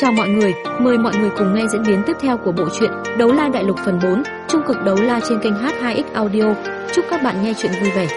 Chào mọi người, mời mọi người cùng nghe diễn biến tiếp theo của bộ truyện Đấu La Đại Lục phần 4, trung cực đấu la trên kênh H2X Audio. Chúc các bạn nghe truyện vui vẻ.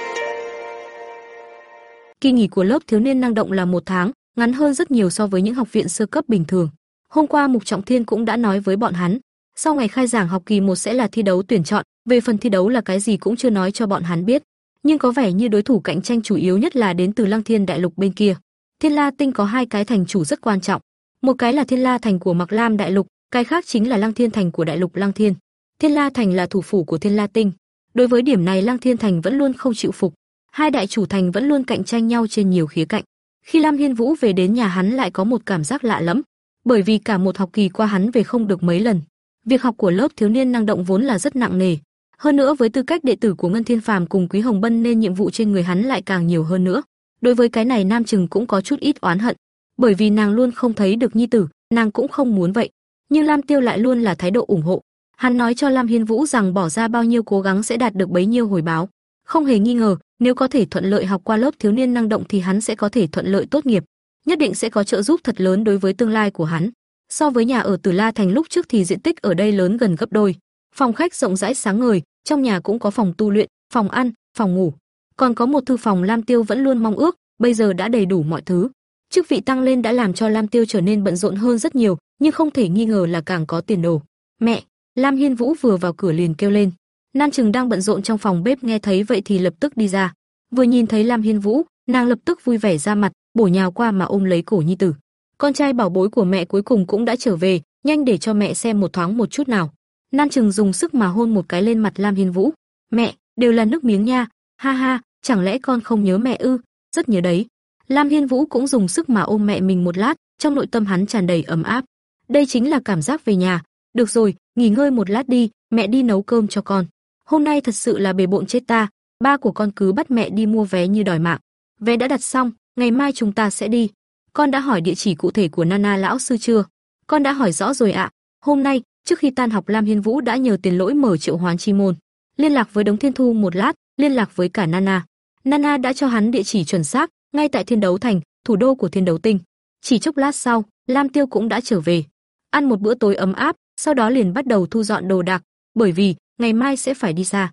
Kỳ nghỉ của lớp thiếu niên năng động là một tháng, ngắn hơn rất nhiều so với những học viện sơ cấp bình thường. Hôm qua Mục Trọng Thiên cũng đã nói với bọn hắn, sau ngày khai giảng học kỳ 1 sẽ là thi đấu tuyển chọn, về phần thi đấu là cái gì cũng chưa nói cho bọn hắn biết, nhưng có vẻ như đối thủ cạnh tranh chủ yếu nhất là đến từ Lăng Thiên Đại Lục bên kia. Thiên La Tinh có hai cái thành chủ rất quan trọng, một cái là Thiên La Thành của Mạc Lam Đại Lục, cái khác chính là Lăng Thiên Thành của Đại Lục Lăng Thiên. Thiên La Thành là thủ phủ của Thiên La Tinh. Đối với điểm này Lăng Thiên Thành vẫn luôn không chịu phục. Hai đại chủ thành vẫn luôn cạnh tranh nhau trên nhiều khía cạnh. Khi Lam Hiên Vũ về đến nhà hắn lại có một cảm giác lạ lẫm, bởi vì cả một học kỳ qua hắn về không được mấy lần. Việc học của lớp thiếu niên năng động vốn là rất nặng nề, hơn nữa với tư cách đệ tử của Ngân Thiên Phàm cùng Quý Hồng Bân nên nhiệm vụ trên người hắn lại càng nhiều hơn nữa. Đối với cái này Nam Trừng cũng có chút ít oán hận, bởi vì nàng luôn không thấy được nhi tử, nàng cũng không muốn vậy. Nhưng Lam Tiêu lại luôn là thái độ ủng hộ. Hắn nói cho Lam Hiên Vũ rằng bỏ ra bao nhiêu cố gắng sẽ đạt được bấy nhiêu hồi báo. Không hề nghi ngờ, nếu có thể thuận lợi học qua lớp thiếu niên năng động thì hắn sẽ có thể thuận lợi tốt nghiệp, nhất định sẽ có trợ giúp thật lớn đối với tương lai của hắn. So với nhà ở Tử La Thành lúc trước thì diện tích ở đây lớn gần gấp đôi. Phòng khách rộng rãi sáng ngời, trong nhà cũng có phòng tu luyện, phòng ăn, phòng ngủ, còn có một thư phòng Lam Tiêu vẫn luôn mong ước, bây giờ đã đầy đủ mọi thứ. Chức vị tăng lên đã làm cho Lam Tiêu trở nên bận rộn hơn rất nhiều, nhưng không thể nghi ngờ là càng có tiền đồ. "Mẹ!" Lam Hiên Vũ vừa vào cửa liền kêu lên. Nan Trừng đang bận rộn trong phòng bếp nghe thấy vậy thì lập tức đi ra. Vừa nhìn thấy Lam Hiên Vũ, nàng lập tức vui vẻ ra mặt, bổ nhào qua mà ôm lấy cổ nhi tử. Con trai bảo bối của mẹ cuối cùng cũng đã trở về, nhanh để cho mẹ xem một thoáng một chút nào. Nan Trừng dùng sức mà hôn một cái lên mặt Lam Hiên Vũ. "Mẹ, đều là nước miếng nha, ha ha, chẳng lẽ con không nhớ mẹ ư? Rất nhớ đấy." Lam Hiên Vũ cũng dùng sức mà ôm mẹ mình một lát, trong nội tâm hắn tràn đầy ấm áp. Đây chính là cảm giác về nhà. Được rồi, nghỉ ngơi một lát đi, mẹ đi nấu cơm cho con. Hôm nay thật sự là bề bộn chết ta, ba của con cứ bắt mẹ đi mua vé như đòi mạng. Vé đã đặt xong, ngày mai chúng ta sẽ đi. Con đã hỏi địa chỉ cụ thể của Nana lão sư chưa? Con đã hỏi rõ rồi ạ. Hôm nay, trước khi tan học Lam Hiên Vũ đã nhờ tiền lỗi mở triệu hoán chi môn, liên lạc với Đống Thiên Thu một lát, liên lạc với cả Nana. Nana đã cho hắn địa chỉ chuẩn xác, ngay tại Thiên Đấu Thành, thủ đô của Thiên Đấu Tinh. Chỉ chốc lát sau, Lam Tiêu cũng đã trở về, ăn một bữa tối ấm áp, sau đó liền bắt đầu thu dọn đồ đạc, bởi vì ngày mai sẽ phải đi xa.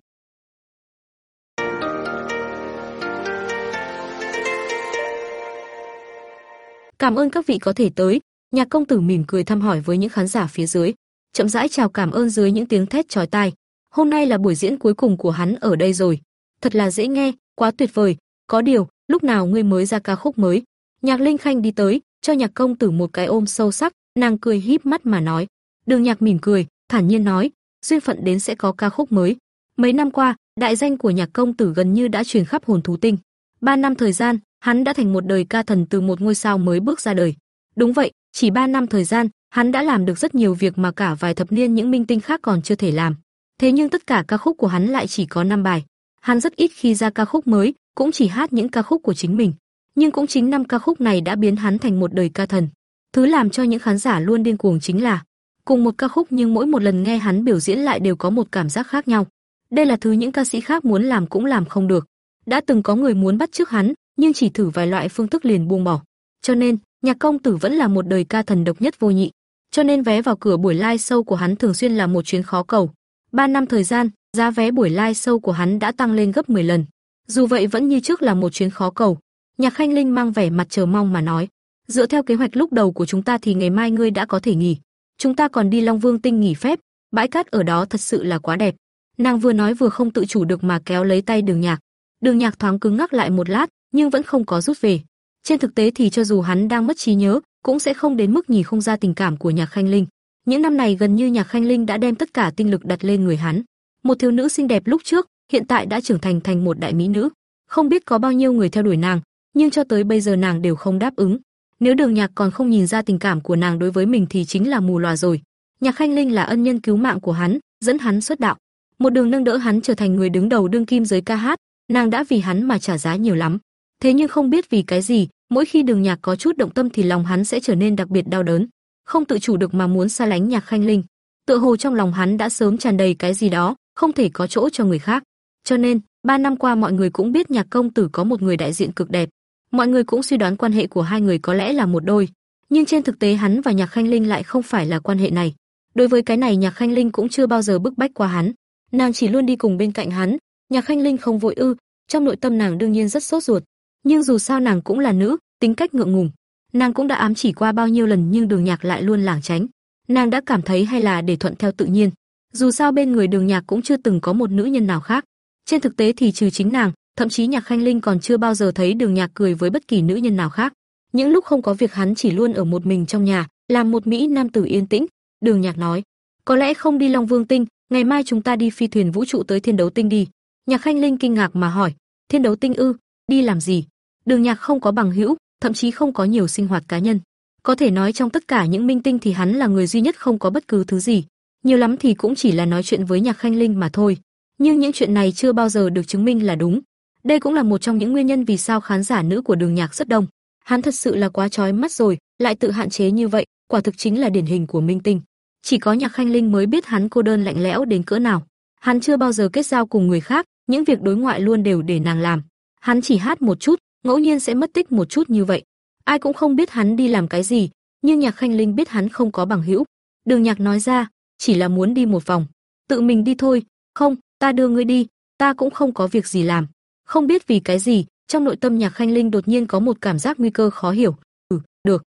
Cảm ơn các vị có thể tới, Nhạc công tử mỉm cười thăm hỏi với những khán giả phía dưới, chậm rãi chào cảm ơn dưới những tiếng thét chói tai. Hôm nay là buổi diễn cuối cùng của hắn ở đây rồi, thật là dễ nghe, quá tuyệt vời, có điều, lúc nào ngươi mới ra ca khúc mới? Nhạc Linh Khanh đi tới, cho Nhạc công tử một cái ôm sâu sắc, nàng cười híp mắt mà nói. Đường Nhạc mỉm cười, thản nhiên nói, duyên phận đến sẽ có ca khúc mới. Mấy năm qua, đại danh của Nhạc công tử gần như đã truyền khắp hồn thú tinh. Ba năm thời gian, hắn đã thành một đời ca thần từ một ngôi sao mới bước ra đời. Đúng vậy, chỉ ba năm thời gian, hắn đã làm được rất nhiều việc mà cả vài thập niên những minh tinh khác còn chưa thể làm. Thế nhưng tất cả ca khúc của hắn lại chỉ có năm bài. Hắn rất ít khi ra ca khúc mới, cũng chỉ hát những ca khúc của chính mình. Nhưng cũng chính năm ca khúc này đã biến hắn thành một đời ca thần. Thứ làm cho những khán giả luôn điên cuồng chính là cùng một ca khúc nhưng mỗi một lần nghe hắn biểu diễn lại đều có một cảm giác khác nhau. Đây là thứ những ca sĩ khác muốn làm cũng làm không được. Đã từng có người muốn bắt chước hắn, nhưng chỉ thử vài loại phương thức liền buông bỏ. Cho nên, Nhạc công tử vẫn là một đời ca thần độc nhất vô nhị, cho nên vé vào cửa buổi live show của hắn thường xuyên là một chuyến khó cầu. Ba năm thời gian, giá vé buổi live show của hắn đã tăng lên gấp 10 lần. Dù vậy vẫn như trước là một chuyến khó cầu. Nhạc Khanh Linh mang vẻ mặt chờ mong mà nói, dựa theo kế hoạch lúc đầu của chúng ta thì ngày mai ngươi đã có thể nghỉ. Chúng ta còn đi Long Vương Tinh nghỉ phép, bãi cát ở đó thật sự là quá đẹp. Nàng vừa nói vừa không tự chủ được mà kéo lấy tay Đường Nhạc. Đường Nhạc thoáng cứng ngắc lại một lát, nhưng vẫn không có rút về. Trên thực tế thì cho dù hắn đang mất trí nhớ, cũng sẽ không đến mức nhìn không ra tình cảm của Nhạc Khanh Linh. Những năm này gần như Nhạc Khanh Linh đã đem tất cả tinh lực đặt lên người hắn. Một thiếu nữ xinh đẹp lúc trước, hiện tại đã trưởng thành thành một đại mỹ nữ. Không biết có bao nhiêu người theo đuổi nàng, nhưng cho tới bây giờ nàng đều không đáp ứng. Nếu Đường Nhạc còn không nhìn ra tình cảm của nàng đối với mình thì chính là mù lòa rồi. Nhạc Khanh Linh là ân nhân cứu mạng của hắn, dẫn hắn xuất đạo, một đường nâng đỡ hắn trở thành người đứng đầu đương kim giới ca hát, nàng đã vì hắn mà trả giá nhiều lắm. Thế nhưng không biết vì cái gì, mỗi khi Đường Nhạc có chút động tâm thì lòng hắn sẽ trở nên đặc biệt đau đớn, không tự chủ được mà muốn xa lánh Nhạc Khanh Linh. Tựa hồ trong lòng hắn đã sớm tràn đầy cái gì đó, không thể có chỗ cho người khác. Cho nên, ba năm qua mọi người cũng biết Nhạc công tử có một người đại diện cực đẹp. Mọi người cũng suy đoán quan hệ của hai người có lẽ là một đôi. nhưng trên thực tế hắn và Nhạc Khanh Linh lại không phải là quan hệ này. Đối với cái này Nhạc Khanh Linh cũng chưa bao giờ bức bách qua hắn, nàng chỉ luôn đi cùng bên cạnh hắn. Nhạc Khanh Linh không vội ư, trong nội tâm nàng đương nhiên rất sốt ruột, nhưng dù sao nàng cũng là nữ, tính cách ngượng ngùng. Nàng cũng đã ám chỉ qua bao nhiêu lần nhưng Đường Nhạc lại luôn lảng tránh. Nàng đã cảm thấy hay là để thuận theo tự nhiên. Dù sao bên người Đường Nhạc cũng chưa từng có một nữ nhân nào khác. Trên thực tế thì trừ chính nàng, thậm chí Nhạc Khanh Linh còn chưa bao giờ thấy Đường Nhạc cười với bất kỳ nữ nhân nào khác. Những lúc không có việc hắn chỉ luôn ở một mình trong nhà, làm một mỹ nam tử yên tĩnh. Đường Nhạc nói, có lẽ không đi Long Vương Tinh, ngày mai chúng ta đi phi thuyền vũ trụ tới Thiên Đấu Tinh đi. Nhạc Khanh Linh kinh ngạc mà hỏi, Thiên Đấu Tinh ư? Đi làm gì? Đường Nhạc không có bằng hữu, thậm chí không có nhiều sinh hoạt cá nhân. Có thể nói trong tất cả những minh tinh thì hắn là người duy nhất không có bất cứ thứ gì. Nhiều lắm thì cũng chỉ là nói chuyện với Nhạc Khanh Linh mà thôi. Nhưng những chuyện này chưa bao giờ được chứng minh là đúng. Đây cũng là một trong những nguyên nhân vì sao khán giả nữ của Đường Nhạc rất đông. Hắn thật sự là quá chói mắt rồi, lại tự hạn chế như vậy, quả thực chính là điển hình của minh tinh. Chỉ có Nhạc Khanh Linh mới biết hắn cô đơn lạnh lẽo đến cỡ nào. Hắn chưa bao giờ kết giao cùng người khác, những việc đối ngoại luôn đều để nàng làm. Hắn chỉ hát một chút, ngẫu nhiên sẽ mất tích một chút như vậy. Ai cũng không biết hắn đi làm cái gì, nhưng Nhạc Khanh Linh biết hắn không có bằng hữu. Đường Nhạc nói ra, chỉ là muốn đi một vòng, tự mình đi thôi. Không, ta đưa ngươi đi, ta cũng không có việc gì làm. Không biết vì cái gì, trong nội tâm Nhạc Khanh Linh đột nhiên có một cảm giác nguy cơ khó hiểu. Ừ, được.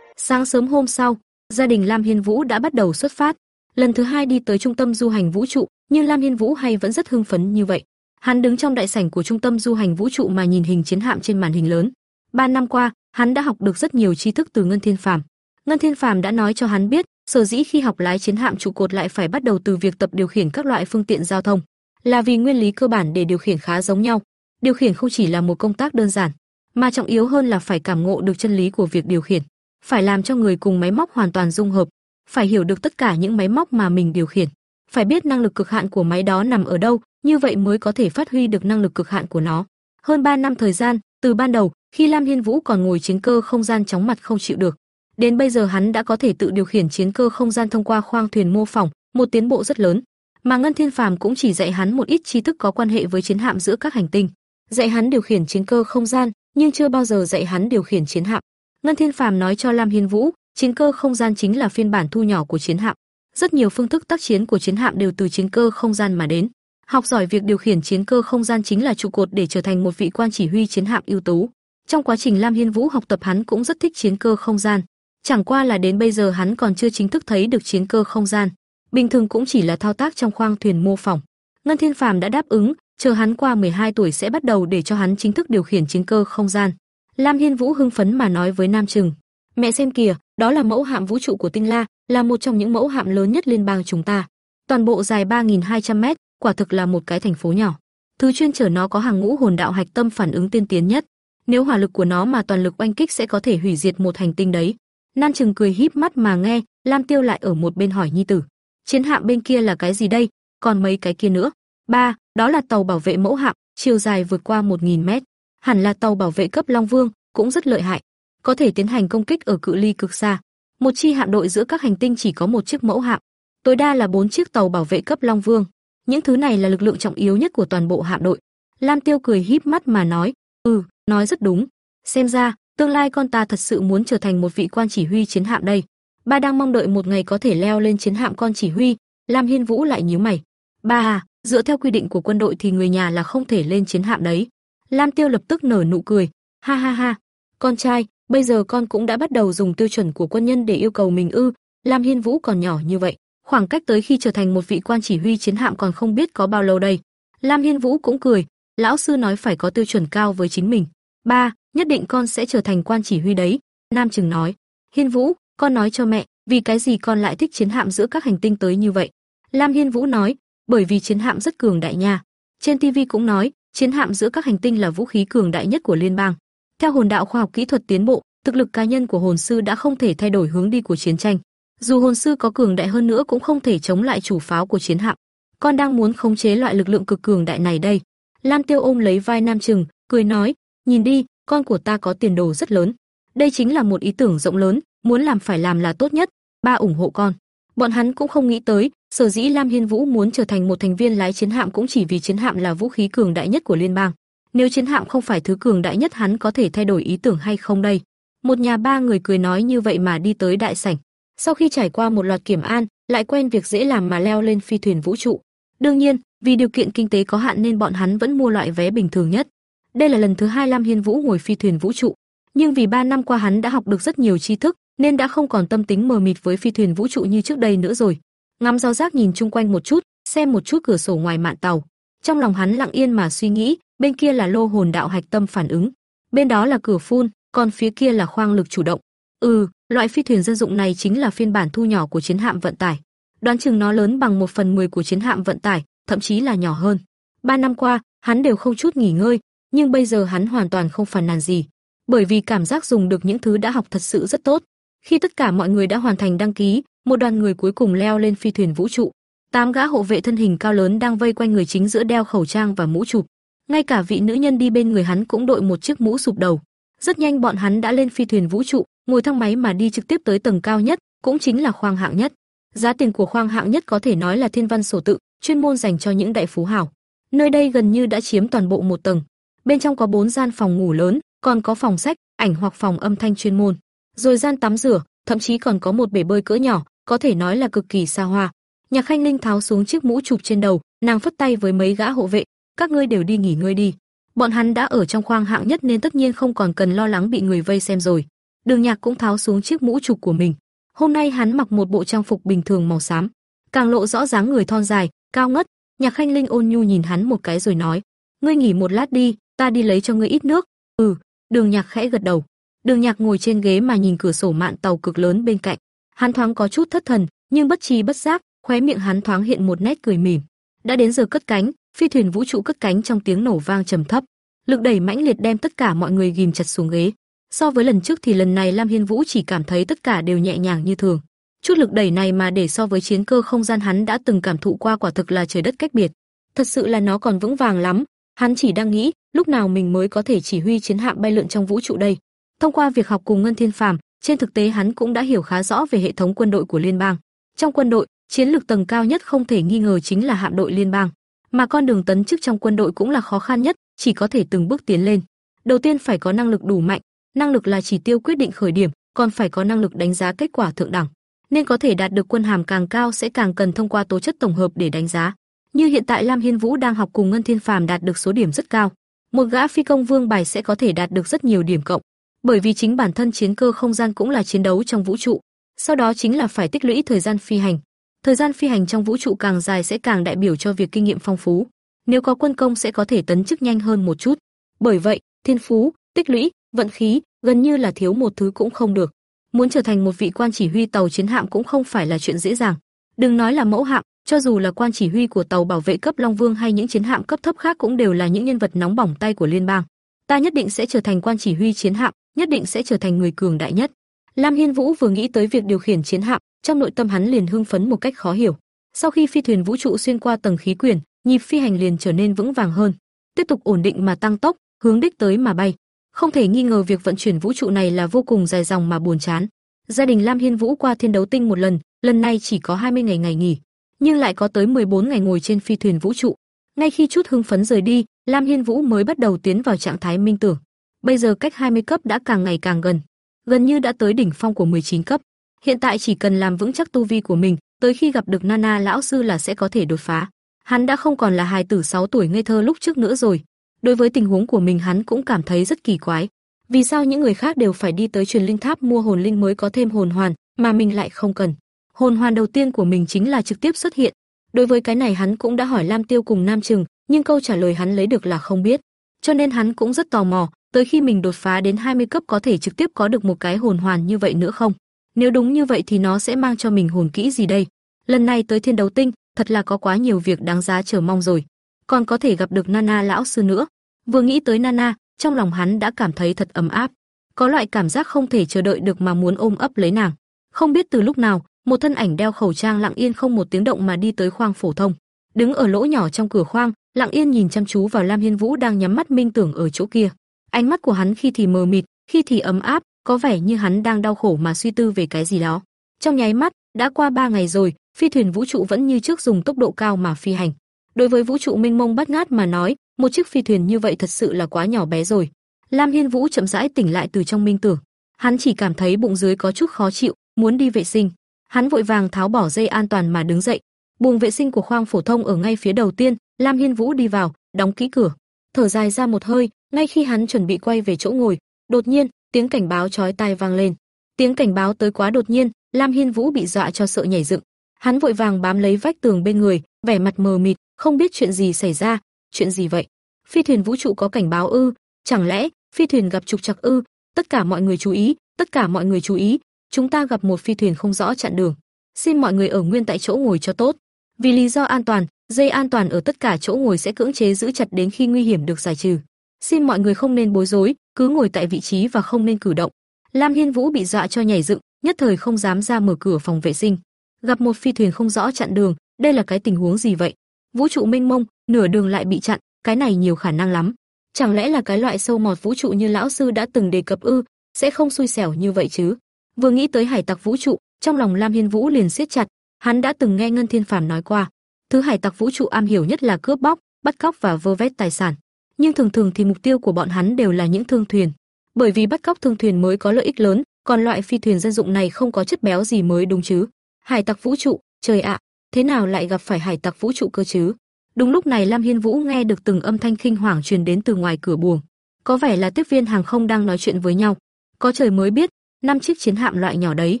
Sáng sớm hôm sau, gia đình Lam Hiên Vũ đã bắt đầu xuất phát. Lần thứ hai đi tới trung tâm du hành vũ trụ, nhưng Lam Hiên Vũ hay vẫn rất hưng phấn như vậy. Hắn đứng trong đại sảnh của trung tâm du hành vũ trụ mà nhìn hình chiến hạm trên màn hình lớn. Ba năm qua, hắn đã học được rất nhiều tri thức từ Ngân Thiên Phàm. Ngân Thiên Phàm đã nói cho hắn biết, sở dĩ khi học lái chiến hạm trụ cột lại phải bắt đầu từ việc tập điều khiển các loại phương tiện giao thông, là vì nguyên lý cơ bản để điều khiển khá giống nhau. Điều khiển không chỉ là một công tác đơn giản, mà trọng yếu hơn là phải cảm ngộ được chân lý của việc điều khiển phải làm cho người cùng máy móc hoàn toàn dung hợp, phải hiểu được tất cả những máy móc mà mình điều khiển, phải biết năng lực cực hạn của máy đó nằm ở đâu, như vậy mới có thể phát huy được năng lực cực hạn của nó. Hơn 3 năm thời gian, từ ban đầu, khi Lam Hiên Vũ còn ngồi chiến cơ không gian chóng mặt không chịu được, đến bây giờ hắn đã có thể tự điều khiển chiến cơ không gian thông qua khoang thuyền mô phỏng, một tiến bộ rất lớn. Mà Ngân Thiên Phàm cũng chỉ dạy hắn một ít tri thức có quan hệ với chiến hạm giữa các hành tinh, dạy hắn điều khiển chiến cơ không gian, nhưng chưa bao giờ dạy hắn điều khiển chiến hạm. Ngân Thiên Phàm nói cho Lam Hiên Vũ, chiến cơ không gian chính là phiên bản thu nhỏ của chiến hạm. Rất nhiều phương thức tác chiến của chiến hạm đều từ chiến cơ không gian mà đến. Học giỏi việc điều khiển chiến cơ không gian chính là trụ cột để trở thành một vị quan chỉ huy chiến hạm ưu tú. Trong quá trình Lam Hiên Vũ học tập hắn cũng rất thích chiến cơ không gian. Chẳng qua là đến bây giờ hắn còn chưa chính thức thấy được chiến cơ không gian. Bình thường cũng chỉ là thao tác trong khoang thuyền mô phỏng. Ngân Thiên Phàm đã đáp ứng, chờ hắn qua 12 tuổi sẽ bắt đầu để cho hắn chính thức điều khiển chiến cơ không gian. Lam Hiên Vũ hưng phấn mà nói với Nam Trừng, "Mẹ xem kìa, đó là mẫu hạm vũ trụ của Tinh La, là một trong những mẫu hạm lớn nhất liên bang chúng ta. Toàn bộ dài 3200 mét, quả thực là một cái thành phố nhỏ. Thứ chuyên chở nó có hàng ngũ hồn đạo hạch tâm phản ứng tiên tiến nhất. Nếu hỏa lực của nó mà toàn lực oanh kích sẽ có thể hủy diệt một hành tinh đấy." Nan Trừng cười híp mắt mà nghe, Lam Tiêu lại ở một bên hỏi nhi tử, "Chiến hạm bên kia là cái gì đây? Còn mấy cái kia nữa?" "Ba, đó là tàu bảo vệ mẫu hạm, chiều dài vượt qua 1000 mét." hẳn là tàu bảo vệ cấp Long Vương, cũng rất lợi hại, có thể tiến hành công kích ở cự ly cực xa. Một chi hạm đội giữa các hành tinh chỉ có một chiếc mẫu hạm, tối đa là bốn chiếc tàu bảo vệ cấp Long Vương. Những thứ này là lực lượng trọng yếu nhất của toàn bộ hạm đội. Lam Tiêu cười híp mắt mà nói, "Ừ, nói rất đúng. Xem ra, tương lai con ta thật sự muốn trở thành một vị quan chỉ huy chiến hạm đây. Ba đang mong đợi một ngày có thể leo lên chiến hạm con chỉ huy." Lam Hiên Vũ lại nhíu mày. "Ba à, dựa theo quy định của quân đội thì người nhà là không thể lên chiến hạm đấy." Lam Tiêu lập tức nở nụ cười, ha ha ha, con trai, bây giờ con cũng đã bắt đầu dùng tiêu chuẩn của quân nhân để yêu cầu mình ư? Lam Hiên Vũ còn nhỏ như vậy, khoảng cách tới khi trở thành một vị quan chỉ huy chiến hạm còn không biết có bao lâu đây. Lam Hiên Vũ cũng cười, lão sư nói phải có tiêu chuẩn cao với chính mình. Ba, nhất định con sẽ trở thành quan chỉ huy đấy. Nam Trừng nói. Hiên Vũ, con nói cho mẹ, vì cái gì con lại thích chiến hạm giữa các hành tinh tới như vậy? Lam Hiên Vũ nói, bởi vì chiến hạm rất cường đại nha. Trên TV cũng nói, chiến hạm giữa các hành tinh là vũ khí cường đại nhất của liên bang. Theo hồn đạo khoa học kỹ thuật tiến bộ, thực lực cá nhân của hồn sư đã không thể thay đổi hướng đi của chiến tranh. Dù hồn sư có cường đại hơn nữa cũng không thể chống lại chủ pháo của chiến hạm. Con đang muốn khống chế loại lực lượng cực cường đại này đây. Lam Tiêu ôm lấy vai Nam Trừng, cười nói, nhìn đi, con của ta có tiền đồ rất lớn. Đây chính là một ý tưởng rộng lớn, muốn làm phải làm là tốt nhất, ba ủng hộ con. Bọn hắn cũng không nghĩ tới, Sở dĩ Lam Hiên Vũ muốn trở thành một thành viên lái chiến hạm cũng chỉ vì chiến hạm là vũ khí cường đại nhất của liên bang. Nếu chiến hạm không phải thứ cường đại nhất hắn có thể thay đổi ý tưởng hay không đây? Một nhà ba người cười nói như vậy mà đi tới đại sảnh. Sau khi trải qua một loạt kiểm an, lại quen việc dễ làm mà leo lên phi thuyền vũ trụ. Đương nhiên, vì điều kiện kinh tế có hạn nên bọn hắn vẫn mua loại vé bình thường nhất. Đây là lần thứ hai Lam Hiên Vũ ngồi phi thuyền vũ trụ, nhưng vì ba năm qua hắn đã học được rất nhiều tri thức, nên đã không còn tâm tính mờ mịt với phi thuyền vũ trụ như trước đây nữa rồi. Ngắm giao giác nhìn chung quanh một chút, xem một chút cửa sổ ngoài mạn tàu. Trong lòng hắn lặng yên mà suy nghĩ, bên kia là lô hồn đạo hạch tâm phản ứng, bên đó là cửa phun, còn phía kia là khoang lực chủ động. Ừ, loại phi thuyền dân dụng này chính là phiên bản thu nhỏ của chiến hạm vận tải. Đoán chừng nó lớn bằng một phần mười của chiến hạm vận tải, thậm chí là nhỏ hơn. Ba năm qua, hắn đều không chút nghỉ ngơi, nhưng bây giờ hắn hoàn toàn không phàn nàn gì, bởi vì cảm giác dùng được những thứ đã học thật sự rất tốt. Khi tất cả mọi người đã hoàn thành đăng ký, một đoàn người cuối cùng leo lên phi thuyền vũ trụ. Tám gã hộ vệ thân hình cao lớn đang vây quanh người chính giữa đeo khẩu trang và mũ chụp. Ngay cả vị nữ nhân đi bên người hắn cũng đội một chiếc mũ sụp đầu. Rất nhanh bọn hắn đã lên phi thuyền vũ trụ, ngồi thang máy mà đi trực tiếp tới tầng cao nhất, cũng chính là khoang hạng nhất. Giá tiền của khoang hạng nhất có thể nói là thiên văn sổ tự, chuyên môn dành cho những đại phú hào. Nơi đây gần như đã chiếm toàn bộ một tầng. Bên trong có bốn gian phòng ngủ lớn, còn có phòng sách, ảnh hoặc phòng âm thanh chuyên môn. Rồi gian tắm rửa, thậm chí còn có một bể bơi cỡ nhỏ, có thể nói là cực kỳ xa hoa. Nhạc Khanh Linh tháo xuống chiếc mũ chụp trên đầu, nàng phất tay với mấy gã hộ vệ, các ngươi đều đi nghỉ ngơi đi. Bọn hắn đã ở trong khoang hạng nhất nên tất nhiên không còn cần lo lắng bị người vây xem rồi. Đường Nhạc cũng tháo xuống chiếc mũ chụp của mình. Hôm nay hắn mặc một bộ trang phục bình thường màu xám, càng lộ rõ dáng người thon dài, cao ngất. Nhạc Khanh Linh ôn nhu nhìn hắn một cái rồi nói: "Ngươi nghỉ một lát đi, ta đi lấy cho ngươi ít nước." "Ừ." Đường Nhạc khẽ gật đầu. Đường Nhạc ngồi trên ghế mà nhìn cửa sổ mạn tàu cực lớn bên cạnh. Hắn thoáng có chút thất thần, nhưng bất chi bất giác, khóe miệng hắn thoáng hiện một nét cười mỉm. Đã đến giờ cất cánh, phi thuyền vũ trụ cất cánh trong tiếng nổ vang trầm thấp. Lực đẩy mãnh liệt đem tất cả mọi người ghim chặt xuống ghế. So với lần trước thì lần này Lam Hiên Vũ chỉ cảm thấy tất cả đều nhẹ nhàng như thường. Chút lực đẩy này mà để so với chiến cơ không gian hắn đã từng cảm thụ qua quả thực là trời đất cách biệt. Thật sự là nó còn vững vàng lắm. Hắn chỉ đang nghĩ, lúc nào mình mới có thể chỉ huy chiến hạm bay lượn trong vũ trụ đây. Thông qua việc học cùng Ngân Thiên Phàm, trên thực tế hắn cũng đã hiểu khá rõ về hệ thống quân đội của liên bang. Trong quân đội, chiến lược tầng cao nhất không thể nghi ngờ chính là hạm đội liên bang, mà con đường tấn chức trong quân đội cũng là khó khăn nhất, chỉ có thể từng bước tiến lên. Đầu tiên phải có năng lực đủ mạnh, năng lực là chỉ tiêu quyết định khởi điểm, còn phải có năng lực đánh giá kết quả thượng đẳng. Nên có thể đạt được quân hàm càng cao sẽ càng cần thông qua tố chất tổng hợp để đánh giá. Như hiện tại Lam Hiên Vũ đang học cùng Ngân Thiên Phàm đạt được số điểm rất cao, một gã phi công vương bài sẽ có thể đạt được rất nhiều điểm cộng, bởi vì chính bản thân chiến cơ không gian cũng là chiến đấu trong vũ trụ. Sau đó chính là phải tích lũy thời gian phi hành. Thời gian phi hành trong vũ trụ càng dài sẽ càng đại biểu cho việc kinh nghiệm phong phú. Nếu có quân công sẽ có thể tấn chức nhanh hơn một chút. Bởi vậy, thiên phú, tích lũy, vận khí, gần như là thiếu một thứ cũng không được. Muốn trở thành một vị quan chỉ huy tàu chiến hạm cũng không phải là chuyện dễ dàng. Đừng nói là mẫu hạm, cho dù là quan chỉ huy của tàu bảo vệ cấp Long Vương hay những chiến hạm cấp thấp khác cũng đều là những nhân vật nóng bỏng tay của liên bang. Ta nhất định sẽ trở thành quan chỉ huy chiến hạm, nhất định sẽ trở thành người cường đại nhất. Lam Hiên Vũ vừa nghĩ tới việc điều khiển chiến hạm, trong nội tâm hắn liền hưng phấn một cách khó hiểu. Sau khi phi thuyền vũ trụ xuyên qua tầng khí quyển, nhịp phi hành liền trở nên vững vàng hơn, tiếp tục ổn định mà tăng tốc, hướng đích tới mà bay. Không thể nghi ngờ việc vận chuyển vũ trụ này là vô cùng dài dòng mà buồn chán. Gia đình Lam Hiên Vũ qua thiên đấu tinh một lần, lần này chỉ có 20 ngày ngày nghỉ, nhưng lại có tới 14 ngày ngồi trên phi thuyền vũ trụ. Ngay khi chút hưng phấn rời đi, Lam Hiên Vũ mới bắt đầu tiến vào trạng thái minh tưởng. Bây giờ cách 20 cấp đã càng ngày càng gần, gần như đã tới đỉnh phong của 19 cấp. Hiện tại chỉ cần làm vững chắc tu vi của mình, tới khi gặp được Nana lão sư là sẽ có thể đột phá. Hắn đã không còn là hài tử 6 tuổi ngây thơ lúc trước nữa rồi. Đối với tình huống của mình hắn cũng cảm thấy rất kỳ quái. Vì sao những người khác đều phải đi tới truyền linh tháp mua hồn linh mới có thêm hồn hoàn, mà mình lại không cần? Hồn hoàn đầu tiên của mình chính là trực tiếp xuất hiện. Đối với cái này hắn cũng đã hỏi Lam Tiêu cùng Nam Trừng, nhưng câu trả lời hắn lấy được là không biết. Cho nên hắn cũng rất tò mò, tới khi mình đột phá đến 20 cấp có thể trực tiếp có được một cái hồn hoàn như vậy nữa không? Nếu đúng như vậy thì nó sẽ mang cho mình hồn kỹ gì đây? Lần này tới Thiên Đấu Tinh, thật là có quá nhiều việc đáng giá chờ mong rồi. Còn có thể gặp được Nana lão sư nữa. Vừa nghĩ tới Nana, trong lòng hắn đã cảm thấy thật ấm áp, có loại cảm giác không thể chờ đợi được mà muốn ôm ấp lấy nàng. Không biết từ lúc nào, một thân ảnh đeo khẩu trang lặng yên không một tiếng động mà đi tới khoang phổ thông, đứng ở lỗ nhỏ trong cửa khoang, lặng yên nhìn chăm chú vào Lam Hiên Vũ đang nhắm mắt minh tưởng ở chỗ kia. Ánh mắt của hắn khi thì mờ mịt, khi thì ấm áp, có vẻ như hắn đang đau khổ mà suy tư về cái gì đó. Trong nháy mắt, Đã qua ba ngày rồi, phi thuyền vũ trụ vẫn như trước dùng tốc độ cao mà phi hành. Đối với vũ trụ mênh mông bát ngát mà nói, một chiếc phi thuyền như vậy thật sự là quá nhỏ bé rồi. Lam Hiên Vũ chậm rãi tỉnh lại từ trong minh tưởng. Hắn chỉ cảm thấy bụng dưới có chút khó chịu, muốn đi vệ sinh. Hắn vội vàng tháo bỏ dây an toàn mà đứng dậy. Buồng vệ sinh của khoang phổ thông ở ngay phía đầu tiên, Lam Hiên Vũ đi vào, đóng kỹ cửa. Thở dài ra một hơi, ngay khi hắn chuẩn bị quay về chỗ ngồi, đột nhiên, tiếng cảnh báo chói tai vang lên. Tiếng cảnh báo tới quá đột nhiên, Lam Hiên Vũ bị dọa cho sợ nhảy dựng. Hắn vội vàng bám lấy vách tường bên người, vẻ mặt mờ mịt, không biết chuyện gì xảy ra, chuyện gì vậy? Phi thuyền vũ trụ có cảnh báo ư? Chẳng lẽ phi thuyền gặp trục trặc ư? Tất cả mọi người chú ý, tất cả mọi người chú ý, chúng ta gặp một phi thuyền không rõ chặn đường. Xin mọi người ở nguyên tại chỗ ngồi cho tốt. Vì lý do an toàn, dây an toàn ở tất cả chỗ ngồi sẽ cưỡng chế giữ chặt đến khi nguy hiểm được giải trừ. Xin mọi người không nên bối rối, cứ ngồi tại vị trí và không nên cử động. Lam Hiên Vũ bị dọa cho nhảy dựng, nhất thời không dám ra mở cửa phòng vệ sinh. Gặp một phi thuyền không rõ chặn đường, đây là cái tình huống gì vậy? Vũ trụ mênh mông, nửa đường lại bị chặn, cái này nhiều khả năng lắm. Chẳng lẽ là cái loại sâu mọt vũ trụ như lão sư đã từng đề cập ư, sẽ không xui xẻo như vậy chứ? Vừa nghĩ tới hải tặc vũ trụ, trong lòng Lam Hiên Vũ liền siết chặt, hắn đã từng nghe Ngân Thiên Phàm nói qua, thứ hải tặc vũ trụ am hiểu nhất là cướp bóc, bắt cóc và vơ vét tài sản, nhưng thường thường thì mục tiêu của bọn hắn đều là những thương thuyền, bởi vì bắt cóc thương thuyền mới có lợi ích lớn, còn loại phi thuyền dân dụng này không có chất béo gì mới đúng chứ? Hải tặc vũ trụ, trời ạ, thế nào lại gặp phải hải tặc vũ trụ cơ chứ? Đúng lúc này Lam Hiên Vũ nghe được từng âm thanh kinh hoàng truyền đến từ ngoài cửa buồng. Có vẻ là tiếp viên hàng không đang nói chuyện với nhau. Có trời mới biết, năm chiếc chiến hạm loại nhỏ đấy,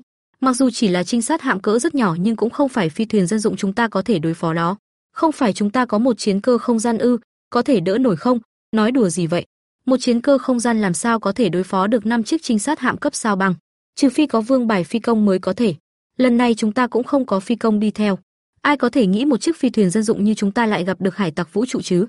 mặc dù chỉ là trinh sát hạm cỡ rất nhỏ nhưng cũng không phải phi thuyền dân dụng chúng ta có thể đối phó đó. Không phải chúng ta có một chiến cơ không gian ư, có thể đỡ nổi không? Nói đùa gì vậy? Một chiến cơ không gian làm sao có thể đối phó được năm chiếc trinh sát hạm cấp sao băng? Trừ phi có vương bài phi công mới có thể. Lần này chúng ta cũng không có phi công đi theo. Ai có thể nghĩ một chiếc phi thuyền dân dụng như chúng ta lại gặp được hải tặc vũ trụ chứ?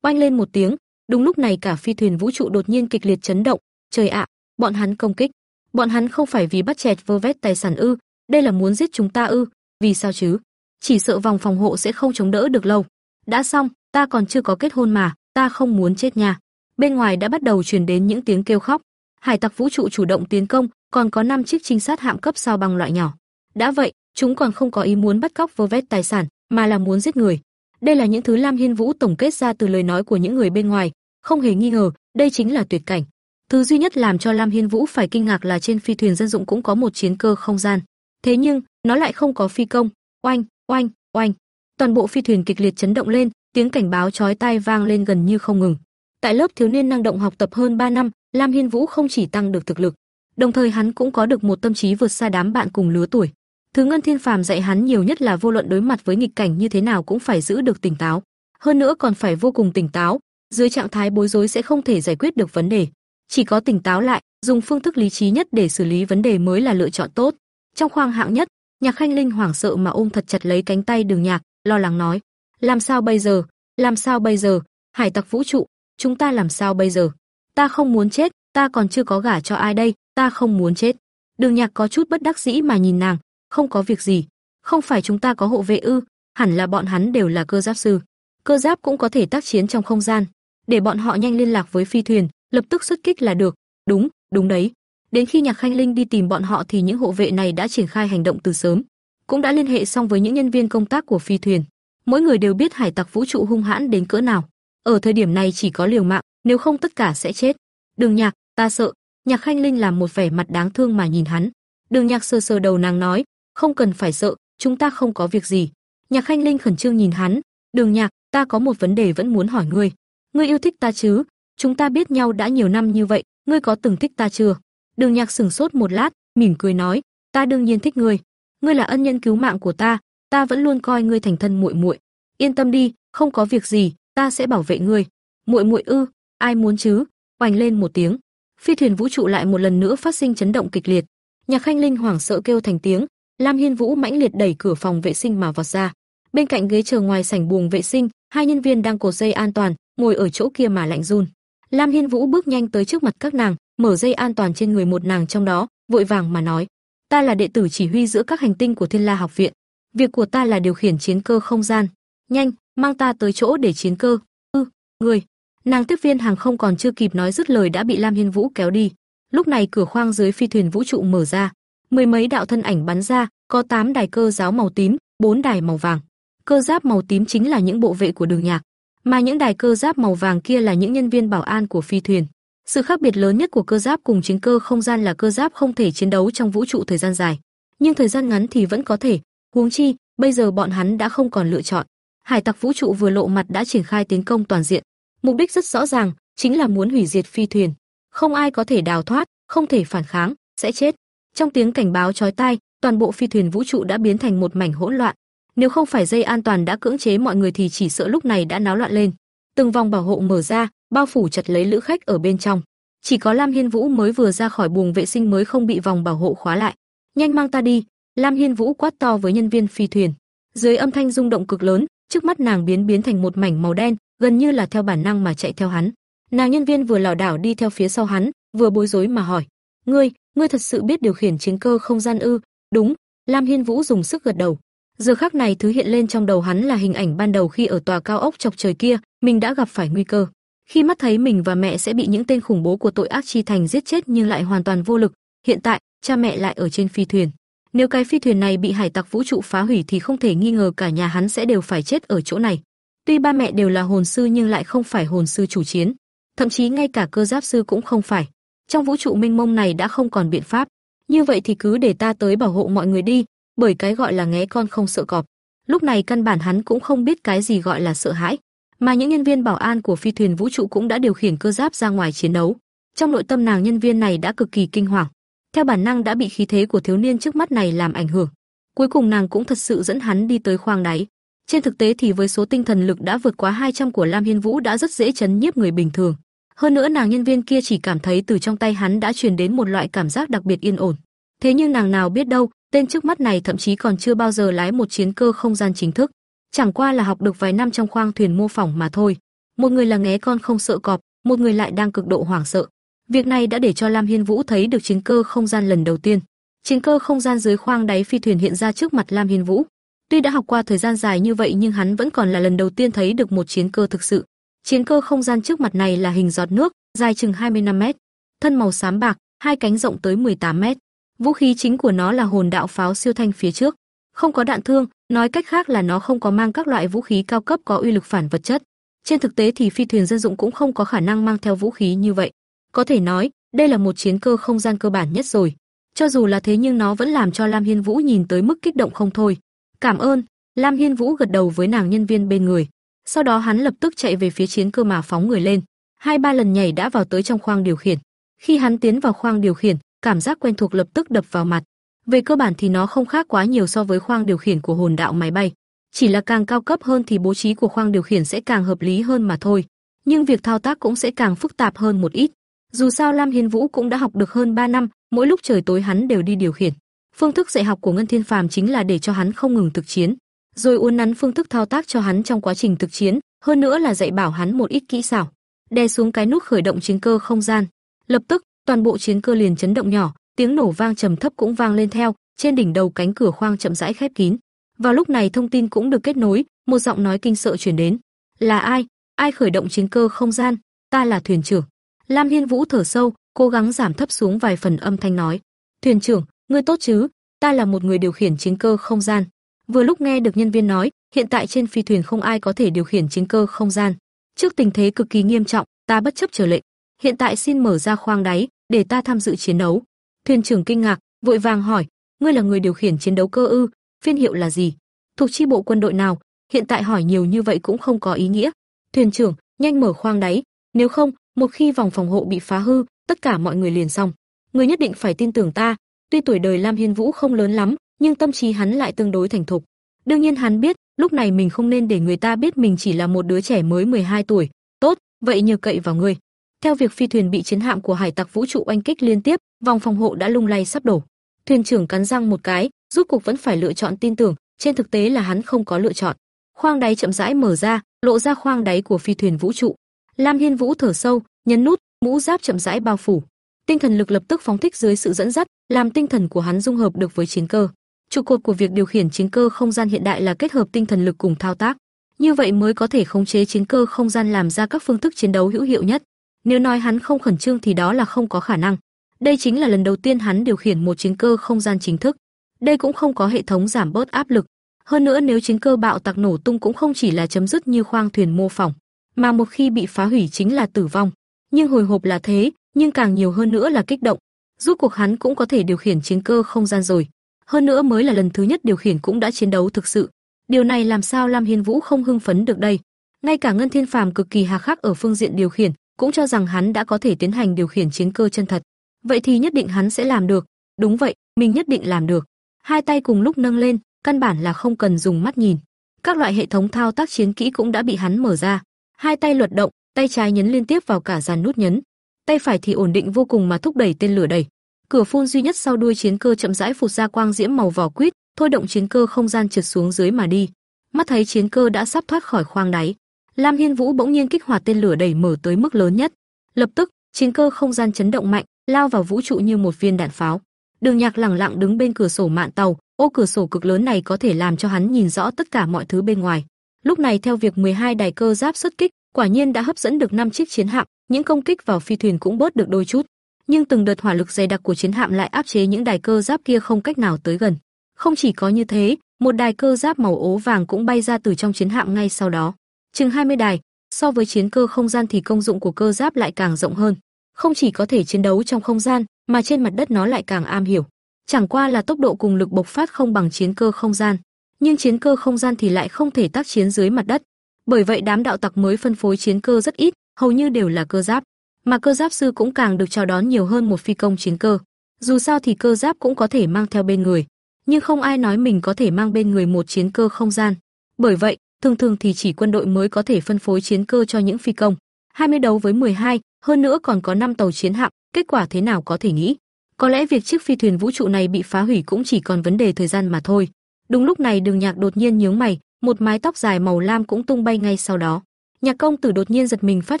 Oanh lên một tiếng, đúng lúc này cả phi thuyền vũ trụ đột nhiên kịch liệt chấn động, trời ạ, bọn hắn công kích. Bọn hắn không phải vì bắt chẹt vơ vét tài sản ư, đây là muốn giết chúng ta ư, vì sao chứ? Chỉ sợ vòng phòng hộ sẽ không chống đỡ được lâu. Đã xong, ta còn chưa có kết hôn mà, ta không muốn chết nha. Bên ngoài đã bắt đầu truyền đến những tiếng kêu khóc. Hải tặc vũ trụ chủ động tiến công, còn có 5 chiếc trinh sát hạm cấp sao băng loại nhỏ. Đã vậy, chúng còn không có ý muốn bắt cóc vơ vét tài sản, mà là muốn giết người. Đây là những thứ Lam Hiên Vũ tổng kết ra từ lời nói của những người bên ngoài, không hề nghi ngờ, đây chính là tuyệt cảnh. Thứ duy nhất làm cho Lam Hiên Vũ phải kinh ngạc là trên phi thuyền dân dụng cũng có một chiến cơ không gian. Thế nhưng, nó lại không có phi công. Oanh, oanh, oanh. Toàn bộ phi thuyền kịch liệt chấn động lên, tiếng cảnh báo chói tai vang lên gần như không ngừng. Tại lớp thiếu niên năng động học tập hơn 3 năm, Lam Hiên Vũ không chỉ tăng được thực lực, đồng thời hắn cũng có được một tâm trí vượt xa đám bạn cùng lứa tuổi. Thứ Ngân Thiên Phàm dạy hắn nhiều nhất là vô luận đối mặt với nghịch cảnh như thế nào cũng phải giữ được tỉnh táo, hơn nữa còn phải vô cùng tỉnh táo, dưới trạng thái bối rối sẽ không thể giải quyết được vấn đề. Chỉ có tỉnh táo lại, dùng phương thức lý trí nhất để xử lý vấn đề mới là lựa chọn tốt. Trong khoang hạng nhất, Nhạc Khanh Linh hoảng sợ mà ôm thật chặt lấy cánh tay Đường Nhạc, lo lắng nói: "Làm sao bây giờ? Làm sao bây giờ? Hải tặc vũ trụ, chúng ta làm sao bây giờ? Ta không muốn chết, ta còn chưa có gả cho ai đây, ta không muốn chết." Đường Nhạc có chút bất đắc dĩ mà nhìn nàng, không có việc gì, không phải chúng ta có hộ vệ ư? Hẳn là bọn hắn đều là cơ giáp sư. Cơ giáp cũng có thể tác chiến trong không gian, để bọn họ nhanh liên lạc với phi thuyền, lập tức xuất kích là được. Đúng, đúng đấy. Đến khi Nhạc Khanh Linh đi tìm bọn họ thì những hộ vệ này đã triển khai hành động từ sớm, cũng đã liên hệ xong với những nhân viên công tác của phi thuyền. Mỗi người đều biết hải tặc vũ trụ hung hãn đến cỡ nào. Ở thời điểm này chỉ có liều mạng, nếu không tất cả sẽ chết. Đường Nhạc, ta sợ. Nhạc Khanh Linh làm một vẻ mặt đáng thương mà nhìn hắn. Đường Nhạc sờ sờ đầu nàng nói, không cần phải sợ, chúng ta không có việc gì. Nhạc Khanh Linh khẩn trương nhìn hắn, "Đường Nhạc, ta có một vấn đề vẫn muốn hỏi ngươi. Ngươi yêu thích ta chứ? Chúng ta biết nhau đã nhiều năm như vậy, ngươi có từng thích ta chưa?" Đường Nhạc sững sốt một lát, mỉm cười nói, "Ta đương nhiên thích ngươi. Ngươi là ân nhân cứu mạng của ta, ta vẫn luôn coi ngươi thành thân muội muội. Yên tâm đi, không có việc gì, ta sẽ bảo vệ ngươi." "Muội muội ư? Ai muốn chứ?" Oành lên một tiếng. Phi thuyền vũ trụ lại một lần nữa phát sinh chấn động kịch liệt. Nhạc Khanh Linh hoảng sợ kêu thành tiếng, Lam Hiên Vũ mãnh liệt đẩy cửa phòng vệ sinh mà vọt ra. Bên cạnh ghế chờ ngoài sảnh buồng vệ sinh, hai nhân viên đang cột dây an toàn, ngồi ở chỗ kia mà lạnh run. Lam Hiên Vũ bước nhanh tới trước mặt các nàng, mở dây an toàn trên người một nàng trong đó, vội vàng mà nói: "Ta là đệ tử chỉ huy giữa các hành tinh của Thiên La học viện, việc của ta là điều khiển chiến cơ không gian, nhanh, mang ta tới chỗ để chiến cơ." "Ư, người." Nàng tiếp viên hàng không còn chưa kịp nói dứt lời đã bị Lam Hiên Vũ kéo đi. Lúc này cửa khoang dưới phi thuyền vũ trụ mở ra, mười mấy đạo thân ảnh bắn ra, có tám đài cơ giáo màu tím, bốn đài màu vàng. Cơ giáp màu tím chính là những bộ vệ của Đường Nhạc, mà những đài cơ giáp màu vàng kia là những nhân viên bảo an của phi thuyền. Sự khác biệt lớn nhất của cơ giáp cùng chiến cơ không gian là cơ giáp không thể chiến đấu trong vũ trụ thời gian dài, nhưng thời gian ngắn thì vẫn có thể. Huống chi, bây giờ bọn hắn đã không còn lựa chọn. Hải tặc vũ trụ vừa lộ mặt đã triển khai tiến công toàn diện, mục đích rất rõ ràng, chính là muốn hủy diệt phi thuyền. Không ai có thể đào thoát, không thể phản kháng, sẽ chết. Trong tiếng cảnh báo chói tai, toàn bộ phi thuyền vũ trụ đã biến thành một mảnh hỗn loạn. Nếu không phải dây an toàn đã cưỡng chế mọi người thì chỉ sợ lúc này đã náo loạn lên. Từng vòng bảo hộ mở ra, bao phủ chặt lấy lữ khách ở bên trong. Chỉ có Lam Hiên Vũ mới vừa ra khỏi buồng vệ sinh mới không bị vòng bảo hộ khóa lại. "Nhanh mang ta đi!" Lam Hiên Vũ quát to với nhân viên phi thuyền. Dưới âm thanh rung động cực lớn, trước mắt nàng biến biến thành một mảnh màu đen, gần như là theo bản năng mà chạy theo hắn. Nàng nhân viên vừa lảo đảo đi theo phía sau hắn, vừa bối rối mà hỏi: "Ngươi, ngươi thật sự biết điều khiển chiến cơ không gian ư?" "Đúng." Lam Hiên Vũ dùng sức gật đầu. Giờ khắc này thứ hiện lên trong đầu hắn là hình ảnh ban đầu khi ở tòa cao ốc chọc trời kia, mình đã gặp phải nguy cơ. Khi mắt thấy mình và mẹ sẽ bị những tên khủng bố của tội ác chi thành giết chết nhưng lại hoàn toàn vô lực, hiện tại, cha mẹ lại ở trên phi thuyền. Nếu cái phi thuyền này bị hải tặc vũ trụ phá hủy thì không thể nghi ngờ cả nhà hắn sẽ đều phải chết ở chỗ này. Tuy ba mẹ đều là hồn sư nhưng lại không phải hồn sư chủ chiến, thậm chí ngay cả cơ giáp sư cũng không phải. Trong vũ trụ mênh mông này đã không còn biện pháp. Như vậy thì cứ để ta tới bảo hộ mọi người đi, bởi cái gọi là nghé con không sợ cọp. Lúc này căn bản hắn cũng không biết cái gì gọi là sợ hãi, mà những nhân viên bảo an của phi thuyền vũ trụ cũng đã điều khiển cơ giáp ra ngoài chiến đấu. Trong nội tâm nàng nhân viên này đã cực kỳ kinh hoàng, theo bản năng đã bị khí thế của thiếu niên trước mắt này làm ảnh hưởng. Cuối cùng nàng cũng thật sự dẫn hắn đi tới khoang đáy. Trên thực tế thì với số tinh thần lực đã vượt quá 200 của Lam Hiên Vũ đã rất dễ chấn nhiếp người bình thường. Hơn nữa nàng nhân viên kia chỉ cảm thấy từ trong tay hắn đã truyền đến một loại cảm giác đặc biệt yên ổn. Thế nhưng nàng nào biết đâu, tên trước mắt này thậm chí còn chưa bao giờ lái một chiến cơ không gian chính thức, chẳng qua là học được vài năm trong khoang thuyền mô phỏng mà thôi. Một người là nghé con không sợ cọp, một người lại đang cực độ hoảng sợ. Việc này đã để cho Lam Hiên Vũ thấy được chiến cơ không gian lần đầu tiên. Chiến cơ không gian dưới khoang đáy phi thuyền hiện ra trước mặt Lam Hiên Vũ. Tuy đã học qua thời gian dài như vậy nhưng hắn vẫn còn là lần đầu tiên thấy được một chiến cơ thực sự. Chiến cơ không gian trước mặt này là hình giọt nước, dài chừng 25 mét, thân màu xám bạc, hai cánh rộng tới 18 mét. Vũ khí chính của nó là hồn đạo pháo siêu thanh phía trước, không có đạn thương, nói cách khác là nó không có mang các loại vũ khí cao cấp có uy lực phản vật chất. Trên thực tế thì phi thuyền dân dụng cũng không có khả năng mang theo vũ khí như vậy. Có thể nói, đây là một chiến cơ không gian cơ bản nhất rồi. Cho dù là thế nhưng nó vẫn làm cho Lam Hiên Vũ nhìn tới mức kích động không thôi. Cảm ơn, Lam Hiên Vũ gật đầu với nàng nhân viên bên người. Sau đó hắn lập tức chạy về phía chiến cơ mà phóng người lên. Hai ba lần nhảy đã vào tới trong khoang điều khiển. Khi hắn tiến vào khoang điều khiển, cảm giác quen thuộc lập tức đập vào mặt. Về cơ bản thì nó không khác quá nhiều so với khoang điều khiển của hồn đạo máy bay, chỉ là càng cao cấp hơn thì bố trí của khoang điều khiển sẽ càng hợp lý hơn mà thôi, nhưng việc thao tác cũng sẽ càng phức tạp hơn một ít. Dù sao Lam Hiên Vũ cũng đã học được hơn 3 năm, mỗi lúc trời tối hắn đều đi điều khiển. Phương thức dạy học của Ngân Thiên Phàm chính là để cho hắn không ngừng thực chiến, rồi uốn nắn phương thức thao tác cho hắn trong quá trình thực chiến, hơn nữa là dạy bảo hắn một ít kỹ xảo. Đè xuống cái nút khởi động chiến cơ không gian, lập tức toàn bộ chiến cơ liền chấn động nhỏ, tiếng nổ vang trầm thấp cũng vang lên theo, trên đỉnh đầu cánh cửa khoang chậm rãi khép kín. Vào lúc này thông tin cũng được kết nối, một giọng nói kinh sợ truyền đến. "Là ai? Ai khởi động chiến cơ không gian? Ta là thuyền trưởng." Lam Hiên Vũ thở sâu, cố gắng giảm thấp xuống vài phần âm thanh nói. "Thuyền trưởng, ngươi tốt chứ? Ta là một người điều khiển chiến cơ không gian." Vừa lúc nghe được nhân viên nói, hiện tại trên phi thuyền không ai có thể điều khiển chiến cơ không gian. Trước tình thế cực kỳ nghiêm trọng, ta bất chấp chờ lệnh. Hiện tại xin mở ra khoang đáy, để ta tham dự chiến đấu. Thuyền trưởng kinh ngạc, vội vàng hỏi, ngươi là người điều khiển chiến đấu cơ ư? Phiên hiệu là gì? Thuộc chi bộ quân đội nào? Hiện tại hỏi nhiều như vậy cũng không có ý nghĩa. Thuyền trưởng, nhanh mở khoang đáy, nếu không, một khi vòng phòng hộ bị phá hư, tất cả mọi người liền xong. Ngươi nhất định phải tin tưởng ta. Tuy tuổi đời Lam Hiên Vũ không lớn lắm, nhưng tâm trí hắn lại tương đối thành thục. Đương nhiên hắn biết, lúc này mình không nên để người ta biết mình chỉ là một đứa trẻ mới 12 tuổi. Tốt, vậy nhờ cậy vào ngươi. Theo việc phi thuyền bị chiến hạm của hải tặc vũ trụ oanh kích liên tiếp, vòng phòng hộ đã lung lay sắp đổ. Thuyền trưởng cắn răng một cái, rút cuộc vẫn phải lựa chọn tin tưởng, trên thực tế là hắn không có lựa chọn. Khoang đáy chậm rãi mở ra, lộ ra khoang đáy của phi thuyền vũ trụ. Lam Hiên Vũ thở sâu, nhấn nút, mũ giáp chậm rãi bao phủ. Tinh thần lực lập tức phóng thích dưới sự dẫn dắt, làm tinh thần của hắn dung hợp được với chiến cơ. Trụ cột của việc điều khiển chiến cơ không gian hiện đại là kết hợp tinh thần lực cùng thao tác. Như vậy mới có thể khống chế chiến cơ không gian làm ra các phương thức chiến đấu hữu hiệu nhất. Nếu nói hắn không khẩn trương thì đó là không có khả năng. Đây chính là lần đầu tiên hắn điều khiển một chiến cơ không gian chính thức. Đây cũng không có hệ thống giảm bớt áp lực. Hơn nữa nếu chiến cơ bạo tạc nổ tung cũng không chỉ là chấm dứt như khoang thuyền mô phỏng, mà một khi bị phá hủy chính là tử vong. Nhưng hồi hộp là thế, nhưng càng nhiều hơn nữa là kích động. Rốt cuộc hắn cũng có thể điều khiển chiến cơ không gian rồi. Hơn nữa mới là lần thứ nhất điều khiển cũng đã chiến đấu thực sự. Điều này làm sao Lam Hiên Vũ không hưng phấn được đây? Ngay cả Ngân Thiên Phàm cực kỳ hà khắc ở phương diện điều khiển, cũng cho rằng hắn đã có thể tiến hành điều khiển chiến cơ chân thật. Vậy thì nhất định hắn sẽ làm được. Đúng vậy, mình nhất định làm được. Hai tay cùng lúc nâng lên, căn bản là không cần dùng mắt nhìn. Các loại hệ thống thao tác chiến kỹ cũng đã bị hắn mở ra. Hai tay luật động, tay trái nhấn liên tiếp vào cả dàn nút nhấn, tay phải thì ổn định vô cùng mà thúc đẩy tên lửa đẩy. Cửa phun duy nhất sau đuôi chiến cơ chậm rãi phụt ra quang diễm màu vỏ quýt, thôi động chiến cơ không gian trượt xuống dưới mà đi. Mắt thấy chiến cơ đã sắp thoát khỏi khoang đáy, Lam Hiên Vũ bỗng nhiên kích hoạt tên lửa đẩy mở tới mức lớn nhất. Lập tức, chiến cơ không gian chấn động mạnh, lao vào vũ trụ như một viên đạn pháo. Đường Nhạc lẳng lặng đứng bên cửa sổ mạn tàu, ô cửa sổ cực lớn này có thể làm cho hắn nhìn rõ tất cả mọi thứ bên ngoài. Lúc này theo việc 12 đài cơ giáp xuất kích, quả nhiên đã hấp dẫn được năm chiếc chiến hạm, những công kích vào phi thuyền cũng bớt được đôi chút. Nhưng từng đợt hỏa lực dày đặc của chiến hạm lại áp chế những đài cơ giáp kia không cách nào tới gần. Không chỉ có như thế, một đài cơ giáp màu ố vàng cũng bay ra từ trong chiến hạm ngay sau đó. Chừng 20 đài, so với chiến cơ không gian thì công dụng của cơ giáp lại càng rộng hơn. Không chỉ có thể chiến đấu trong không gian, mà trên mặt đất nó lại càng am hiểu. Chẳng qua là tốc độ cùng lực bộc phát không bằng chiến cơ không gian, nhưng chiến cơ không gian thì lại không thể tác chiến dưới mặt đất. Bởi vậy đám đạo tặc mới phân phối chiến cơ rất ít, hầu như đều là cơ giáp, mà cơ giáp sư cũng càng được chào đón nhiều hơn một phi công chiến cơ. Dù sao thì cơ giáp cũng có thể mang theo bên người, nhưng không ai nói mình có thể mang bên người một chiến cơ không gian. Bởi vậy, thường thường thì chỉ quân đội mới có thể phân phối chiến cơ cho những phi công. 20 đấu với 12, hơn nữa còn có 5 tàu chiến hạm, kết quả thế nào có thể nghĩ. Có lẽ việc chiếc phi thuyền vũ trụ này bị phá hủy cũng chỉ còn vấn đề thời gian mà thôi. Đúng lúc này Đường Nhạc đột nhiên nhướng mày, một mái tóc dài màu lam cũng tung bay ngay sau đó. Nhạc công tử đột nhiên giật mình phát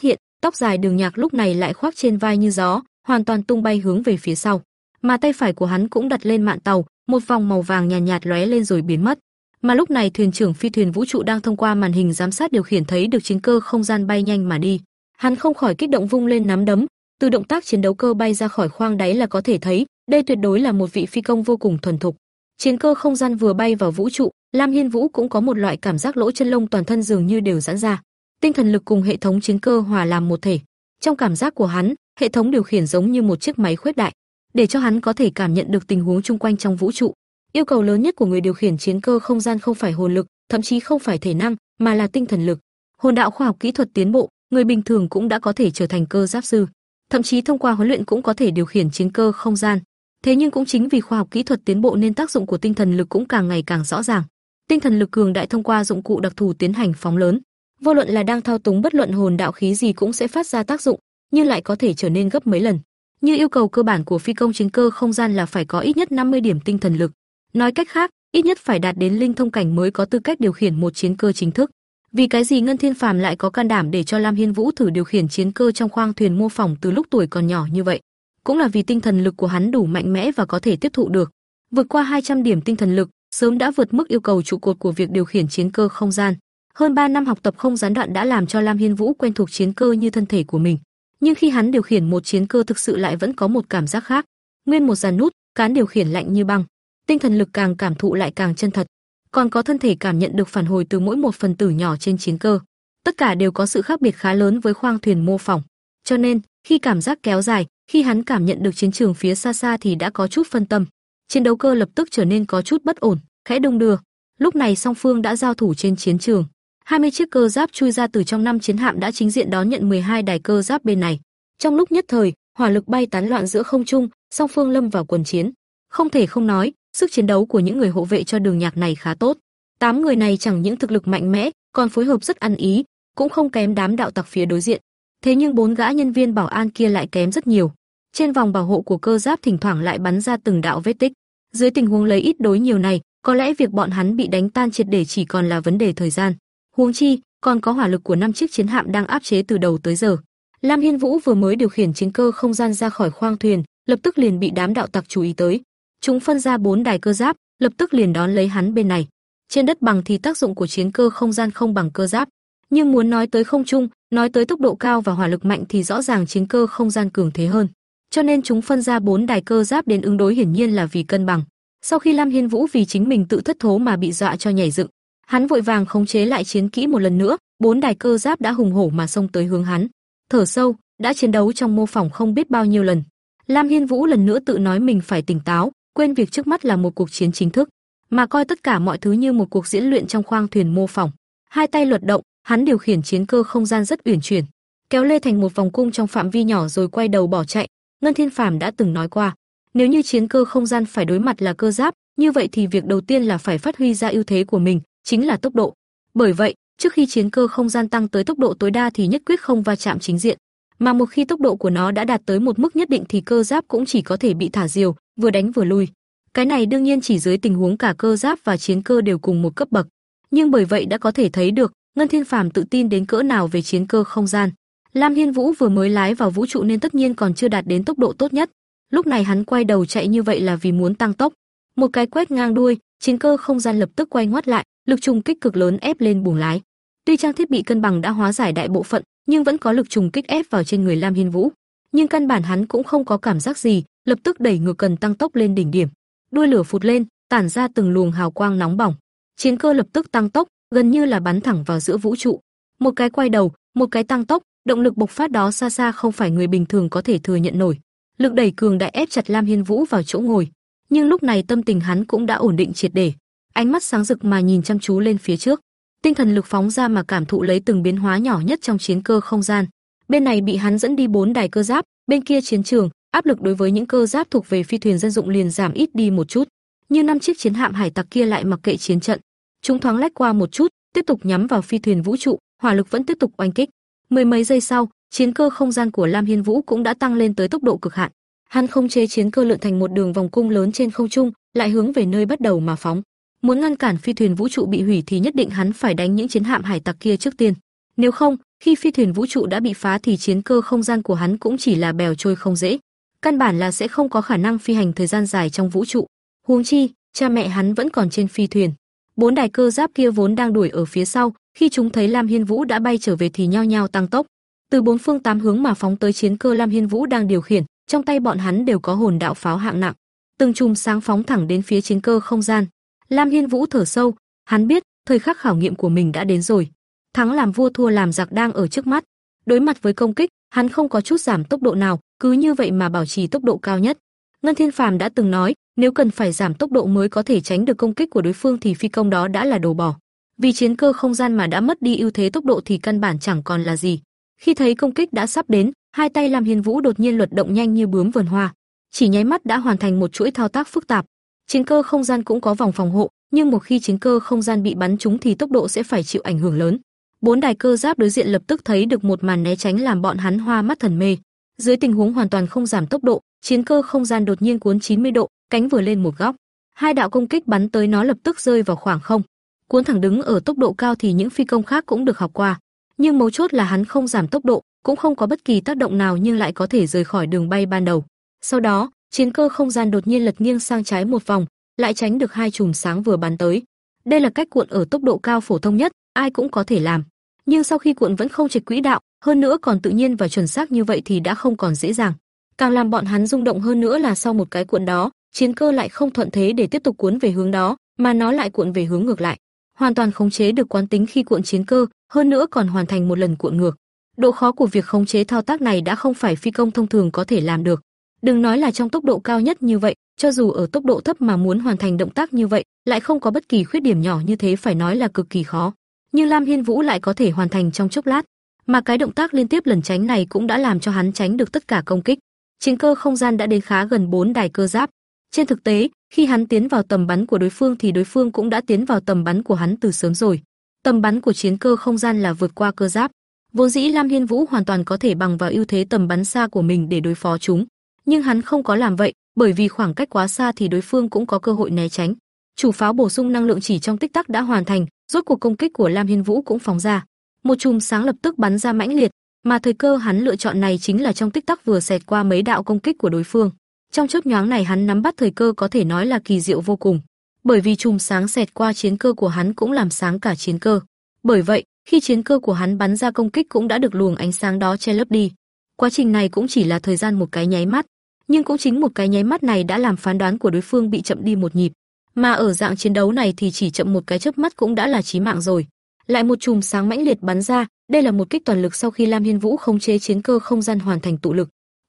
hiện, tóc dài Đường Nhạc lúc này lại khoác trên vai như gió, hoàn toàn tung bay hướng về phía sau. Mà tay phải của hắn cũng đặt lên mạn tàu, một vòng màu vàng nhàn nhạt, nhạt lóe lên rồi biến mất. Mà lúc này thuyền trưởng phi thuyền vũ trụ đang thông qua màn hình giám sát điều khiển thấy được chiến cơ không gian bay nhanh mà đi. Hắn không khỏi kích động vung lên nắm đấm, từ động tác chiến đấu cơ bay ra khỏi khoang đáy là có thể thấy, đây tuyệt đối là một vị phi công vô cùng thuần thục. Chiến cơ không gian vừa bay vào vũ trụ, Lam Hiên Vũ cũng có một loại cảm giác lỗ chân lông toàn thân dường như đều giãn ra. Tinh thần lực cùng hệ thống chiến cơ hòa làm một thể. Trong cảm giác của hắn, hệ thống điều khiển giống như một chiếc máy khuếch đại, để cho hắn có thể cảm nhận được tình huống chung quanh trong vũ trụ. Yêu cầu lớn nhất của người điều khiển chiến cơ không gian không phải hồn lực, thậm chí không phải thể năng, mà là tinh thần lực. Hồn đạo khoa học kỹ thuật tiến bộ, người bình thường cũng đã có thể trở thành cơ giáp sư, thậm chí thông qua huấn luyện cũng có thể điều khiển chiến cơ không gian. Thế nhưng cũng chính vì khoa học kỹ thuật tiến bộ nên tác dụng của tinh thần lực cũng càng ngày càng rõ ràng. Tinh thần lực cường đại thông qua dụng cụ đặc thù tiến hành phóng lớn, vô luận là đang thao túng bất luận hồn đạo khí gì cũng sẽ phát ra tác dụng, nhưng lại có thể trở nên gấp mấy lần. Như yêu cầu cơ bản của phi công chiến cơ không gian là phải có ít nhất 50 điểm tinh thần lực. Nói cách khác, ít nhất phải đạt đến linh thông cảnh mới có tư cách điều khiển một chiến cơ chính thức. Vì cái gì Ngân Thiên Phàm lại có can đảm để cho Lam Hiên Vũ thử điều khiển chiến cơ trong khoang thuyền mô phỏng từ lúc tuổi còn nhỏ như vậy? Cũng là vì tinh thần lực của hắn đủ mạnh mẽ và có thể tiếp thụ được. Vượt qua 200 điểm tinh thần lực, sớm đã vượt mức yêu cầu trụ cột của việc điều khiển chiến cơ không gian. Hơn 3 năm học tập không gián đoạn đã làm cho Lam Hiên Vũ quen thuộc chiến cơ như thân thể của mình. Nhưng khi hắn điều khiển một chiến cơ thực sự lại vẫn có một cảm giác khác. Nguyên một dàn nút, cán điều khiển lạnh như băng, tinh thần lực càng cảm thụ lại càng chân thật, còn có thân thể cảm nhận được phản hồi từ mỗi một phần tử nhỏ trên chiến cơ. Tất cả đều có sự khác biệt khá lớn với khoang thuyền mô phỏng. Cho nên, khi cảm giác kéo dài, khi hắn cảm nhận được chiến trường phía xa xa thì đã có chút phân tâm. Chiến đấu cơ lập tức trở nên có chút bất ổn, khẽ đung đưa. Lúc này song phương đã giao thủ trên chiến trường. 20 chiếc cơ giáp chui ra từ trong năm chiến hạm đã chính diện đón nhận 12 đài cơ giáp bên này. Trong lúc nhất thời, hỏa lực bay tán loạn giữa không trung, song phương lâm vào quần chiến. Không thể không nói, sức chiến đấu của những người hộ vệ cho đường nhạc này khá tốt. Tám người này chẳng những thực lực mạnh mẽ, còn phối hợp rất ăn ý, cũng không kém đám đạo tặc phía đối diện. Thế nhưng bốn gã nhân viên bảo an kia lại kém rất nhiều. Trên vòng bảo hộ của cơ giáp thỉnh thoảng lại bắn ra từng đạo vết tích. Dưới tình huống lấy ít đối nhiều này, có lẽ việc bọn hắn bị đánh tan triệt để chỉ còn là vấn đề thời gian. Huống chi, còn có hỏa lực của năm chiếc chiến hạm đang áp chế từ đầu tới giờ. Lam Hiên Vũ vừa mới điều khiển chiến cơ không gian ra khỏi khoang thuyền, lập tức liền bị đám đạo tặc chú ý tới. Chúng phân ra bốn đài cơ giáp, lập tức liền đón lấy hắn bên này. Trên đất bằng thì tác dụng của chiến cơ không gian không bằng cơ giáp, nhưng muốn nói tới không trung, nói tới tốc độ cao và hỏa lực mạnh thì rõ ràng chiến cơ không gian cường thế hơn. cho nên chúng phân ra bốn đài cơ giáp đến ứng đối hiển nhiên là vì cân bằng. Sau khi Lam Hiên Vũ vì chính mình tự thất thố mà bị dọa cho nhảy dựng, hắn vội vàng khống chế lại chiến kỹ một lần nữa, bốn đài cơ giáp đã hùng hổ mà xông tới hướng hắn. Thở sâu, đã chiến đấu trong mô phỏng không biết bao nhiêu lần. Lam Hiên Vũ lần nữa tự nói mình phải tỉnh táo, quên việc trước mắt là một cuộc chiến chính thức, mà coi tất cả mọi thứ như một cuộc diễn luyện trong khoang thuyền mô phỏng. Hai tay luật động, hắn điều khiển chiến cơ không gian rất uyển chuyển, kéo lê thành một vòng cung trong phạm vi nhỏ rồi quay đầu bỏ chạy. Ngân Thiên Phàm đã từng nói qua, nếu như chiến cơ không gian phải đối mặt là cơ giáp, như vậy thì việc đầu tiên là phải phát huy ra ưu thế của mình, chính là tốc độ. Bởi vậy, trước khi chiến cơ không gian tăng tới tốc độ tối đa thì nhất quyết không va chạm chính diện, mà một khi tốc độ của nó đã đạt tới một mức nhất định thì cơ giáp cũng chỉ có thể bị thả diều, vừa đánh vừa lui. Cái này đương nhiên chỉ dưới tình huống cả cơ giáp và chiến cơ đều cùng một cấp bậc, nhưng bởi vậy đã có thể thấy được Ngân Thiên Phàm tự tin đến cỡ nào về chiến cơ không gian. Lam Hiên Vũ vừa mới lái vào vũ trụ nên tất nhiên còn chưa đạt đến tốc độ tốt nhất. Lúc này hắn quay đầu chạy như vậy là vì muốn tăng tốc. Một cái quét ngang đuôi, chiến cơ không gian lập tức quay ngoắt lại, lực trùng kích cực lớn ép lên buồng lái. Tuy trang thiết bị cân bằng đã hóa giải đại bộ phận, nhưng vẫn có lực trùng kích ép vào trên người Lam Hiên Vũ. Nhưng căn bản hắn cũng không có cảm giác gì, lập tức đẩy ngược cần tăng tốc lên đỉnh điểm. Đuôi lửa phụt lên, tản ra từng luồng hào quang nóng bỏng. Chiến cơ lập tức tăng tốc, gần như là bắn thẳng vào giữa vũ trụ. Một cái quay đầu, một cái tăng tốc, động lực bộc phát đó xa xa không phải người bình thường có thể thừa nhận nổi. Lực đẩy cường đại ép chặt Lam Hiên Vũ vào chỗ ngồi, nhưng lúc này tâm tình hắn cũng đã ổn định triệt để, ánh mắt sáng rực mà nhìn chăm chú lên phía trước tinh thần lực phóng ra mà cảm thụ lấy từng biến hóa nhỏ nhất trong chiến cơ không gian. Bên này bị hắn dẫn đi bốn đài cơ giáp, bên kia chiến trường, áp lực đối với những cơ giáp thuộc về phi thuyền dân dụng liền giảm ít đi một chút. Như năm chiếc chiến hạm hải tặc kia lại mặc kệ chiến trận, chúng thoáng lách qua một chút, tiếp tục nhắm vào phi thuyền vũ trụ, hỏa lực vẫn tiếp tục oanh kích. Mười mấy giây sau, chiến cơ không gian của Lam Hiên Vũ cũng đã tăng lên tới tốc độ cực hạn. Hắn không chế chiến cơ lượn thành một đường vòng cung lớn trên không trung, lại hướng về nơi bắt đầu mà phóng. Muốn ngăn cản phi thuyền vũ trụ bị hủy thì nhất định hắn phải đánh những chiến hạm hải tặc kia trước tiên. Nếu không, khi phi thuyền vũ trụ đã bị phá thì chiến cơ không gian của hắn cũng chỉ là bèo trôi không dễ. Căn bản là sẽ không có khả năng phi hành thời gian dài trong vũ trụ. Huống chi, cha mẹ hắn vẫn còn trên phi thuyền. Bốn đài cơ giáp kia vốn đang đuổi ở phía sau, khi chúng thấy Lam Hiên Vũ đã bay trở về thì nhao nhao tăng tốc, từ bốn phương tám hướng mà phóng tới chiến cơ Lam Hiên Vũ đang điều khiển, trong tay bọn hắn đều có hồn đạo pháo hạng nặng, từng chùm sáng phóng thẳng đến phía chiến cơ không gian. Lam Hiên Vũ thở sâu, hắn biết, thời khắc khảo nghiệm của mình đã đến rồi. Thắng làm vua thua làm giặc đang ở trước mắt. Đối mặt với công kích, hắn không có chút giảm tốc độ nào, cứ như vậy mà bảo trì tốc độ cao nhất. Ngân Thiên Phàm đã từng nói, nếu cần phải giảm tốc độ mới có thể tránh được công kích của đối phương thì phi công đó đã là đồ bỏ. Vì chiến cơ không gian mà đã mất đi ưu thế tốc độ thì căn bản chẳng còn là gì. Khi thấy công kích đã sắp đến, hai tay Lam Hiên Vũ đột nhiên luật động nhanh như bướm vườn hoa, chỉ nháy mắt đã hoàn thành một chuỗi thao tác phức tạp, Chiến cơ không gian cũng có vòng phòng hộ, nhưng một khi chiến cơ không gian bị bắn trúng thì tốc độ sẽ phải chịu ảnh hưởng lớn. Bốn đài cơ giáp đối diện lập tức thấy được một màn né tránh làm bọn hắn hoa mắt thần mê. Dưới tình huống hoàn toàn không giảm tốc độ, chiến cơ không gian đột nhiên cuốn 90 độ, cánh vừa lên một góc. Hai đạo công kích bắn tới nó lập tức rơi vào khoảng không. Cuốn thẳng đứng ở tốc độ cao thì những phi công khác cũng được học qua, nhưng mấu chốt là hắn không giảm tốc độ, cũng không có bất kỳ tác động nào nhưng lại có thể rời khỏi đường bay ban đầu. Sau đó, chiến cơ không gian đột nhiên lật nghiêng sang trái một vòng, lại tránh được hai chùm sáng vừa bắn tới. Đây là cách cuộn ở tốc độ cao phổ thông nhất, ai cũng có thể làm. Nhưng sau khi cuộn vẫn không chệch quỹ đạo, hơn nữa còn tự nhiên và chuẩn xác như vậy thì đã không còn dễ dàng. Càng làm bọn hắn rung động hơn nữa là sau một cái cuộn đó, chiến cơ lại không thuận thế để tiếp tục cuốn về hướng đó, mà nó lại cuộn về hướng ngược lại. Hoàn toàn khống chế được quán tính khi cuộn chiến cơ, hơn nữa còn hoàn thành một lần cuộn ngược. Độ khó của việc khống chế thao tác này đã không phải phi công thông thường có thể làm được. Đừng nói là trong tốc độ cao nhất như vậy, cho dù ở tốc độ thấp mà muốn hoàn thành động tác như vậy, lại không có bất kỳ khuyết điểm nhỏ như thế phải nói là cực kỳ khó. Nhưng Lam Hiên Vũ lại có thể hoàn thành trong chốc lát, mà cái động tác liên tiếp lần tránh này cũng đã làm cho hắn tránh được tất cả công kích. Chiến cơ không gian đã đến khá gần bốn đài cơ giáp. Trên thực tế, khi hắn tiến vào tầm bắn của đối phương thì đối phương cũng đã tiến vào tầm bắn của hắn từ sớm rồi. Tầm bắn của chiến cơ không gian là vượt qua cơ giáp. Vốn dĩ Lam Hiên Vũ hoàn toàn có thể bằng vào ưu thế tầm bắn xa của mình để đối phó chúng nhưng hắn không có làm vậy, bởi vì khoảng cách quá xa thì đối phương cũng có cơ hội né tránh. Chủ pháo bổ sung năng lượng chỉ trong tích tắc đã hoàn thành, rốt cuộc công kích của Lam Hiên Vũ cũng phóng ra. Một chùm sáng lập tức bắn ra mãnh liệt, mà thời cơ hắn lựa chọn này chính là trong tích tắc vừa xẹt qua mấy đạo công kích của đối phương. Trong chớp nhoáng này hắn nắm bắt thời cơ có thể nói là kỳ diệu vô cùng, bởi vì chùm sáng xẹt qua chiến cơ của hắn cũng làm sáng cả chiến cơ. Bởi vậy, khi chiến cơ của hắn bắn ra công kích cũng đã được luồng ánh sáng đó che lấp đi. Quá trình này cũng chỉ là thời gian một cái nháy mắt, nhưng cũng chính một cái nháy mắt này đã làm phán đoán của đối phương bị chậm đi một nhịp, mà ở dạng chiến đấu này thì chỉ chậm một cái chớp mắt cũng đã là chí mạng rồi. Lại một chùm sáng mãnh liệt bắn ra, đây là một kích toàn lực sau khi Lam Hiên Vũ khống chế chiến cơ không gian hoàn thành tụ lực.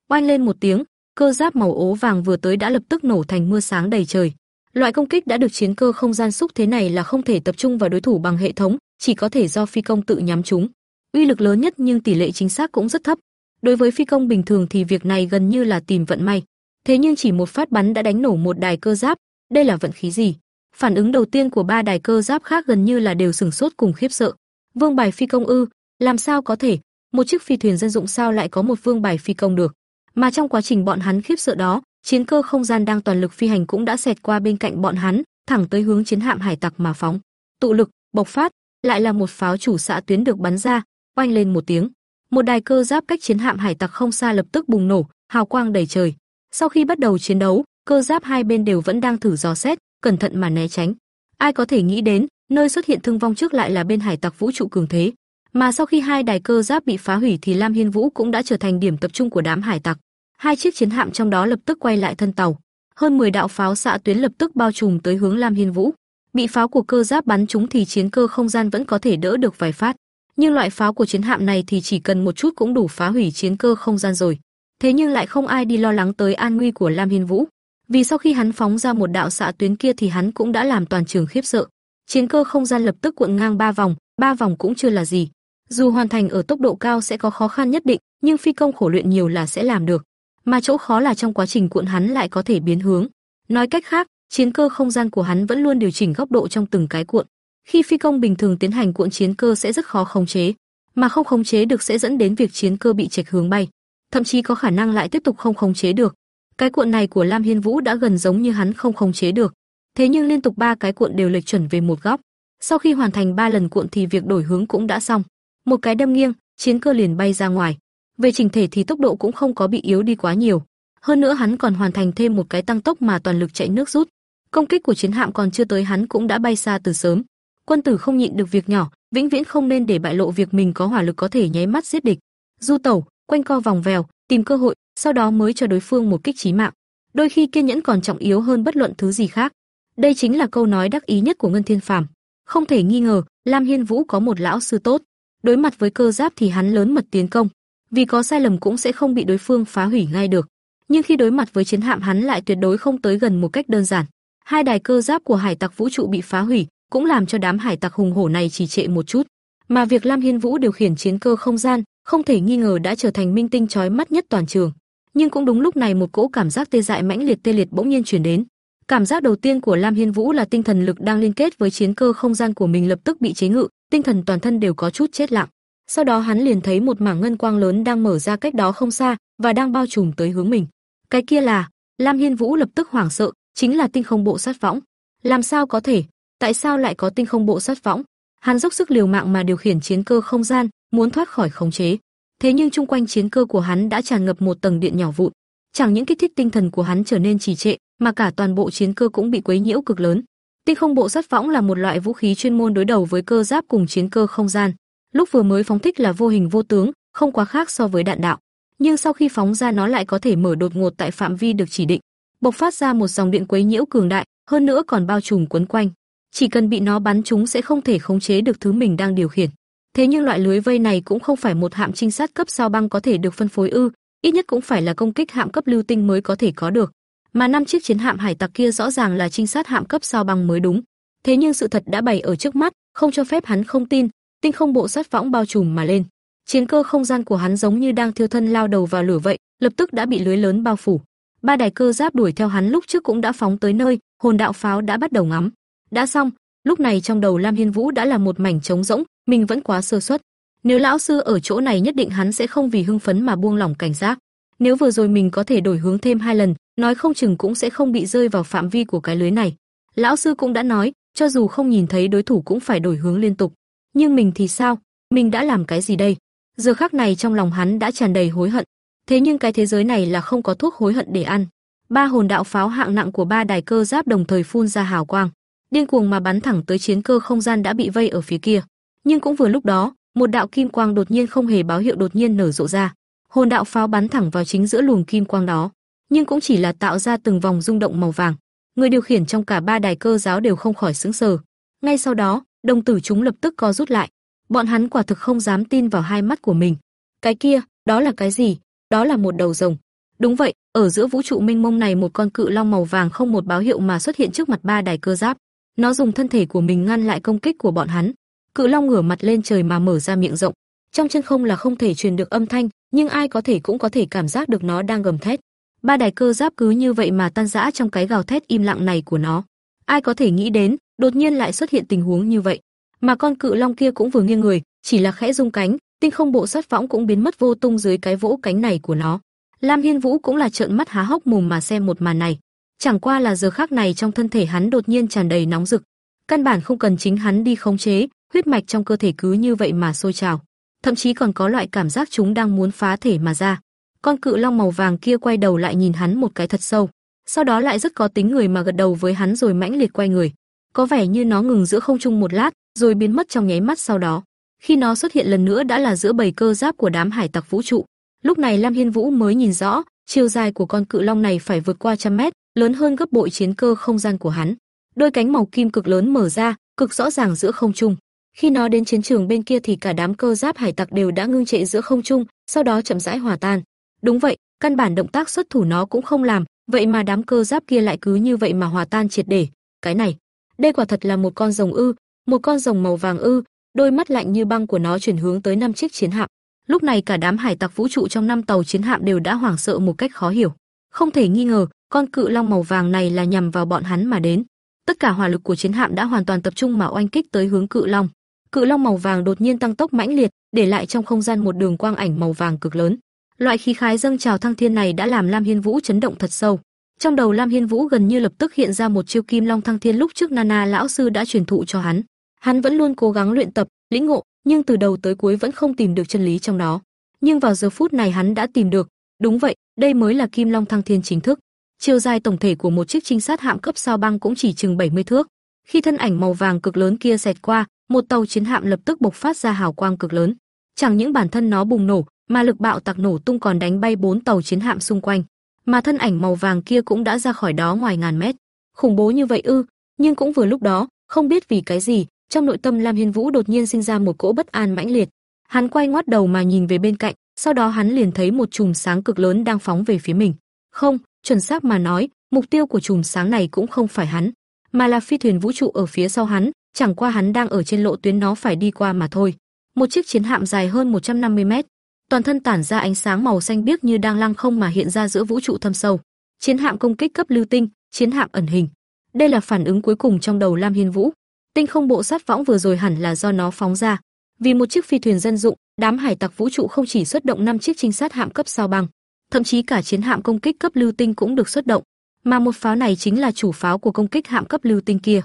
Oanh lên một tiếng, cơ giáp màu ố vàng vừa tới đã lập tức nổ thành mưa sáng đầy trời. Loại công kích đã được chiến cơ không gian xúc thế này là không thể tập trung vào đối thủ bằng hệ thống, chỉ có thể do phi công tự nhắm chúng. Uy lực lớn nhất nhưng tỷ lệ chính xác cũng rất thấp. Đối với phi công bình thường thì việc này gần như là tìm vận may. Thế nhưng chỉ một phát bắn đã đánh nổ một đài cơ giáp, đây là vận khí gì? Phản ứng đầu tiên của ba đài cơ giáp khác gần như là đều sửng sốt cùng khiếp sợ. Vương bài phi công ư? Làm sao có thể? Một chiếc phi thuyền dân dụng sao lại có một vương bài phi công được? Mà trong quá trình bọn hắn khiếp sợ đó, chiến cơ không gian đang toàn lực phi hành cũng đã xẹt qua bên cạnh bọn hắn, thẳng tới hướng chiến hạm hải tặc mà phóng. Tụ lực, bộc phát, lại là một pháo chủ xạ tuyến được bắn ra, oanh lên một tiếng. Một đài cơ giáp cách chiến hạm hải tặc không xa lập tức bùng nổ, hào quang đầy trời. Sau khi bắt đầu chiến đấu, cơ giáp hai bên đều vẫn đang thử dò xét, cẩn thận mà né tránh. Ai có thể nghĩ đến, nơi xuất hiện thương vong trước lại là bên hải tặc vũ trụ cường thế. Mà sau khi hai đài cơ giáp bị phá hủy thì Lam Hiên Vũ cũng đã trở thành điểm tập trung của đám hải tặc. Hai chiếc chiến hạm trong đó lập tức quay lại thân tàu. Hơn 10 đạo pháo xạ tuyến lập tức bao trùm tới hướng Lam Hiên Vũ. Bị pháo của cơ giáp bắn trúng thì chiến cơ không gian vẫn có thể đỡ được vài phát, nhưng loại pháo của chiến hạm này thì chỉ cần một chút cũng đủ phá hủy chiến cơ không gian rồi. Thế nhưng lại không ai đi lo lắng tới an nguy của Lam Hiên Vũ, vì sau khi hắn phóng ra một đạo xạ tuyến kia thì hắn cũng đã làm toàn trường khiếp sợ. Chiến cơ không gian lập tức cuộn ngang ba vòng, ba vòng cũng chưa là gì. Dù hoàn thành ở tốc độ cao sẽ có khó khăn nhất định, nhưng phi công khổ luyện nhiều là sẽ làm được. Mà chỗ khó là trong quá trình cuộn hắn lại có thể biến hướng. Nói cách khác, chiến cơ không gian của hắn vẫn luôn điều chỉnh góc độ trong từng cái cuộn. Khi phi công bình thường tiến hành cuộn chiến cơ sẽ rất khó khống chế, mà không khống chế được sẽ dẫn đến việc chiến cơ bị chệch hướng bay, thậm chí có khả năng lại tiếp tục không khống chế được. Cái cuộn này của Lam Hiên Vũ đã gần giống như hắn không khống chế được. Thế nhưng liên tục ba cái cuộn đều lệch chuẩn về một góc. Sau khi hoàn thành ba lần cuộn thì việc đổi hướng cũng đã xong. Một cái đâm nghiêng, chiến cơ liền bay ra ngoài. Về trình thể thì tốc độ cũng không có bị yếu đi quá nhiều. Hơn nữa hắn còn hoàn thành thêm một cái tăng tốc mà toàn lực chạy nước rút. Công kích của chiến hạm còn chưa tới hắn cũng đã bay xa từ sớm. Quân tử không nhịn được việc nhỏ, vĩnh viễn không nên để bại lộ việc mình có hỏa lực có thể nháy mắt giết địch. Du tẩu, quanh co vòng vèo, tìm cơ hội, sau đó mới cho đối phương một kích chí mạng. Đôi khi kiên nhẫn còn trọng yếu hơn bất luận thứ gì khác. Đây chính là câu nói đắc ý nhất của Ngân Thiên Phàm. Không thể nghi ngờ, Lam Hiên Vũ có một lão sư tốt. Đối mặt với cơ giáp thì hắn lớn mật tiến công, vì có sai lầm cũng sẽ không bị đối phương phá hủy ngay được. Nhưng khi đối mặt với chiến hạm hắn lại tuyệt đối không tới gần một cách đơn giản. Hai đài cơ giáp của hải tặc vũ trụ bị phá hủy, cũng làm cho đám hải tặc hùng hổ này trì trệ một chút. Mà việc Lam Hiên Vũ điều khiển chiến cơ không gian, không thể nghi ngờ đã trở thành minh tinh chói mắt nhất toàn trường. Nhưng cũng đúng lúc này một cỗ cảm giác tê dại mãnh liệt tê liệt bỗng nhiên truyền đến. Cảm giác đầu tiên của Lam Hiên Vũ là tinh thần lực đang liên kết với chiến cơ không gian của mình lập tức bị chế ngự, tinh thần toàn thân đều có chút chết lặng. Sau đó hắn liền thấy một mảng ngân quang lớn đang mở ra cách đó không xa và đang bao trùm tới hướng mình. Cái kia là, Lam Hiên Vũ lập tức hoảng sợ, chính là tinh không bộ sát võng. Làm sao có thể? Tại sao lại có tinh không bộ sát võng? Hắn dốc sức liều mạng mà điều khiển chiến cơ không gian, muốn thoát khỏi khống chế. Thế nhưng chung quanh chiến cơ của hắn đã tràn ngập một tầng điện nhỏ vụn, chẳng những kích thích tinh thần của hắn trở nên trì trệ, mà cả toàn bộ chiến cơ cũng bị quấy nhiễu cực lớn. Tinh không bộ sát võng là một loại vũ khí chuyên môn đối đầu với cơ giáp cùng chiến cơ không gian. Lúc vừa mới phóng thích là vô hình vô tướng, không quá khác so với đạn đạo, nhưng sau khi phóng ra nó lại có thể mở đột ngột tại phạm vi được chỉ định, bộc phát ra một dòng điện quấy nhiễu cường đại, hơn nữa còn bao trùm quấn quanh. Chỉ cần bị nó bắn trúng sẽ không thể khống chế được thứ mình đang điều khiển. Thế nhưng loại lưới vây này cũng không phải một hạm trinh sát cấp sao băng có thể được phân phối ư, ít nhất cũng phải là công kích hạm cấp lưu tinh mới có thể có được. Mà năm chiếc chiến hạm hải tặc kia rõ ràng là trinh sát hạm cấp sao băng mới đúng. Thế nhưng sự thật đã bày ở trước mắt, không cho phép hắn không tin, tinh không bộ sát võng bao trùm mà lên. Chiến cơ không gian của hắn giống như đang thiêu thân lao đầu vào lửa vậy, lập tức đã bị lưới lớn bao phủ. Ba đài cơ giáp đuổi theo hắn lúc trước cũng đã phóng tới nơi, hồn đạo pháo đã bắt đầu ngắm. Đã xong, lúc này trong đầu Lam Hiên Vũ đã là một mảnh trống rỗng, mình vẫn quá sơ suất. Nếu lão sư ở chỗ này nhất định hắn sẽ không vì hưng phấn mà buông lỏng cảnh giác. Nếu vừa rồi mình có thể đổi hướng thêm hai lần, nói không chừng cũng sẽ không bị rơi vào phạm vi của cái lưới này. Lão sư cũng đã nói, cho dù không nhìn thấy đối thủ cũng phải đổi hướng liên tục. Nhưng mình thì sao? Mình đã làm cái gì đây? Giờ khắc này trong lòng hắn đã tràn đầy hối hận. Thế nhưng cái thế giới này là không có thuốc hối hận để ăn. Ba hồn đạo pháo hạng nặng của ba đài cơ giáp đồng thời phun ra hào quang, điên cuồng mà bắn thẳng tới chiến cơ không gian đã bị vây ở phía kia. Nhưng cũng vừa lúc đó, một đạo kim quang đột nhiên không hề báo hiệu đột nhiên nở rộ ra. Hồn đạo pháo bắn thẳng vào chính giữa luồng kim quang đó. nhưng cũng chỉ là tạo ra từng vòng rung động màu vàng. Người điều khiển trong cả ba đài cơ giáo đều không khỏi sững sờ. Ngay sau đó, đồng tử chúng lập tức co rút lại. Bọn hắn quả thực không dám tin vào hai mắt của mình. Cái kia, đó là cái gì? Đó là một đầu rồng. Đúng vậy, ở giữa vũ trụ mênh mông này một con cự long màu vàng không một báo hiệu mà xuất hiện trước mặt ba đài cơ giáp. Nó dùng thân thể của mình ngăn lại công kích của bọn hắn. Cự long ngửa mặt lên trời mà mở ra miệng rộng. Trong chân không là không thể truyền được âm thanh, nhưng ai có thể cũng có thể cảm giác được nó đang gầm thét. Ba đài cơ giáp cứ như vậy mà tan rã trong cái gào thét im lặng này của nó. Ai có thể nghĩ đến, đột nhiên lại xuất hiện tình huống như vậy. Mà con cự long kia cũng vừa nghiêng người, chỉ là khẽ rung cánh, tinh không bộ sát võng cũng biến mất vô tung dưới cái vỗ cánh này của nó. Lam Hiên Vũ cũng là trợn mắt há hốc mồm mà xem một màn này. Chẳng qua là giờ khắc này trong thân thể hắn đột nhiên tràn đầy nóng rực, căn bản không cần chính hắn đi khống chế, huyết mạch trong cơ thể cứ như vậy mà sôi trào, thậm chí còn có loại cảm giác chúng đang muốn phá thể mà ra. Con cự long màu vàng kia quay đầu lại nhìn hắn một cái thật sâu, sau đó lại rất có tính người mà gật đầu với hắn rồi mãnh liệt quay người. Có vẻ như nó ngừng giữa không trung một lát, rồi biến mất trong nháy mắt sau đó. Khi nó xuất hiện lần nữa đã là giữa bầy cơ giáp của đám hải tặc vũ trụ. Lúc này Lam Hiên Vũ mới nhìn rõ, chiều dài của con cự long này phải vượt qua trăm mét, lớn hơn gấp bội chiến cơ không gian của hắn. Đôi cánh màu kim cực lớn mở ra, cực rõ ràng giữa không trung. Khi nó đến chiến trường bên kia thì cả đám cơ giáp hải tặc đều đã ngưng trệ giữa không trung, sau đó chậm rãi hòa tan. Đúng vậy, căn bản động tác xuất thủ nó cũng không làm, vậy mà đám cơ giáp kia lại cứ như vậy mà hòa tan triệt để. Cái này, đây quả thật là một con rồng ư, một con rồng màu vàng ư, đôi mắt lạnh như băng của nó chuyển hướng tới năm chiếc chiến hạm. Lúc này cả đám hải tặc vũ trụ trong năm tàu chiến hạm đều đã hoảng sợ một cách khó hiểu. Không thể nghi ngờ, con cự long màu vàng này là nhằm vào bọn hắn mà đến. Tất cả hỏa lực của chiến hạm đã hoàn toàn tập trung mà oanh kích tới hướng cự long. Cự long màu vàng đột nhiên tăng tốc mãnh liệt, để lại trong không gian một đường quang ảnh màu vàng cực lớn. Loại khí khái dâng trào thăng thiên này đã làm Lam Hiên Vũ chấn động thật sâu. Trong đầu Lam Hiên Vũ gần như lập tức hiện ra một chiêu Kim Long Thăng Thiên lúc trước Nana lão sư đã truyền thụ cho hắn. Hắn vẫn luôn cố gắng luyện tập, lĩnh ngộ, nhưng từ đầu tới cuối vẫn không tìm được chân lý trong đó. Nhưng vào giờ phút này hắn đã tìm được, đúng vậy, đây mới là Kim Long Thăng Thiên chính thức. Chiều dài tổng thể của một chiếc trinh sát hạm cấp sao băng cũng chỉ chừng 70 thước. Khi thân ảnh màu vàng cực lớn kia xẹt qua, một tàu chiến hạm lập tức bộc phát ra hào quang cực lớn. Chẳng những bản thân nó bùng nổ, mà lực bạo tạc nổ tung còn đánh bay bốn tàu chiến hạm xung quanh, mà thân ảnh màu vàng kia cũng đã ra khỏi đó ngoài ngàn mét. Khủng bố như vậy ư? Nhưng cũng vừa lúc đó, không biết vì cái gì, trong nội tâm Lam Hiên Vũ đột nhiên sinh ra một cỗ bất an mãnh liệt. Hắn quay ngoắt đầu mà nhìn về bên cạnh, sau đó hắn liền thấy một chùm sáng cực lớn đang phóng về phía mình. Không, chuẩn xác mà nói, mục tiêu của chùm sáng này cũng không phải hắn, mà là phi thuyền vũ trụ ở phía sau hắn, chẳng qua hắn đang ở trên lộ tuyến nó phải đi qua mà thôi. Một chiếc chiến hạm dài hơn 150 mét, toàn thân tản ra ánh sáng màu xanh biếc như đang lăng không mà hiện ra giữa vũ trụ thâm sâu. Chiến hạm công kích cấp lưu tinh, chiến hạm ẩn hình. Đây là phản ứng cuối cùng trong đầu Lam Hiên Vũ. Tinh không bộ sát võng vừa rồi hẳn là do nó phóng ra. Vì một chiếc phi thuyền dân dụng, đám hải tặc vũ trụ không chỉ xuất động 5 chiếc trinh sát hạm cấp sao băng, thậm chí cả chiến hạm công kích cấp lưu tinh cũng được xuất động, mà một pháo này chính là chủ pháo của công kích hạm cấp lưu tinh kia.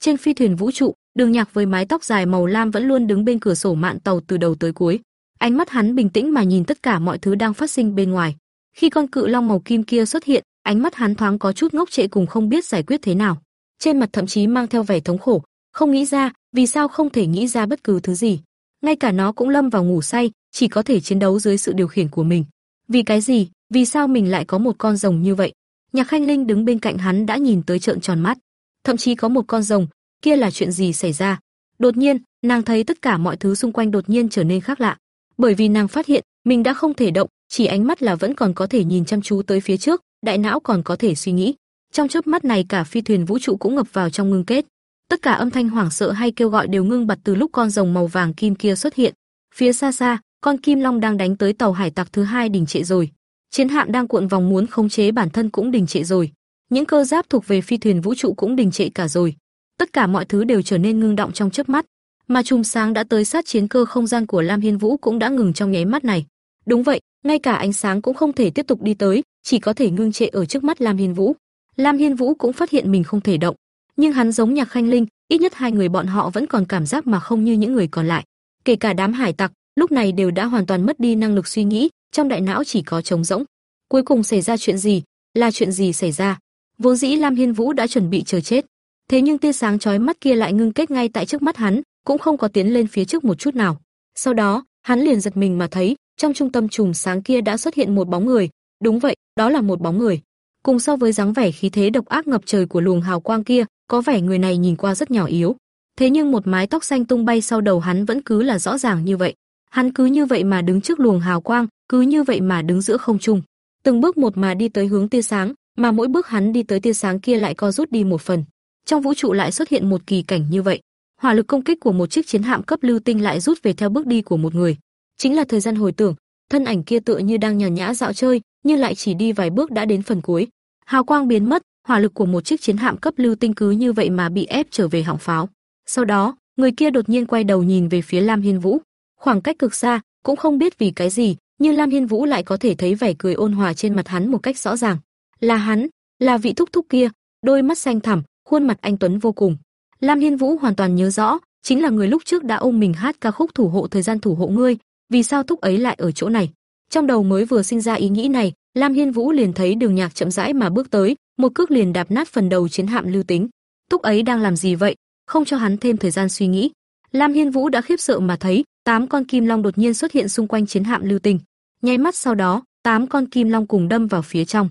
Trên phi thuyền vũ trụ, Đường Nhạc với mái tóc dài màu lam vẫn luôn đứng bên cửa sổ mạn tàu từ đầu tới cuối. Ánh mắt hắn bình tĩnh mà nhìn tất cả mọi thứ đang phát sinh bên ngoài. Khi con cự long màu kim kia xuất hiện, ánh mắt hắn thoáng có chút ngốc trệ cùng không biết giải quyết thế nào. Trên mặt thậm chí mang theo vẻ thống khổ, không nghĩ ra, vì sao không thể nghĩ ra bất cứ thứ gì. Ngay cả nó cũng lâm vào ngủ say, chỉ có thể chiến đấu dưới sự điều khiển của mình. Vì cái gì? Vì sao mình lại có một con rồng như vậy? Nhạc Khanh Linh đứng bên cạnh hắn đã nhìn tới trợn tròn mắt thậm chí có một con rồng, kia là chuyện gì xảy ra? Đột nhiên, nàng thấy tất cả mọi thứ xung quanh đột nhiên trở nên khác lạ, bởi vì nàng phát hiện mình đã không thể động, chỉ ánh mắt là vẫn còn có thể nhìn chăm chú tới phía trước, đại não còn có thể suy nghĩ. Trong chớp mắt này cả phi thuyền vũ trụ cũng ngập vào trong ngưng kết. Tất cả âm thanh hoảng sợ hay kêu gọi đều ngưng bặt từ lúc con rồng màu vàng kim kia xuất hiện. Phía xa xa, con kim long đang đánh tới tàu hải tặc thứ hai đình trệ rồi. Chiến hạm đang cuộn vòng muốn khống chế bản thân cũng đình trệ rồi những cơ giáp thuộc về phi thuyền vũ trụ cũng đình trệ cả rồi. Tất cả mọi thứ đều trở nên ngưng động trong chớp mắt, mà chùm sáng đã tới sát chiến cơ không gian của Lam Hiên Vũ cũng đã ngừng trong nháy mắt này. Đúng vậy, ngay cả ánh sáng cũng không thể tiếp tục đi tới, chỉ có thể ngưng trệ ở trước mắt Lam Hiên Vũ. Lam Hiên Vũ cũng phát hiện mình không thể động, nhưng hắn giống Nhạc Khanh Linh, ít nhất hai người bọn họ vẫn còn cảm giác mà không như những người còn lại. Kể cả đám hải tặc, lúc này đều đã hoàn toàn mất đi năng lực suy nghĩ, trong đại não chỉ có trống rỗng. Cuối cùng xảy ra chuyện gì? Là chuyện gì xảy ra? Vốn dĩ Lam Hiên Vũ đã chuẩn bị chờ chết, thế nhưng tia sáng chói mắt kia lại ngưng kết ngay tại trước mắt hắn, cũng không có tiến lên phía trước một chút nào. Sau đó, hắn liền giật mình mà thấy, trong trung tâm chùm sáng kia đã xuất hiện một bóng người, đúng vậy, đó là một bóng người. Cùng so với dáng vẻ khí thế độc ác ngập trời của luồng hào quang kia, có vẻ người này nhìn qua rất nhỏ yếu. Thế nhưng một mái tóc xanh tung bay sau đầu hắn vẫn cứ là rõ ràng như vậy. Hắn cứ như vậy mà đứng trước luồng hào quang, cứ như vậy mà đứng giữa không trung, từng bước một mà đi tới hướng tia sáng, mà mỗi bước hắn đi tới tia sáng kia lại co rút đi một phần. Trong vũ trụ lại xuất hiện một kỳ cảnh như vậy. Hỏa lực công kích của một chiếc chiến hạm cấp lưu tinh lại rút về theo bước đi của một người. Chính là thời gian hồi tưởng, thân ảnh kia tựa như đang nhàn nhã dạo chơi, nhưng lại chỉ đi vài bước đã đến phần cuối. Hào quang biến mất, hỏa lực của một chiếc chiến hạm cấp lưu tinh cứ như vậy mà bị ép trở về họng pháo. Sau đó, người kia đột nhiên quay đầu nhìn về phía Lam Hiên Vũ, khoảng cách cực xa, cũng không biết vì cái gì, nhưng Lam Hiên Vũ lại có thể thấy vẻ cười ôn hòa trên mặt hắn một cách rõ ràng. Là hắn, là vị thúc thúc kia, đôi mắt xanh thẳm, khuôn mặt anh tuấn vô cùng. Lam Hiên Vũ hoàn toàn nhớ rõ, chính là người lúc trước đã ôm mình hát ca khúc thủ hộ thời gian thủ hộ ngươi, vì sao thúc ấy lại ở chỗ này? Trong đầu mới vừa sinh ra ý nghĩ này, Lam Hiên Vũ liền thấy Đường Nhạc chậm rãi mà bước tới, một cước liền đạp nát phần đầu chiến hạm lưu tính. Thúc ấy đang làm gì vậy? Không cho hắn thêm thời gian suy nghĩ. Lam Hiên Vũ đã khiếp sợ mà thấy, tám con kim long đột nhiên xuất hiện xung quanh chiến hạm lưu tình. Nháy mắt sau đó, tám con kim long cùng đâm vào phía trong.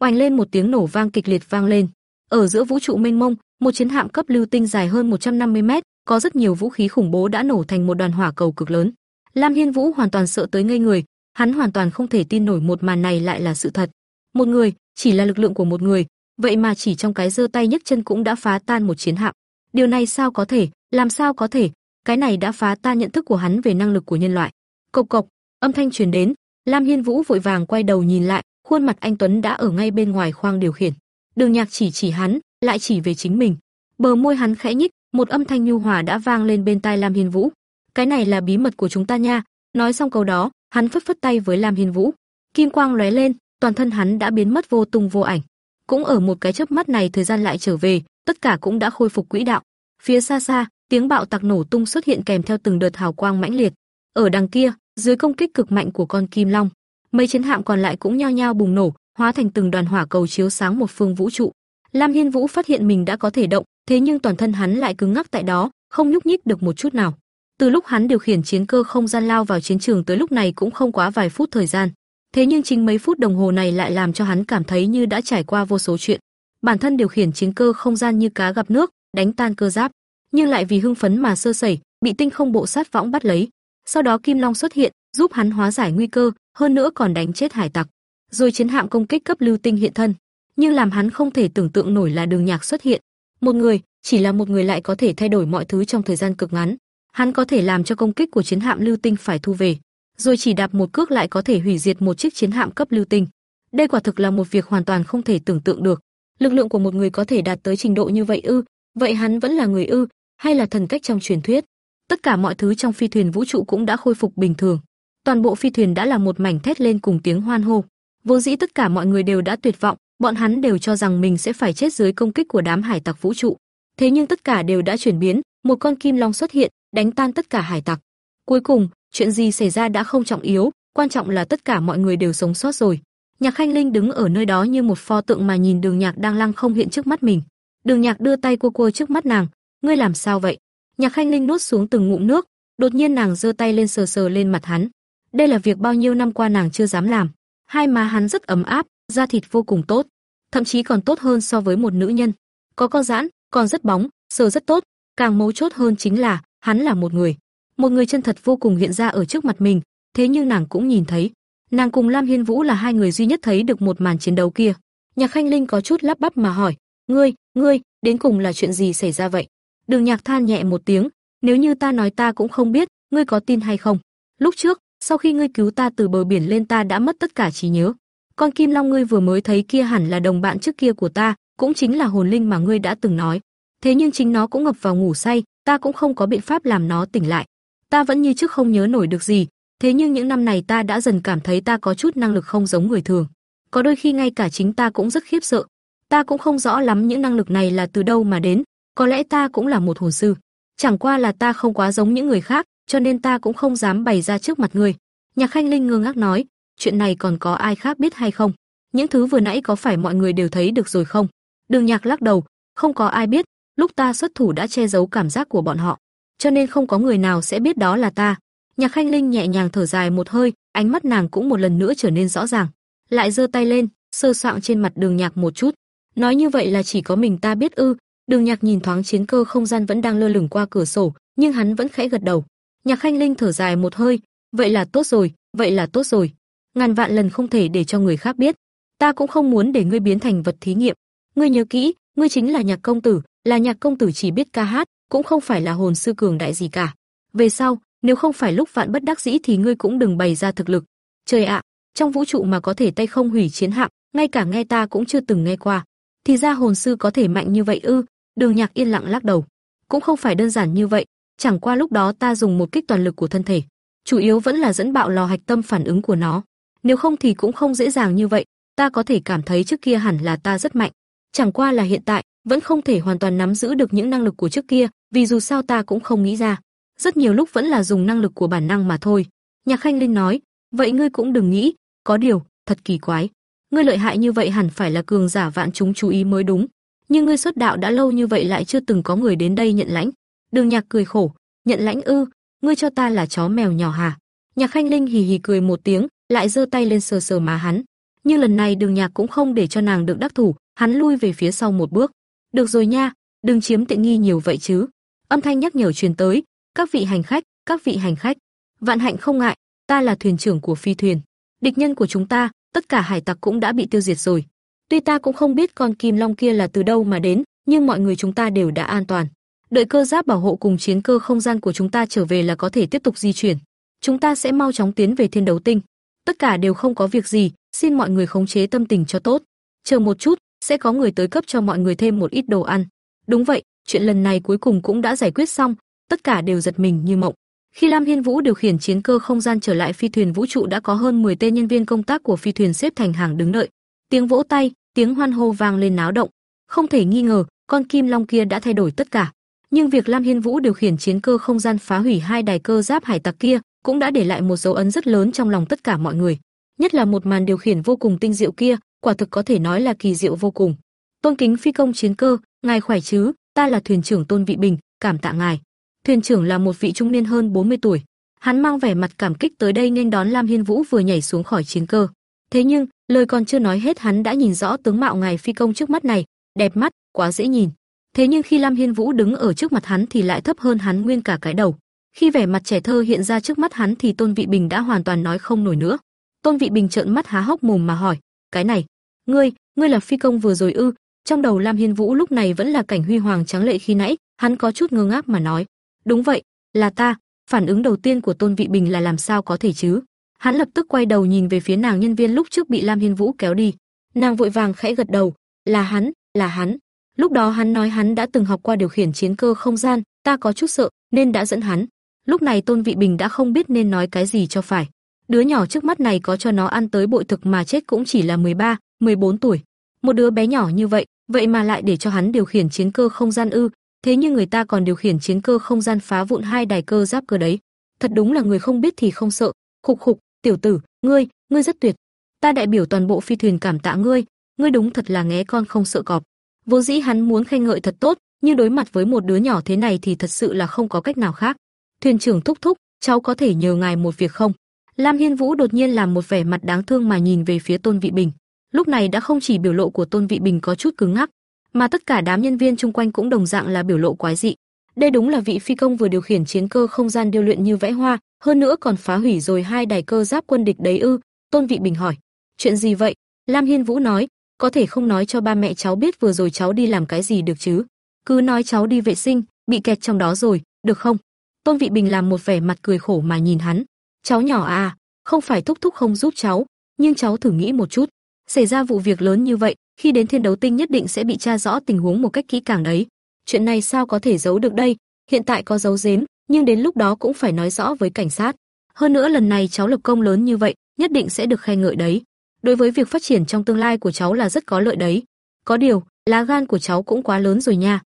Oanh lên một tiếng nổ vang kịch liệt vang lên. Ở giữa vũ trụ mênh mông, một chiến hạm cấp lưu tinh dài hơn 150 mét, có rất nhiều vũ khí khủng bố đã nổ thành một đoàn hỏa cầu cực lớn. Lam Hiên Vũ hoàn toàn sợ tới ngây người, hắn hoàn toàn không thể tin nổi một màn này lại là sự thật. Một người, chỉ là lực lượng của một người, vậy mà chỉ trong cái giơ tay nhấc chân cũng đã phá tan một chiến hạm. Điều này sao có thể, làm sao có thể? Cái này đã phá tan nhận thức của hắn về năng lực của nhân loại. Cộc cộc, âm thanh truyền đến, Lam Hiên Vũ vội vàng quay đầu nhìn lại, khuôn mặt anh tuấn đã ở ngay bên ngoài khoang điều khiển. Đường Nhạc chỉ chỉ hắn, lại chỉ về chính mình. Bờ môi hắn khẽ nhích, một âm thanh nhu hòa đã vang lên bên tai Lam Hiên Vũ. Cái này là bí mật của chúng ta nha. Nói xong câu đó, hắn phất phất tay với Lam Hiên Vũ. Kim quang lóe lên, toàn thân hắn đã biến mất vô tung vô ảnh. Cũng ở một cái chớp mắt này thời gian lại trở về, tất cả cũng đã khôi phục quỹ đạo. Phía xa xa, tiếng bạo tạc nổ tung xuất hiện kèm theo từng đợt hào quang mãnh liệt. Ở đằng kia, dưới công kích cực mạnh của con kim long, mấy chiến hạm còn lại cũng nhao nhao bùng nổ, hóa thành từng đoàn hỏa cầu chiếu sáng một phương vũ trụ. Lam Hiên Vũ phát hiện mình đã có thể động, thế nhưng toàn thân hắn lại cứng ngắc tại đó, không nhúc nhích được một chút nào. Từ lúc hắn điều khiển chiến cơ không gian lao vào chiến trường tới lúc này cũng không quá vài phút thời gian. Thế nhưng chính mấy phút đồng hồ này lại làm cho hắn cảm thấy như đã trải qua vô số chuyện. Bản thân điều khiển chiến cơ không gian như cá gặp nước, đánh tan cơ giáp, nhưng lại vì hưng phấn mà sơ sẩy, bị tinh không bộ sát võng bắt lấy. Sau đó Kim Long xuất hiện, giúp hắn hóa giải nguy cơ, hơn nữa còn đánh chết hải tặc. Rồi chiến hạm công kích cấp lưu tinh hiện thân, nhưng làm hắn không thể tưởng tượng nổi là Đường Nhạc xuất hiện. Một người, chỉ là một người lại có thể thay đổi mọi thứ trong thời gian cực ngắn. Hắn có thể làm cho công kích của chiến hạm lưu tinh phải thu về, rồi chỉ đạp một cước lại có thể hủy diệt một chiếc chiến hạm cấp lưu tinh. Đây quả thực là một việc hoàn toàn không thể tưởng tượng được. Lực lượng của một người có thể đạt tới trình độ như vậy ư? Vậy hắn vẫn là người ư, hay là thần cách trong truyền thuyết? Tất cả mọi thứ trong phi thuyền vũ trụ cũng đã khôi phục bình thường. Toàn bộ phi thuyền đã là một mảnh thét lên cùng tiếng hoan hô. Vô dĩ tất cả mọi người đều đã tuyệt vọng, bọn hắn đều cho rằng mình sẽ phải chết dưới công kích của đám hải tặc vũ trụ. Thế nhưng tất cả đều đã chuyển biến, một con kim long xuất hiện, đánh tan tất cả hải tặc. Cuối cùng, chuyện gì xảy ra đã không trọng yếu, quan trọng là tất cả mọi người đều sống sót rồi. Nhạc Khanh Linh đứng ở nơi đó như một pho tượng mà nhìn Đường Nhạc đang lăng không hiện trước mắt mình. Đường Nhạc đưa tay cua cua trước mắt nàng, "Ngươi làm sao vậy?" Nhạc Khanh Linh nuốt xuống từng ngụm nước, đột nhiên nàng giơ tay lên sờ sờ lên mặt hắn. Đây là việc bao nhiêu năm qua nàng chưa dám làm. Hai má hắn rất ấm áp, da thịt vô cùng tốt, thậm chí còn tốt hơn so với một nữ nhân. Có co giãn, còn rất bóng, sờ rất tốt, càng mấu chốt hơn chính là hắn là một người. Một người chân thật vô cùng hiện ra ở trước mặt mình, thế nhưng nàng cũng nhìn thấy. Nàng cùng Lam Hiên Vũ là hai người duy nhất thấy được một màn chiến đấu kia. Nhạc Khanh Linh có chút lắp bắp mà hỏi, "Ngươi, ngươi, đến cùng là chuyện gì xảy ra vậy?" Đường Nhạc than nhẹ một tiếng, "Nếu như ta nói ta cũng không biết, ngươi có tin hay không? Lúc trước, sau khi ngươi cứu ta từ bờ biển lên ta đã mất tất cả trí nhớ. Con kim long ngươi vừa mới thấy kia hẳn là đồng bạn trước kia của ta, cũng chính là hồn linh mà ngươi đã từng nói. Thế nhưng chính nó cũng ngập vào ngủ say, ta cũng không có biện pháp làm nó tỉnh lại. Ta vẫn như trước không nhớ nổi được gì, thế nhưng những năm này ta đã dần cảm thấy ta có chút năng lực không giống người thường. Có đôi khi ngay cả chính ta cũng rất khiếp sợ. Ta cũng không rõ lắm những năng lực này là từ đâu mà đến, có lẽ ta cũng là một hồn sư. Chẳng qua là ta không quá giống những người khác, cho nên ta cũng không dám bày ra trước mặt người. Nhạc Khanh Linh ngơ ngác nói, "Chuyện này còn có ai khác biết hay không? Những thứ vừa nãy có phải mọi người đều thấy được rồi không?" Đường Nhạc lắc đầu, "Không có ai biết, lúc ta xuất thủ đã che giấu cảm giác của bọn họ. cho nên không có người nào sẽ biết đó là ta. Nhạc Khanh Linh nhẹ nhàng thở dài một hơi, ánh mắt nàng cũng một lần nữa trở nên rõ ràng, lại giơ tay lên, sơ soạng trên mặt Đường Nhạc một chút. Nói như vậy là chỉ có mình ta biết ư? Đường Nhạc nhìn thoáng chiến cơ không gian vẫn đang lơ lửng qua cửa sổ, nhưng hắn vẫn khẽ gật đầu. Nhạc Khanh Linh thở dài một hơi, vậy là tốt rồi, vậy là tốt rồi. Ngàn vạn lần không thể để cho người khác biết. Ta cũng không muốn để ngươi biến thành vật thí nghiệm. Ngươi nhớ kỹ, ngươi chính là Nhạc công tử, là Nhạc công tử chỉ biết ca hát, cũng không phải là hồn sư cường đại gì cả. Về sau, nếu không phải lúc vạn bất đắc dĩ thì ngươi cũng đừng bày ra thực lực. Trời ạ, trong vũ trụ mà có thể tay không hủy chiến hạm, ngay cả nghe ta cũng chưa từng nghe qua. Thì ra hồn sư có thể mạnh như vậy ư? Đường Nhạc yên lặng lắc đầu. Cũng không phải đơn giản như vậy, chẳng qua lúc đó ta dùng một kích toàn lực của thân thể, chủ yếu vẫn là dẫn bạo lò hạch tâm phản ứng của nó. Nếu không thì cũng không dễ dàng như vậy, ta có thể cảm thấy trước kia hẳn là ta rất mạnh, chẳng qua là hiện tại vẫn không thể hoàn toàn nắm giữ được những năng lực của trước kia, vì dù sao ta cũng không nghĩ ra. Rất nhiều lúc vẫn là dùng năng lực của bản năng mà thôi. Nhạc Khanh Linh nói, vậy ngươi cũng đừng nghĩ, có điều, thật kỳ quái. Ngươi lợi hại như vậy hẳn phải là cường giả vạn chúng chú ý mới đúng. Nhưng ngươi xuất đạo đã lâu như vậy lại chưa từng có người đến đây nhận lãnh. Đường Nhạc cười khổ, nhận lãnh ư, ngươi cho ta là chó mèo nhỏ hả? Nhạc Khanh Linh hì hì cười một tiếng, lại giơ tay lên sờ sờ má hắn. Nhưng lần này Đường Nhạc cũng không để cho nàng được đắc thủ, hắn lui về phía sau một bước. "Được rồi nha, đừng chiếm tiện nghi nhiều vậy chứ." Âm thanh nhắc nhở truyền tới, "Các vị hành khách, các vị hành khách, vạn hạnh không ngại, ta là thuyền trưởng của phi thuyền. Địch nhân của chúng ta, tất cả hải tặc cũng đã bị tiêu diệt rồi. Tuy ta cũng không biết con kim long kia là từ đâu mà đến, nhưng mọi người chúng ta đều đã an toàn. Đợi cơ giáp bảo hộ cùng chiến cơ không gian của chúng ta trở về là có thể tiếp tục di chuyển. Chúng ta sẽ mau chóng tiến về thiên đấu tinh. Tất cả đều không có việc gì, xin mọi người khống chế tâm tình cho tốt. Chờ một chút, sẽ có người tới cấp cho mọi người thêm một ít đồ ăn. Đúng vậy, chuyện lần này cuối cùng cũng đã giải quyết xong, tất cả đều giật mình như mộng. Khi Lam Hiên Vũ điều khiển chiến cơ không gian trở lại phi thuyền vũ trụ đã có hơn 10 tên nhân viên công tác của phi thuyền xếp thành hàng đứng đợi. Tiếng vỗ tay, tiếng hoan hô vang lên náo động. Không thể nghi ngờ, con kim long kia đã thay đổi tất cả. Nhưng việc Lam Hiên Vũ điều khiển chiến cơ không gian phá hủy hai đài cơ giáp hải tặc kia cũng đã để lại một dấu ấn rất lớn trong lòng tất cả mọi người. Nhất là một màn điều khiển vô cùng tinh diệu kia, quả thực có thể nói là kỳ diệu vô cùng. Tôn kính phi công chiến cơ, ngài khỏe chứ? Ta là thuyền trưởng Tôn Vị Bình, cảm tạ ngài. Thuyền trưởng là một vị trung niên hơn 40 tuổi. Hắn mang vẻ mặt cảm kích tới đây nên đón Lam Hiên Vũ vừa nhảy xuống khỏi chiến cơ. Thế nhưng, lời còn chưa nói hết hắn đã nhìn rõ tướng mạo ngài phi công trước mắt này, đẹp mắt, quá dễ nhìn. Thế nhưng khi Lam Hiên Vũ đứng ở trước mặt hắn thì lại thấp hơn hắn nguyên cả cái đầu. Khi vẻ mặt trẻ thơ hiện ra trước mắt hắn thì Tôn Vị Bình đã hoàn toàn nói không nổi nữa. Tôn Vị Bình trợn mắt há hốc mồm mà hỏi, "Cái này, ngươi, ngươi là phi công vừa rồi ư?" Trong đầu Lam Hiên Vũ lúc này vẫn là cảnh huy hoàng trắng lệ khi nãy, hắn có chút ngơ ngác mà nói, "Đúng vậy, là ta." Phản ứng đầu tiên của Tôn Vị Bình là làm sao có thể chứ? Hắn lập tức quay đầu nhìn về phía nàng nhân viên lúc trước bị Lam Hiên Vũ kéo đi. Nàng vội vàng khẽ gật đầu, "Là hắn, là hắn." Lúc đó hắn nói hắn đã từng học qua điều khiển chiến cơ không gian, ta có chút sợ nên đã dẫn hắn. Lúc này Tôn Vị Bình đã không biết nên nói cái gì cho phải. Đứa nhỏ trước mắt này có cho nó ăn tới bội thực mà chết cũng chỉ là 13, 14 tuổi. Một đứa bé nhỏ như vậy, vậy mà lại để cho hắn điều khiển chiến cơ không gian ư? Thế nhưng người ta còn điều khiển chiến cơ không gian phá vụn hai đài cơ giáp cơ đấy. Thật đúng là người không biết thì không sợ. Khục khục, tiểu tử, ngươi, ngươi rất tuyệt. Ta đại biểu toàn bộ phi thuyền cảm tạ ngươi, ngươi đúng thật là ngé con không sợ cọp. Vô dĩ hắn muốn khen ngợi thật tốt, nhưng đối mặt với một đứa nhỏ thế này thì thật sự là không có cách nào khác. Thuyền trưởng thúc thúc, cháu có thể nhờ ngài một việc không? Lam Hiên Vũ đột nhiên làm một vẻ mặt đáng thương mà nhìn về phía Tôn Vị Bình. Lúc này đã không chỉ biểu lộ của Tôn Vị Bình có chút cứng ngắc, mà tất cả đám nhân viên chung quanh cũng đồng dạng là biểu lộ quái dị. Đây đúng là vị phi công vừa điều khiển chiến cơ không gian điêu luyện như vẽ hoa, hơn nữa còn phá hủy rồi hai đài cơ giáp quân địch đấy ư? Tôn Vị Bình hỏi. Chuyện gì vậy? Lam Hiên Vũ nói, có thể không nói cho ba mẹ cháu biết vừa rồi cháu đi làm cái gì được chứ? Cứ nói cháu đi vệ sinh, bị kẹt trong đó rồi, được không? Tôn Vị Bình làm một vẻ mặt cười khổ mà nhìn hắn. Cháu nhỏ à, không phải thúc thúc không giúp cháu, nhưng cháu thử nghĩ một chút, xảy ra vụ việc lớn như vậy, khi đến thiên đấu tinh nhất định sẽ bị tra rõ tình huống một cách kỹ càng đấy. Chuyện này sao có thể giấu được đây? Hiện tại có giấu giếm, nhưng đến lúc đó cũng phải nói rõ với cảnh sát. Hơn nữa lần này cháu lập công lớn như vậy, nhất định sẽ được khen ngợi đấy đối với việc phát triển trong tương lai của cháu là rất có lợi đấy. Có điều, lá gan của cháu cũng quá lớn rồi nha.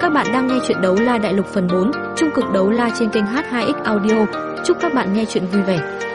Các bạn đang nghe chuyện đấu la đại lục phần 4, trung cực đấu la trên kênh H2X Audio. Chúc các bạn nghe chuyện vui vẻ.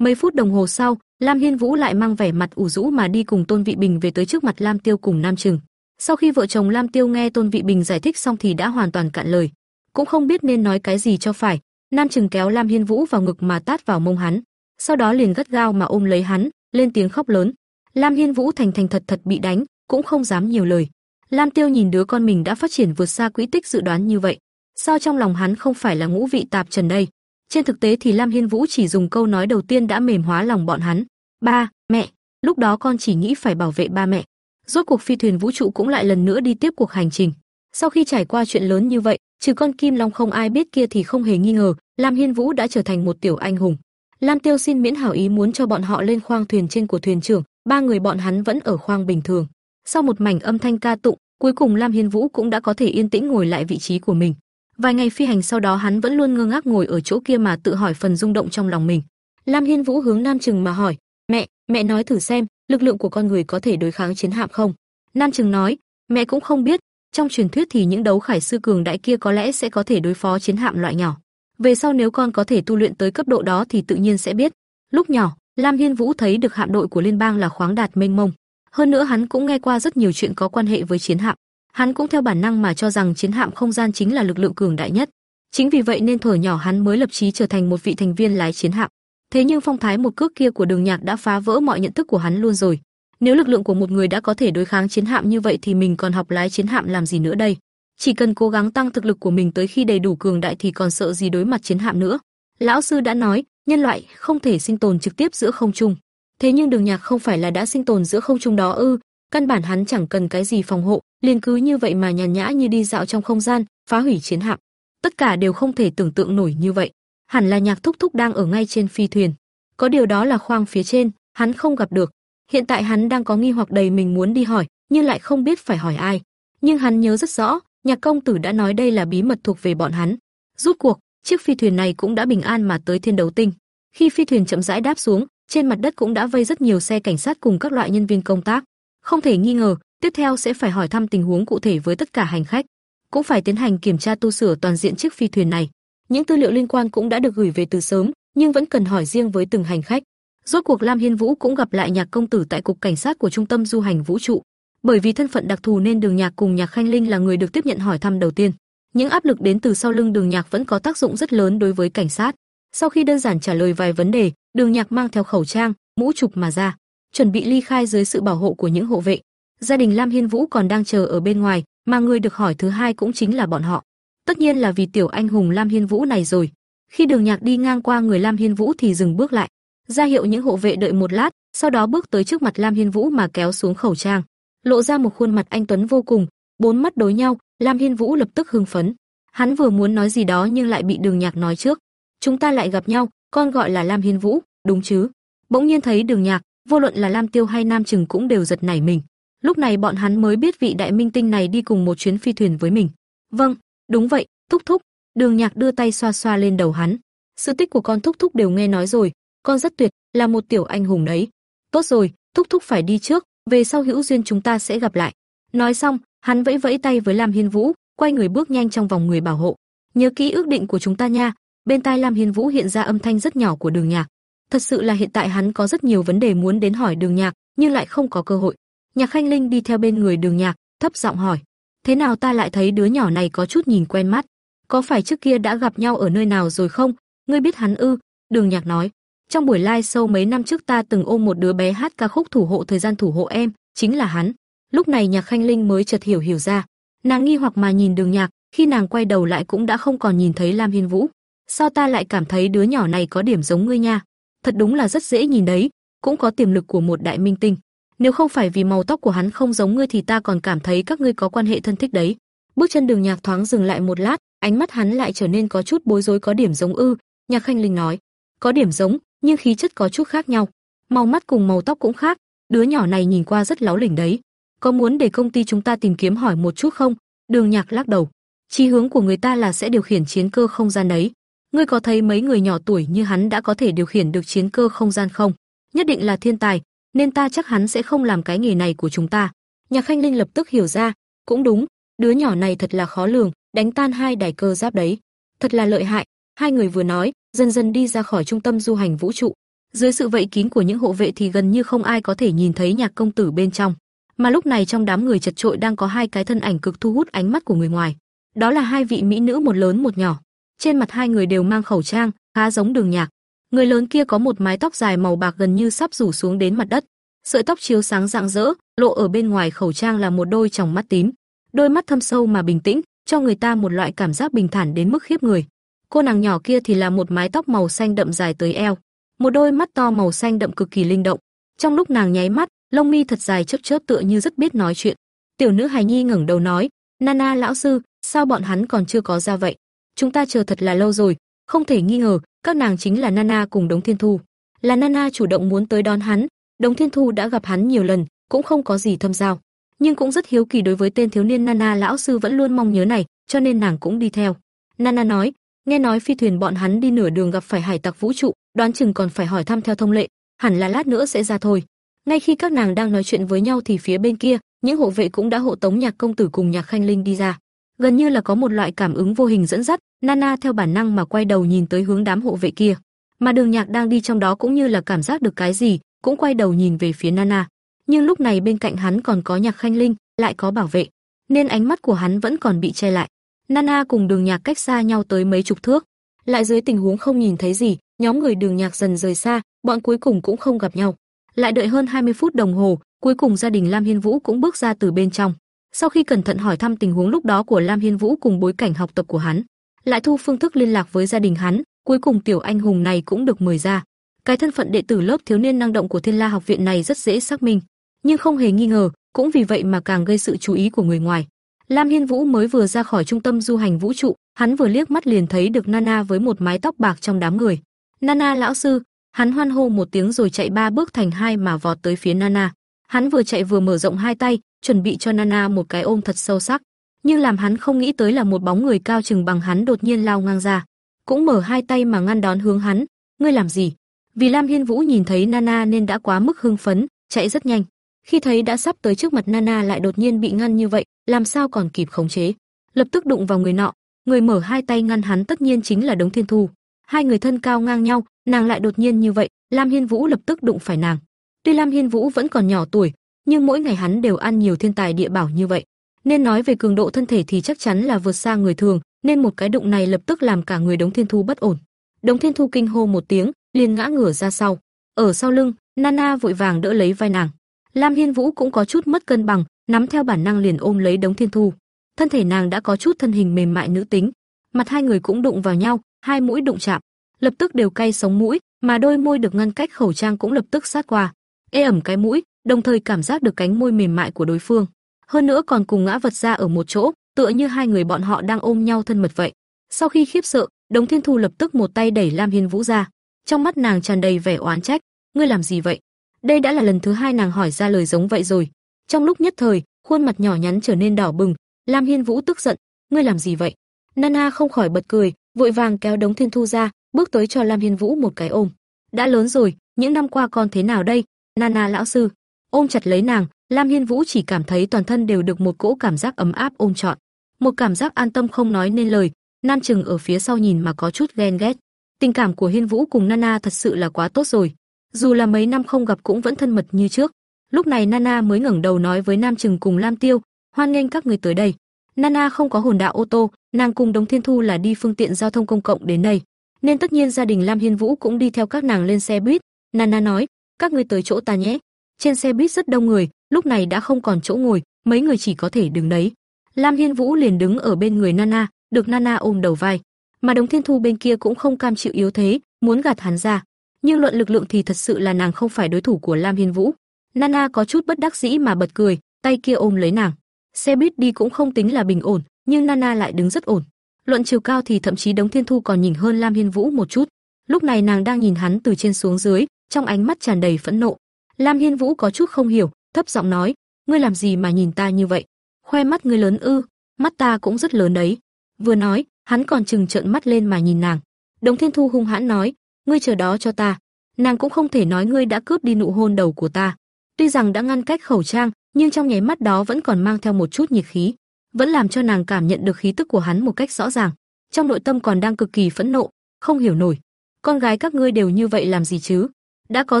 Mấy phút đồng hồ sau, Lam Hiên Vũ lại mang vẻ mặt ủ rũ mà đi cùng Tôn Vị Bình về tới trước mặt Lam Tiêu cùng Nam Trừng. Sau khi vợ chồng Lam Tiêu nghe Tôn Vị Bình giải thích xong thì đã hoàn toàn cạn lời, cũng không biết nên nói cái gì cho phải. Nam Trừng kéo Lam Hiên Vũ vào ngực mà tát vào mông hắn, sau đó liền gắt gao mà ôm lấy hắn, lên tiếng khóc lớn. Lam Hiên Vũ thành thành thật thật bị đánh, cũng không dám nhiều lời. Lam Tiêu nhìn đứa con mình đã phát triển vượt xa quỹ tích dự đoán như vậy, sao trong lòng hắn không phải là ngũ vị tạp trần đây? Trên thực tế thì Lam Hiên Vũ chỉ dùng câu nói đầu tiên đã mềm hóa lòng bọn hắn. Ba, mẹ, lúc đó con chỉ nghĩ phải bảo vệ ba mẹ. Rốt cuộc phi thuyền vũ trụ cũng lại lần nữa đi tiếp cuộc hành trình. Sau khi trải qua chuyện lớn như vậy, trừ con Kim Long không ai biết kia thì không hề nghi ngờ, Lam Hiên Vũ đã trở thành một tiểu anh hùng. Lam Tiêu xin miễn hảo ý muốn cho bọn họ lên khoang thuyền trên của thuyền trưởng, ba người bọn hắn vẫn ở khoang bình thường. Sau một mảnh âm thanh ca tụng, cuối cùng Lam Hiên Vũ cũng đã có thể yên tĩnh ngồi lại vị trí của mình. Vài ngày phi hành sau đó hắn vẫn luôn ngơ ngác ngồi ở chỗ kia mà tự hỏi phần rung động trong lòng mình. Lam Hiên Vũ hướng Nam Trừng mà hỏi, "Mẹ, mẹ nói thử xem, lực lượng của con người có thể đối kháng chiến hạm không?" Nam Trừng nói, "Mẹ cũng không biết, trong truyền thuyết thì những đấu khải sư cường đại kia có lẽ sẽ có thể đối phó chiến hạm loại nhỏ. Về sau nếu con có thể tu luyện tới cấp độ đó thì tự nhiên sẽ biết." Lúc nhỏ, Lam Hiên Vũ thấy được hạm đội của liên bang là khoáng đạt mênh mông, hơn nữa hắn cũng nghe qua rất nhiều chuyện có quan hệ với chiến hạm. Hắn cũng theo bản năng mà cho rằng chiến hạm không gian chính là lực lượng cường đại nhất. Chính vì vậy nên thuở nhỏ hắn mới lập chí trở thành một vị thành viên lái chiến hạm. Thế nhưng phong thái một cước kia của Đường Nhạc đã phá vỡ mọi nhận thức của hắn luôn rồi. Nếu lực lượng của một người đã có thể đối kháng chiến hạm như vậy thì mình còn học lái chiến hạm làm gì nữa đây? Chỉ cần cố gắng tăng thực lực của mình tới khi đầy đủ cường đại thì còn sợ gì đối mặt chiến hạm nữa. Lão sư đã nói, nhân loại không thể sinh tồn trực tiếp giữa không trung. Thế nhưng Đường Nhạc không phải là đã sinh tồn giữa không trung đó ư? Căn bản hắn chẳng cần cái gì phòng hộ, liền cứ như vậy mà nhàn nhã như đi dạo trong không gian, phá hủy chiến hạm. Tất cả đều không thể tưởng tượng nổi như vậy. Hẳn là Nhạc Thúc Thúc đang ở ngay trên phi thuyền. Có điều đó là khoang phía trên, hắn không gặp được. Hiện tại hắn đang có nghi hoặc đầy mình muốn đi hỏi, nhưng lại không biết phải hỏi ai. Nhưng hắn nhớ rất rõ, Nhạc công tử đã nói đây là bí mật thuộc về bọn hắn. Rút cuộc, chiếc phi thuyền này cũng đã bình an mà tới Thiên Đấu Tinh. Khi phi thuyền chậm rãi đáp xuống, trên mặt đất cũng đã vây rất nhiều xe cảnh sát cùng các loại nhân viên công tác. Không thể nghi ngờ, tiếp theo sẽ phải hỏi thăm tình huống cụ thể với tất cả hành khách, cũng phải tiến hành kiểm tra tu sửa toàn diện chiếc phi thuyền này. Những tư liệu liên quan cũng đã được gửi về từ sớm, nhưng vẫn cần hỏi riêng với từng hành khách. Rốt cuộc Lam Hiên Vũ cũng gặp lại Nhạc công tử tại cục cảnh sát của trung tâm du hành vũ trụ. Bởi vì thân phận đặc thù nên Đường Nhạc cùng Nhạc Khanh Linh là người được tiếp nhận hỏi thăm đầu tiên. Những áp lực đến từ sau lưng Đường Nhạc vẫn có tác dụng rất lớn đối với cảnh sát. Sau khi đơn giản trả lời vài vấn đề, Đường Nhạc mang theo khẩu trang, mũ chụp mà ra, chuẩn bị ly khai dưới sự bảo hộ của những hộ vệ. Gia đình Lam Hiên Vũ còn đang chờ ở bên ngoài, mà người được hỏi thứ hai cũng chính là bọn họ. Tất nhiên là vì tiểu anh hùng Lam Hiên Vũ này rồi. Khi Đường Nhạc đi ngang qua người Lam Hiên Vũ thì dừng bước lại, ra hiệu những hộ vệ đợi một lát, sau đó bước tới trước mặt Lam Hiên Vũ mà kéo xuống khẩu trang, lộ ra một khuôn mặt anh tuấn vô cùng, bốn mắt đối nhau, Lam Hiên Vũ lập tức hưng phấn. Hắn vừa muốn nói gì đó nhưng lại bị Đường Nhạc nói trước. Chúng ta lại gặp nhau, con gọi là Lam Hiên Vũ, đúng chứ? Bỗng nhiên thấy Đường Nhạc, vô luận là Lam Tiêu hay Nam Trừng cũng đều giật nảy mình. Lúc này bọn hắn mới biết vị đại minh tinh này đi cùng một chuyến phi thuyền với mình. Vâng, đúng vậy, thúc thúc. Đường Nhạc đưa tay xoa xoa lên đầu hắn. Sự tích của con thúc thúc đều nghe nói rồi, con rất tuyệt, là một tiểu anh hùng đấy. Tốt rồi, thúc thúc phải đi trước, về sau hữu duyên chúng ta sẽ gặp lại. Nói xong, hắn vẫy vẫy tay với Lam Hiên Vũ, quay người bước nhanh trong vòng người bảo hộ. Nhớ kỹ ước định của chúng ta nha. Bên tai Lam Hiên Vũ hiện ra âm thanh rất nhỏ của Đường Nhạc. Thật sự là hiện tại hắn có rất nhiều vấn đề muốn đến hỏi Đường Nhạc, nhưng lại không có cơ hội. Nhạc Khanh Linh đi theo bên người Đường Nhạc, thấp giọng hỏi: "Thế nào ta lại thấy đứa nhỏ này có chút nhìn quen mắt? Có phải trước kia đã gặp nhau ở nơi nào rồi không? Ngươi biết hắn ư?" Đường Nhạc nói: "Trong buổi live show mấy năm trước ta từng ôm một đứa bé hát ca khúc thủ hộ thời gian thủ hộ em, chính là hắn." Lúc này Nhạc Khanh Linh mới chợt hiểu hiểu ra, nàng nghi hoặc mà nhìn Đường Nhạc, khi nàng quay đầu lại cũng đã không còn nhìn thấy Lam Hiên Vũ. Sao ta lại cảm thấy đứa nhỏ này có điểm giống ngươi nha? Thật đúng là rất dễ nhìn đấy, cũng có tiềm lực của một đại minh tinh. Nếu không phải vì màu tóc của hắn không giống ngươi thì ta còn cảm thấy các ngươi có quan hệ thân thích đấy. Bước chân Đường Nhạc thoáng dừng lại một lát, ánh mắt hắn lại trở nên có chút bối rối có điểm giống ư? Nhạc Khanh Linh nói, có điểm giống, nhưng khí chất có chút khác nhau. Màu mắt cùng màu tóc cũng khác, đứa nhỏ này nhìn qua rất láo lỉnh đấy. Có muốn để công ty chúng ta tìm kiếm hỏi một chút không? Đường Nhạc lắc đầu. Chí hướng của người ta là sẽ điều khiển chiến cơ không gian đấy. Ngươi có thấy mấy người nhỏ tuổi như hắn đã có thể điều khiển được chiến cơ không gian không? Nhất định là thiên tài, nên ta chắc hắn sẽ không làm cái nghề này của chúng ta. Nhạc Khanh Linh lập tức hiểu ra, cũng đúng, đứa nhỏ này thật là khó lường, đánh tan hai đài cơ giáp đấy. Thật là lợi hại. Hai người vừa nói, dần dần đi ra khỏi trung tâm du hành vũ trụ. Dưới sự vây kín của những hộ vệ thì gần như không ai có thể nhìn thấy nhạc công tử bên trong. Mà lúc này trong đám người chật trội đang có hai cái thân ảnh cực thu hút ánh mắt của người ngoài. Đó là hai vị mỹ nữ một lớn một nhỏ. Trên mặt hai người đều mang khẩu trang, khá giống Đường Nhạc. Người lớn kia có một mái tóc dài màu bạc gần như sắp rủ xuống đến mặt đất, sợi tóc chiếu sáng rạng rỡ, lộ ở bên ngoài khẩu trang là một đôi tròng mắt tím, đôi mắt thâm sâu mà bình tĩnh, cho người ta một loại cảm giác bình thản đến mức khiếp người. Cô nàng nhỏ kia thì là một mái tóc màu xanh đậm dài tới eo, một đôi mắt to màu xanh đậm cực kỳ linh động. Trong lúc nàng nháy mắt, lông mi thật dài chớp chớp tựa như rất biết nói chuyện. Tiểu nữ hài nhi ngẩng đầu nói, "Nana lão sư, sao bọn hắn còn chưa có ra vậy? Chúng ta chờ thật là lâu rồi." Không thể nghi ngờ, các nàng chính là Nana cùng Đống Thiên Thu. Là Nana chủ động muốn tới đón hắn, Đống Thiên Thu đã gặp hắn nhiều lần, cũng không có gì thâm giao, nhưng cũng rất hiếu kỳ đối với tên thiếu niên Nana lão sư vẫn luôn mong nhớ này, cho nên nàng cũng đi theo. Nana nói, nghe nói phi thuyền bọn hắn đi nửa đường gặp phải hải tặc vũ trụ, đoán chừng còn phải hỏi thăm theo thông lệ, hẳn là lát nữa sẽ ra thôi. Ngay khi các nàng đang nói chuyện với nhau thì phía bên kia, những hộ vệ cũng đã hộ tống Nhạc công tử cùng Nhạc Khanh Linh đi ra. Gần như là có một loại cảm ứng vô hình dẫn dắt, Nana theo bản năng mà quay đầu nhìn tới hướng đám hộ vệ kia. Mà Đường Nhạc đang đi trong đó cũng như là cảm giác được cái gì, cũng quay đầu nhìn về phía Nana. Nhưng lúc này bên cạnh hắn còn có Nhạc Khanh Linh, lại có bảo vệ, nên ánh mắt của hắn vẫn còn bị che lại. Nana cùng Đường Nhạc cách xa nhau tới mấy chục thước, lại dưới tình huống không nhìn thấy gì, nhóm người Đường Nhạc dần rời xa, bọn cuối cùng cũng không gặp nhau. Lại đợi hơn 20 phút đồng hồ, cuối cùng gia đình Lam Hiên Vũ cũng bước ra từ bên trong. Sau khi cẩn thận hỏi thăm tình huống lúc đó của Lam Hiên Vũ cùng bối cảnh học tập của hắn, lại thu phương thức liên lạc với gia đình hắn, cuối cùng tiểu anh hùng này cũng được mời ra. Cái thân phận đệ tử lớp thiếu niên năng động của Thiên La học viện này rất dễ xác minh, nhưng không hề nghi ngờ, cũng vì vậy mà càng gây sự chú ý của người ngoài. Lam Hiên Vũ mới vừa ra khỏi trung tâm du hành vũ trụ, hắn vừa liếc mắt liền thấy được Nana với một mái tóc bạc trong đám người. "Nana lão sư!" Hắn hoan hô một tiếng rồi chạy ba bước thành hai mà vọt tới phía Nana. Hắn vừa chạy vừa mở rộng hai tay, chuẩn bị cho Nana một cái ôm thật sâu sắc. Nhưng làm hắn không nghĩ tới là một bóng người cao chừng bằng hắn đột nhiên lao ngang ra, cũng mở hai tay mà ngăn đón hướng hắn. "Ngươi làm gì?" Vì Lam Hiên Vũ nhìn thấy Nana nên đã quá mức hưng phấn, chạy rất nhanh. Khi thấy đã sắp tới trước mặt Nana lại đột nhiên bị ngăn như vậy, làm sao còn kịp khống chế. Lập tức đụng vào người nọ, người mở hai tay ngăn hắn tất nhiên chính là Đống Thiên Thu. Hai người thân cao ngang nhau, nàng lại đột nhiên như vậy, Lam Hiên Vũ lập tức đụng phải nàng. Tuy Lam Hiên Vũ vẫn còn nhỏ tuổi, nhưng mỗi ngày hắn đều ăn nhiều thiên tài địa bảo như vậy, nên nói về cường độ thân thể thì chắc chắn là vượt xa người thường, nên một cái đụng này lập tức làm cả người Đống Thiên Thu bất ổn. Đống Thiên Thu kinh hô một tiếng, liền ngã ngửa ra sau. Ở sau lưng, Nana vội vàng đỡ lấy vai nàng. Lam Hiên Vũ cũng có chút mất cân bằng, nắm theo bản năng liền ôm lấy Đống Thiên Thu. Thân thể nàng đã có chút thân hình mềm mại nữ tính, mặt hai người cũng đụng vào nhau, hai mũi đụng chạm, lập tức đều cay sống mũi, mà đôi môi được ngăn cách khẩu trang cũng lập tức sát qua, ê ẩm cái mũi, đồng thời cảm giác được cánh môi mềm mại của đối phương. Hơn nữa còn cùng ngã vật ra ở một chỗ, tựa như hai người bọn họ đang ôm nhau thân mật vậy. Sau khi khiếp sợ, Đống Thiên Thu lập tức một tay đẩy Lam Hiên Vũ ra, trong mắt nàng tràn đầy vẻ oán trách, ngươi làm gì vậy? Đây đã là lần thứ hai nàng hỏi ra lời giống vậy rồi. Trong lúc nhất thời, khuôn mặt nhỏ nhắn trở nên đỏ bừng, Lam Hiên Vũ tức giận, ngươi làm gì vậy? Nana không khỏi bật cười, vội vàng kéo Đống Thiên Thu ra, bước tới cho Lam Hiên Vũ một cái ôm. Đã lớn rồi, những năm qua con thế nào đây? Nana lão sư, ôm chặt lấy nàng, Lam Hiên Vũ chỉ cảm thấy toàn thân đều được một cỗ cảm giác ấm áp ôm trọn, một cảm giác an tâm không nói nên lời. Nam Trừng ở phía sau nhìn mà có chút ghen ghét. Tình cảm của Hiên Vũ cùng Nana thật sự là quá tốt rồi, dù là mấy năm không gặp cũng vẫn thân mật như trước. Lúc này Nana mới ngẩng đầu nói với Nam Trừng cùng Lam Tiêu, hoan nghênh các người tới đây. Nana không có hồn đạo ô tô, nàng cùng Đống Thiên Thu là đi phương tiện giao thông công cộng đến đây, nên tất nhiên gia đình Lam Hiên Vũ cũng đi theo các nàng lên xe buýt. Nana nói, các ngươi tới chỗ ta nhé. Trên xe buýt rất đông người, lúc này đã không còn chỗ ngồi, mấy người chỉ có thể đứng đấy. Lam Hiên Vũ liền đứng ở bên người Nana, được Nana ôm đầu vai, mà Đống Thiên Thu bên kia cũng không cam chịu yếu thế, muốn gạt hắn ra. Nhưng luận lực lượng thì thật sự là nàng không phải đối thủ của Lam Hiên Vũ. Nana có chút bất đắc dĩ mà bật cười, tay kia ôm lấy nàng. Xe buýt đi cũng không tính là bình ổn, nhưng Nana lại đứng rất ổn. Luận chiều cao thì thậm chí Đống Thiên Thu còn nhìn hơn Lam Hiên Vũ một chút. Lúc này nàng đang nhìn hắn từ trên xuống dưới, trong ánh mắt tràn đầy phẫn nộ. Lam Hiên Vũ có chút không hiểu, thấp giọng nói, ngươi làm gì mà nhìn ta như vậy? Khoe mắt ngươi lớn ư? Mắt ta cũng rất lớn đấy. Vừa nói, hắn còn chừng trợn mắt lên mà nhìn nàng. Đống Thiên Thu hung hãn nói, ngươi chờ đó cho ta. Nàng cũng không thể nói ngươi đã cướp đi nụ hôn đầu của ta. Tuy rằng đã ngăn cách khẩu trang, nhưng trong nháy mắt đó vẫn còn mang theo một chút nhiệt khí, vẫn làm cho nàng cảm nhận được khí tức của hắn một cách rõ ràng. Trong nội tâm còn đang cực kỳ phẫn nộ, không hiểu nổi, con gái các ngươi đều như vậy làm gì chứ? Đã có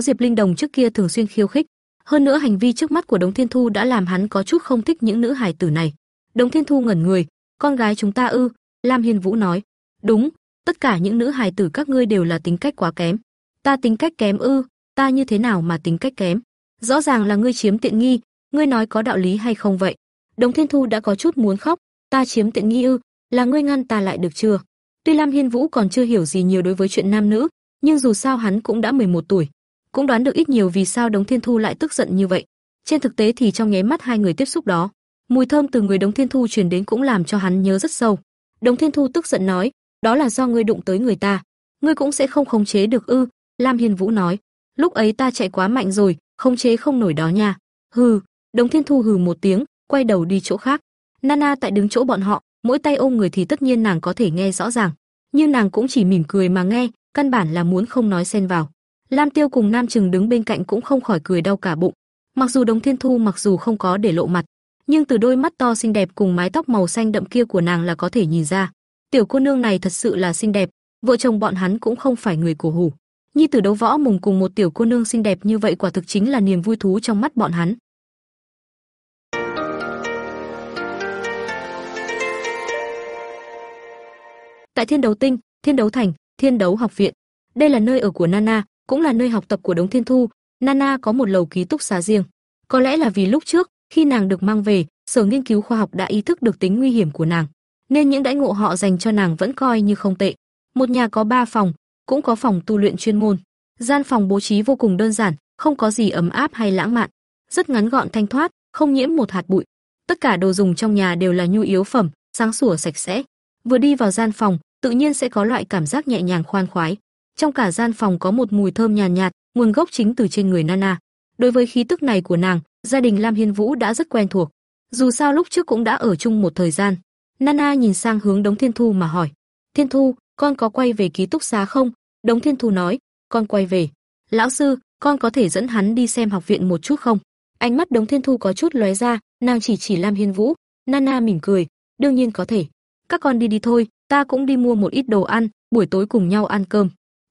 Diệp Linh Đồng trước kia thường xuyên khiêu khích, hơn nữa hành vi trước mắt của Đống Thiên Thu đã làm hắn có chút không thích những nữ hài tử này. Đống Thiên Thu ngẩn người, "Con gái chúng ta ư?" Lam Hiên Vũ nói, "Đúng, tất cả những nữ hài tử các ngươi đều là tính cách quá kém." "Ta tính cách kém ư? Ta như thế nào mà tính cách kém? Rõ ràng là ngươi chiếm tiện nghi, ngươi nói có đạo lý hay không vậy?" Đống Thiên Thu đã có chút muốn khóc, "Ta chiếm tiện nghi ư? Là ngươi ngăn ta lại được chưa?" Tuy Lam Hiên Vũ còn chưa hiểu gì nhiều đối với chuyện nam nữ, nhưng dù sao hắn cũng đã 11 tuổi, cũng đoán được ít nhiều vì sao Đống Thiên Thu lại tức giận như vậy. Trên thực tế thì trong nháy mắt hai người tiếp xúc đó, mùi thơm từ người Đống Thiên Thu truyền đến cũng làm cho hắn nhớ rất sâu. Đống Thiên Thu tức giận nói, đó là do ngươi đụng tới người ta, ngươi cũng sẽ không khống chế được ư? Lam Hiên Vũ nói, lúc ấy ta chạy quá mạnh rồi, khống chế không nổi đó nha. Hừ, Đống Thiên Thu hừ một tiếng, quay đầu đi chỗ khác. Nana tại đứng chỗ bọn họ, mỗi tay ôm người thì tất nhiên nàng có thể nghe rõ ràng, nhưng nàng cũng chỉ mỉm cười mà nghe, căn bản là muốn không nói xen vào. Lam Tiêu cùng Nam Trừng đứng bên cạnh cũng không khỏi cười đau cả bụng. Mặc dù Đồng Thiên Thu mặc dù không có để lộ mặt, nhưng từ đôi mắt to xinh đẹp cùng mái tóc màu xanh đậm kia của nàng là có thể nhìn ra, tiểu cô nương này thật sự là xinh đẹp, vợ chồng bọn hắn cũng không phải người cổ hủ. Nhi tử đấu võ mùng cùng một tiểu cô nương xinh đẹp như vậy quả thực chính là niềm vui thú trong mắt bọn hắn. Tại Thiên Đấu Tinh, Thiên Đấu Thành, Thiên Đấu Học viện, đây là nơi ở của Nana, cũng là nơi học tập của Đống Thiên Thu. Nana có một lầu ký túc xá riêng. Có lẽ là vì lúc trước, khi nàng được mang về, sở nghiên cứu khoa học đã ý thức được tính nguy hiểm của nàng, nên những đãi ngộ họ dành cho nàng vẫn coi như không tệ. Một nhà có ba phòng, cũng có phòng tu luyện chuyên môn. Gian phòng bố trí vô cùng đơn giản, không có gì ấm áp hay lãng mạn, rất ngắn gọn thanh thoát, không nhiễm một hạt bụi. Tất cả đồ dùng trong nhà đều là nhu yếu phẩm, sáng sủa sạch sẽ. Vừa đi vào gian phòng, tự nhiên sẽ có loại cảm giác nhẹ nhàng khoan khoái. Trong cả gian phòng có một mùi thơm nhàn nhạt, nhạt, nguồn gốc chính từ trên người Nana. Đối với khí tức này của nàng, gia đình Lam Hiên Vũ đã rất quen thuộc. Dù sao lúc trước cũng đã ở chung một thời gian. Nana nhìn sang hướng Đống Thiên Thu mà hỏi: "Thiên Thu, con có quay về ký túc xá không?" Đống Thiên Thu nói: "Con quay về." "Lão sư, con có thể dẫn hắn đi xem học viện một chút không?" Ánh mắt Đống Thiên Thu có chút lóe ra, nàng chỉ chỉ Lam Hiên Vũ, Nana mỉm cười: "Đương nhiên có thể. Các con đi đi thôi, ta cũng đi mua một ít đồ ăn, buổi tối cùng nhau ăn cơm."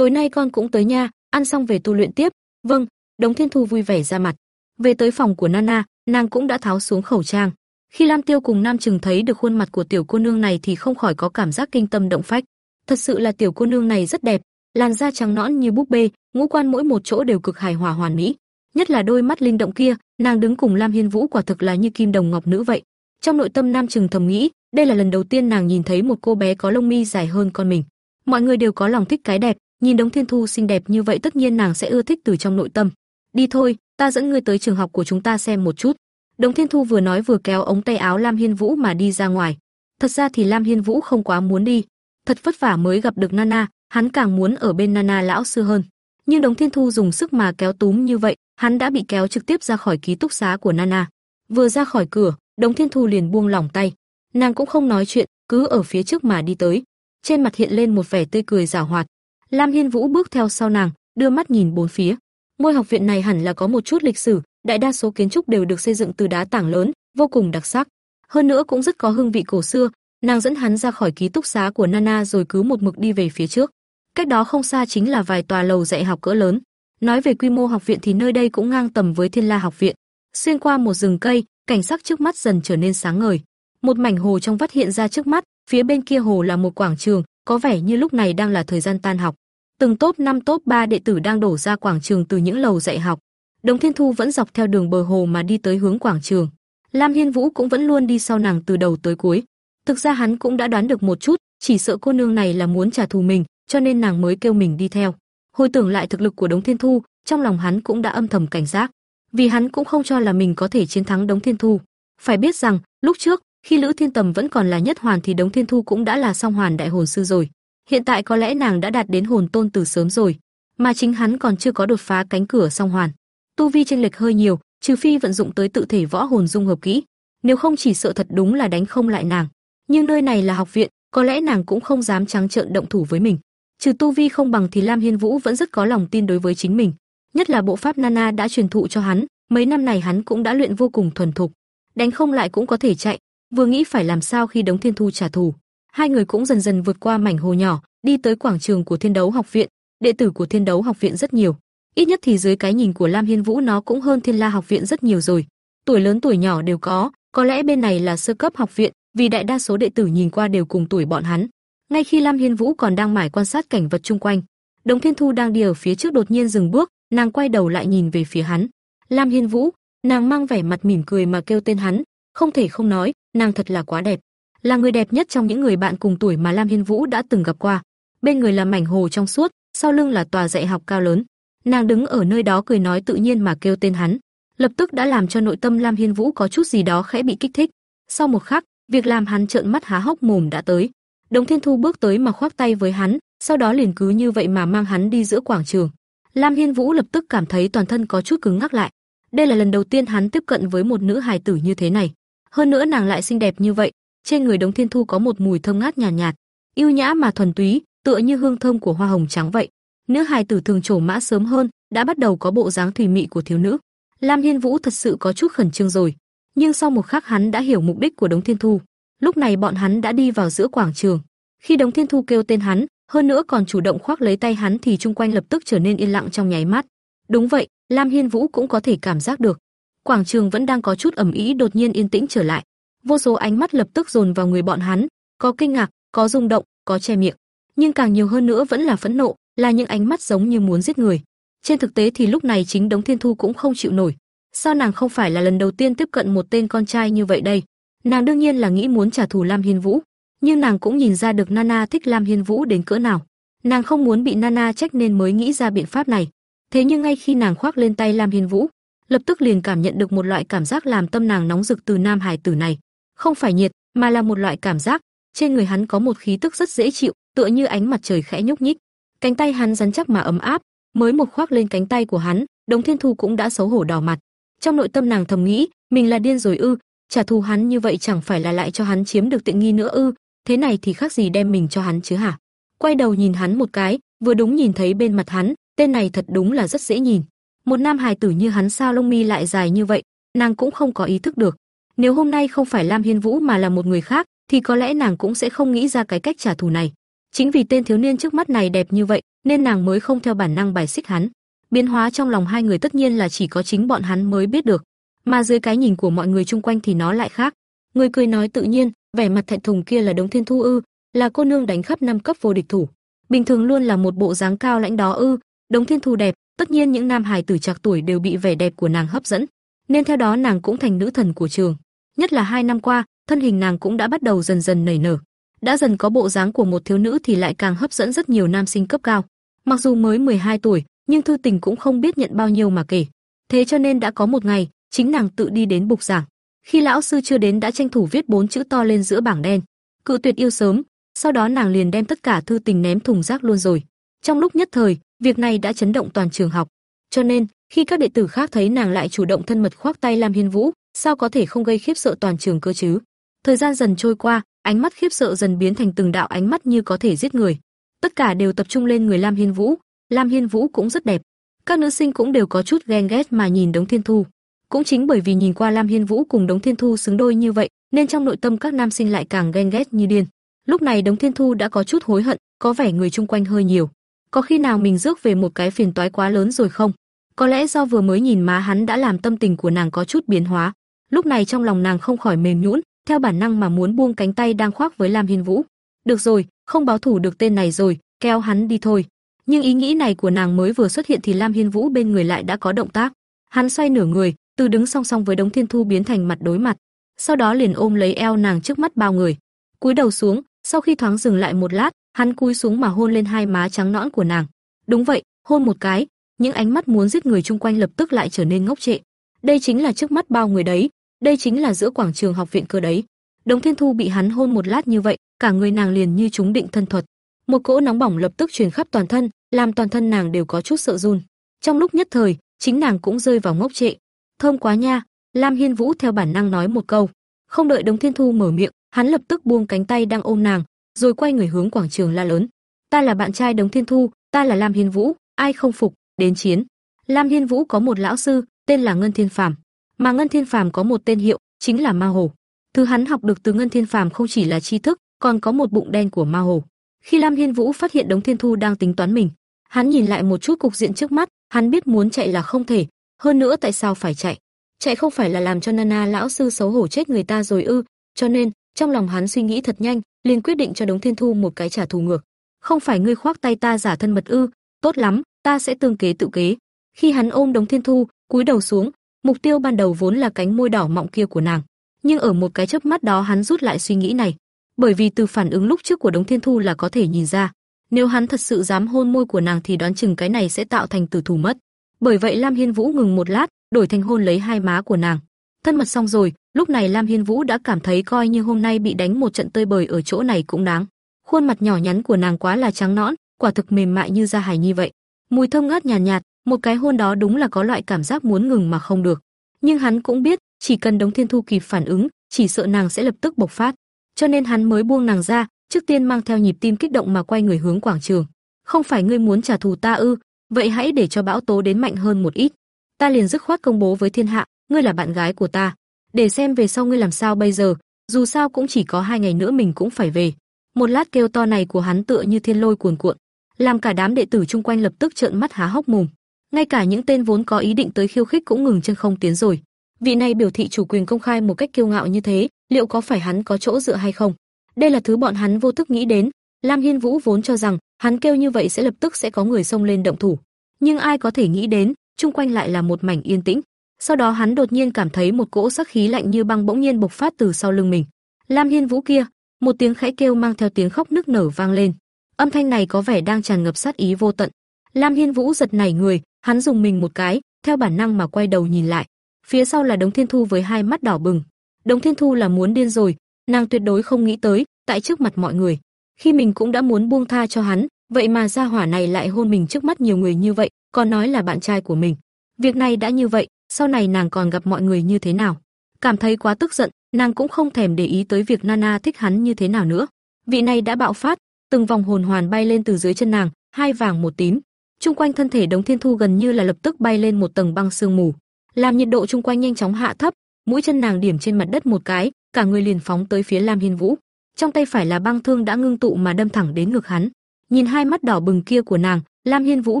Tối nay con cũng tới nha, ăn xong về tu luyện tiếp. Vâng, Đống Thiên Thu vui vẻ ra mặt. Về tới phòng của Nana, nàng cũng đã tháo xuống khẩu trang. Khi Lam Tiêu cùng Nam Trừng thấy được khuôn mặt của tiểu cô nương này thì không khỏi có cảm giác kinh tâm động phách. Thật sự là tiểu cô nương này rất đẹp, làn da trắng nõn như búp bê, ngũ quan mỗi một chỗ đều cực hài hòa hoàn mỹ, nhất là đôi mắt linh động kia, nàng đứng cùng Lam Hiên Vũ quả thực là như kim đồng ngọc nữ vậy. Trong nội tâm Nam Trừng thầm nghĩ, đây là lần đầu tiên nàng nhìn thấy một cô bé có lông mi dài hơn con mình. Mọi người đều có lòng thích cái đẹp, Nhìn Đống Thiên Thu xinh đẹp như vậy tất nhiên nàng sẽ ưa thích từ trong nội tâm. Đi thôi, ta dẫn ngươi tới trường học của chúng ta xem một chút. Đống Thiên Thu vừa nói vừa kéo ống tay áo Lam Hiên Vũ mà đi ra ngoài. Thật ra thì Lam Hiên Vũ không quá muốn đi, thật vất vả mới gặp được Nana, hắn càng muốn ở bên Nana lão sư hơn. Nhưng Đống Thiên Thu dùng sức mà kéo túm như vậy, hắn đã bị kéo trực tiếp ra khỏi ký túc xá của Nana. Vừa ra khỏi cửa, Đống Thiên Thu liền buông lỏng tay. Nàng cũng không nói chuyện, cứ ở phía trước mà đi tới. Trên mặt hiện lên một vẻ tươi cười giả hoạt, Lam Hiên Vũ bước theo sau nàng, đưa mắt nhìn bốn phía. Ngôi học viện này hẳn là có một chút lịch sử, đại đa số kiến trúc đều được xây dựng từ đá tảng lớn, vô cùng đặc sắc. Hơn nữa cũng rất có hương vị cổ xưa. Nàng dẫn hắn ra khỏi ký túc xá của Nana rồi cứ một mực đi về phía trước. Cách đó không xa chính là vài tòa lầu dạy học cỡ lớn. Nói về quy mô học viện thì nơi đây cũng ngang tầm với Thiên La học viện. Xuyên qua một rừng cây, cảnh sắc trước mắt dần trở nên sáng ngời. Một mảnh hồ trong vắt hiện ra trước mắt, phía bên kia hồ là một quảng trường, có vẻ như lúc này đang là thời gian tan học. Từng top 5 top 3 đệ tử đang đổ ra quảng trường từ những lầu dạy học. Đồng Thiên Thu vẫn dọc theo đường bờ hồ mà đi tới hướng quảng trường. Lam Hiên Vũ cũng vẫn luôn đi sau nàng từ đầu tới cuối. Thực ra hắn cũng đã đoán được một chút, chỉ sợ cô nương này là muốn trả thù mình, cho nên nàng mới kêu mình đi theo. Hồi tưởng lại thực lực của Đống Thiên Thu, trong lòng hắn cũng đã âm thầm cảnh giác, vì hắn cũng không cho là mình có thể chiến thắng Đống Thiên Thu. Phải biết rằng, lúc trước, khi Lữ Thiên Tầm vẫn còn là nhất hoàn thì Đống Thiên Thu cũng đã là song hoàn đại hồn sư rồi. Hiện tại có lẽ nàng đã đạt đến hồn tôn từ sớm rồi, mà chính hắn còn chưa có đột phá cánh cửa song hoàn. Tu vi chênh lệch hơi nhiều, trừ phi vận dụng tới tự thể võ hồn dung hợp kỹ, nếu không chỉ sợ thật đúng là đánh không lại nàng. Nhưng nơi này là học viện, có lẽ nàng cũng không dám trắng trợn động thủ với mình. Trừ tu vi không bằng thì Lam Hiên Vũ vẫn rất có lòng tin đối với chính mình, nhất là bộ pháp Nana đã truyền thụ cho hắn, mấy năm này hắn cũng đã luyện vô cùng thuần thục. Đánh không lại cũng có thể chạy, vừa nghĩ phải làm sao khi đống thiên thu trả thù, hai người cũng dần dần vượt qua mảnh hồ nhỏ, đi tới quảng trường của Thiên Đấu Học viện. Đệ tử của Thiên Đấu Học viện rất nhiều. Ít nhất thì dưới cái nhìn của Lam Hiên Vũ nó cũng hơn Thiên La học viện rất nhiều rồi. Tuổi lớn tuổi nhỏ đều có, có lẽ bên này là sơ cấp học viện, vì đại đa số đệ tử nhìn qua đều cùng tuổi bọn hắn. Ngay khi Lam Hiên Vũ còn đang mải quan sát cảnh vật chung quanh, Đồng Thiên Thu đang đi ở phía trước đột nhiên dừng bước, nàng quay đầu lại nhìn về phía hắn. Lam Hiên Vũ, nàng mang vẻ mặt mỉm cười mà kêu tên hắn, không thể không nói, nàng thật là quá đẹp, là người đẹp nhất trong những người bạn cùng tuổi mà Lam Hiên Vũ đã từng gặp qua. Bên người là mảnh hồ trong suốt, sau lưng là tòa dạy học cao lớn. Nàng đứng ở nơi đó cười nói tự nhiên mà kêu tên hắn, lập tức đã làm cho nội tâm Lam Hiên Vũ có chút gì đó khẽ bị kích thích. Sau một khắc, việc làm hắn trợn mắt há hốc mồm đã tới. Đồng Thiên Thu bước tới mà khoác tay với hắn, sau đó liền cứ như vậy mà mang hắn đi giữa quảng trường. Lam Hiên Vũ lập tức cảm thấy toàn thân có chút cứng ngắc lại. Đây là lần đầu tiên hắn tiếp cận với một nữ hài tử như thế này. Hơn nữa nàng lại xinh đẹp như vậy, trên người Đống Thiên Thu có một mùi thơm ngát nhàn nhạt, nhạt, yêu nhã mà thuần túy, tựa như hương thơm của hoa hồng trắng vậy. Nữ hài tử thường trổ mã sớm hơn, đã bắt đầu có bộ dáng thùy mị của thiếu nữ. Lam Hiên Vũ thật sự có chút khẩn trương rồi, nhưng sau một khắc hắn đã hiểu mục đích của Đống Thiên Thu. Lúc này bọn hắn đã đi vào giữa quảng trường. Khi Đống Thiên Thu kêu tên hắn, hơn nữa còn chủ động khoác lấy tay hắn thì chung quanh lập tức trở nên yên lặng trong nháy mắt. Đúng vậy, Lam Hiên Vũ cũng có thể cảm giác được. Quảng trường vẫn đang có chút ẩm ý đột nhiên yên tĩnh trở lại. Vô số ánh mắt lập tức dồn vào người bọn hắn, có kinh ngạc, có rung động, có che miệng, nhưng càng nhiều hơn nữa vẫn là phẫn nộ, là những ánh mắt giống như muốn giết người. Trên thực tế thì lúc này chính Đống Thiên Thu cũng không chịu nổi. Sao nàng không phải là lần đầu tiên tiếp cận một tên con trai như vậy đây? Nàng đương nhiên là nghĩ muốn trả thù Lam Hiên Vũ, nhưng nàng cũng nhìn ra được Nana thích Lam Hiên Vũ đến cỡ nào. Nàng không muốn bị Nana trách nên mới nghĩ ra biện pháp này. Thế nhưng ngay khi nàng khoác lên tay Lam Hiên Vũ, lập tức liền cảm nhận được một loại cảm giác làm tâm nàng nóng rực từ nam hải tử này. Không phải nhiệt, mà là một loại cảm giác, trên người hắn có một khí tức rất dễ chịu, tựa như ánh mặt trời khẽ nhúc nhích. Cánh tay hắn rắn chắc mà ấm áp, mới một khoác lên cánh tay của hắn, Đống Thiên Thu cũng đã xấu hổ đỏ mặt. Trong nội tâm nàng thầm nghĩ, mình là điên rồi ư, trả thù hắn như vậy chẳng phải là lại cho hắn chiếm được tiện nghi nữa ư, thế này thì khác gì đem mình cho hắn chứ hả? Quay đầu nhìn hắn một cái, vừa đúng nhìn thấy bên mặt hắn, tên này thật đúng là rất dễ nhìn. Một nam hài tử như hắn sao lông mi lại dài như vậy, nàng cũng không có ý thức được. Nếu hôm nay không phải Lam Hiên Vũ mà là một người khác, thì có lẽ nàng cũng sẽ không nghĩ ra cái cách trả thù này. Chính vì tên thiếu niên trước mắt này đẹp như vậy, nên nàng mới không theo bản năng bài xích hắn. Biến hóa trong lòng hai người tất nhiên là chỉ có chính bọn hắn mới biết được, mà dưới cái nhìn của mọi người chung quanh thì nó lại khác. Người cười nói tự nhiên, vẻ mặt thẹn thùng kia là Đống Thiên Thu ư, là cô nương đánh khắp năm cấp vô địch thủ. Bình thường luôn là một bộ dáng cao lãnh đó ư, Đống Thiên Thu đẹp, tất nhiên những nam hài tử trạc tuổi đều bị vẻ đẹp của nàng hấp dẫn, nên theo đó nàng cũng thành nữ thần của trường. Nhất là hai năm qua, thân hình nàng cũng đã bắt đầu dần dần nảy nở. Đã dần có bộ dáng của một thiếu nữ thì lại càng hấp dẫn rất nhiều nam sinh cấp cao. Mặc dù mới 12 tuổi, nhưng thư tình cũng không biết nhận bao nhiêu mà kể. Thế cho nên đã có một ngày, chính nàng tự đi đến bục giảng. Khi lão sư chưa đến đã tranh thủ viết bốn chữ to lên giữa bảng đen. Cự tuyệt yêu sớm, sau đó nàng liền đem tất cả thư tình ném thùng rác luôn rồi. Trong lúc nhất thời, việc này đã chấn động toàn trường học. Cho nên, khi các đệ tử khác thấy nàng lại chủ động thân mật khoác tay Lam Hiên Vũ, sao có thể không gây khiếp sợ toàn trường cơ chứ? Thời gian dần trôi qua, ánh mắt khiếp sợ dần biến thành từng đạo ánh mắt như có thể giết người. Tất cả đều tập trung lên người Lam Hiên Vũ, Lam Hiên Vũ cũng rất đẹp. Các nữ sinh cũng đều có chút ghen ghét mà nhìn Đống Thiên Thu. Cũng chính bởi vì nhìn qua Lam Hiên Vũ cùng Đống Thiên Thu xứng đôi như vậy, nên trong nội tâm các nam sinh lại càng ghen ghét như điên. Lúc này Đống Thiên Thu đã có chút hối hận, có vẻ người chung quanh hơi nhiều. Có khi nào mình rước về một cái phiền toái quá lớn rồi không? Có lẽ do vừa mới nhìn má hắn đã làm tâm tình của nàng có chút biến hóa. Lúc này trong lòng nàng không khỏi mềm nhũn, theo bản năng mà muốn buông cánh tay đang khoác với Lam Hiên Vũ. Được rồi, không báo thủ được tên này rồi, kéo hắn đi thôi. Nhưng ý nghĩ này của nàng mới vừa xuất hiện thì Lam Hiên Vũ bên người lại đã có động tác. Hắn xoay nửa người, từ đứng song song với Đống Thiên Thu biến thành mặt đối mặt, sau đó liền ôm lấy eo nàng trước mắt bao người. Cúi đầu xuống, sau khi thoáng dừng lại một lát, hắn cúi xuống mà hôn lên hai má trắng nõn của nàng. Đúng vậy, hôn một cái, những ánh mắt muốn giết người chung quanh lập tức lại trở nên ngốc trệ. Đây chính là trước mắt bao người đấy, đây chính là giữa quảng trường học viện cơ đấy. Đồng Thiên Thu bị hắn hôn một lát như vậy, cả người nàng liền như chúng định thân thuật. Một cỗ nóng bỏng lập tức truyền khắp toàn thân, làm toàn thân nàng đều có chút sợ run. Trong lúc nhất thời, chính nàng cũng rơi vào ngốc trệ. Thơm quá nha, Lam Hiên Vũ theo bản năng nói một câu. Không đợi Đồng Thiên Thu mở miệng, hắn lập tức buông cánh tay đang ôm nàng, rồi quay người hướng quảng trường la lớn: "Ta là bạn trai Đồng Thiên Thu, ta là Lam Hiên Vũ, ai không phục, đến chiến." Lam Hiên Vũ có một lão sư, tên là Ngân Thiên Phàm, mà Ngân Thiên Phàm có một tên hiệu, chính là Ma Hồ. Thứ hắn học được từ Ngân Thiên Phàm không chỉ là tri thức, còn có một bụng đen của Ma Hồ. Khi Lam Hiên Vũ phát hiện Đống Thiên Thu đang tính toán mình, hắn nhìn lại một chút cục diện trước mắt, hắn biết muốn chạy là không thể, hơn nữa tại sao phải chạy? Chạy không phải là làm cho Nana lão sư xấu hổ chết người ta rồi ư? Cho nên, trong lòng hắn suy nghĩ thật nhanh, liền quyết định cho Đống Thiên Thu một cái trả thù ngược. Không phải ngươi khoác tay ta giả thân mật ư? Tốt lắm, ta sẽ tương kế tự kế. Khi hắn ôm Đống Thiên Thu, cúi đầu xuống, mục tiêu ban đầu vốn là cánh môi đỏ mọng kia của nàng, nhưng ở một cái chớp mắt đó hắn rút lại suy nghĩ này, bởi vì từ phản ứng lúc trước của Đống Thiên Thu là có thể nhìn ra, nếu hắn thật sự dám hôn môi của nàng thì đoán chừng cái này sẽ tạo thành tử thủ mất. Bởi vậy Lam Hiên Vũ ngừng một lát, đổi thành hôn lấy hai má của nàng. Thân mật xong rồi, lúc này Lam Hiên Vũ đã cảm thấy coi như hôm nay bị đánh một trận tơi bời ở chỗ này cũng đáng. Khuôn mặt nhỏ nhắn của nàng quá là trắng nõn, quả thực mềm mại như da hải nhi vậy. Mùi thơm ngát nhàn nhạt, nhạt, một cái hôn đó đúng là có loại cảm giác muốn ngừng mà không được. Nhưng hắn cũng biết, chỉ cần Đống Thiên Thu kịp phản ứng, chỉ sợ nàng sẽ lập tức bộc phát. Cho nên hắn mới buông nàng ra, trước tiên mang theo nhịp tim kích động mà quay người hướng quảng trường. Không phải ngươi muốn trả thù ta ư? Vậy hãy để cho bão tố đến mạnh hơn một ít. Ta liền dứt khoát công bố với thiên hạ, ngươi là bạn gái của ta, để xem về sau ngươi làm sao bây giờ. Dù sao cũng chỉ có hai ngày nữa mình cũng phải về. Một lát kêu to này của hắn tựa như thiên lôi cuồn cuộn, làm cả đám đệ tử chung quanh lập tức trợn mắt há hốc mồm. Ngay cả những tên vốn có ý định tới khiêu khích cũng ngừng chân không tiến rồi. Vị này biểu thị chủ quyền công khai một cách kiêu ngạo như thế, liệu có phải hắn có chỗ dựa hay không? Đây là thứ bọn hắn vô thức nghĩ đến. Lam Hiên Vũ vốn cho rằng hắn kêu như vậy sẽ lập tức sẽ có người xông lên động thủ, nhưng ai có thể nghĩ đến, chung quanh lại là một mảnh yên tĩnh. Sau đó hắn đột nhiên cảm thấy một cỗ sắc khí lạnh như băng bỗng nhiên bộc phát từ sau lưng mình. Lam Hiên Vũ kia, một tiếng khẽ kêu mang theo tiếng khóc nức nở vang lên. Âm thanh này có vẻ đang tràn ngập sát ý vô tận. Lam Hiên Vũ giật nảy người, hắn dùng mình một cái, theo bản năng mà quay đầu nhìn lại. Phía sau là Đống Thiên Thu với hai mắt đỏ bừng. Đống Thiên Thu là muốn điên rồi, nàng tuyệt đối không nghĩ tới, tại trước mặt mọi người, khi mình cũng đã muốn buông tha cho hắn, vậy mà gia hỏa này lại hôn mình trước mắt nhiều người như vậy, còn nói là bạn trai của mình. Việc này đã như vậy, sau này nàng còn gặp mọi người như thế nào? Cảm thấy quá tức giận, nàng cũng không thèm để ý tới việc Nana thích hắn như thế nào nữa. Vị này đã bạo phát, từng vòng hồn hoàn bay lên từ dưới chân nàng, hai vàng một tím. Trung quanh thân thể Đống Thiên Thu gần như là lập tức bay lên một tầng băng sương mù, làm nhiệt độ chung quanh nhanh chóng hạ thấp, mũi chân nàng điểm trên mặt đất một cái, cả người liền phóng tới phía Lam Hiên Vũ. Trong tay phải là băng thương đã ngưng tụ mà đâm thẳng đến ngực hắn. Nhìn hai mắt đỏ bừng kia của nàng, Lam Hiên Vũ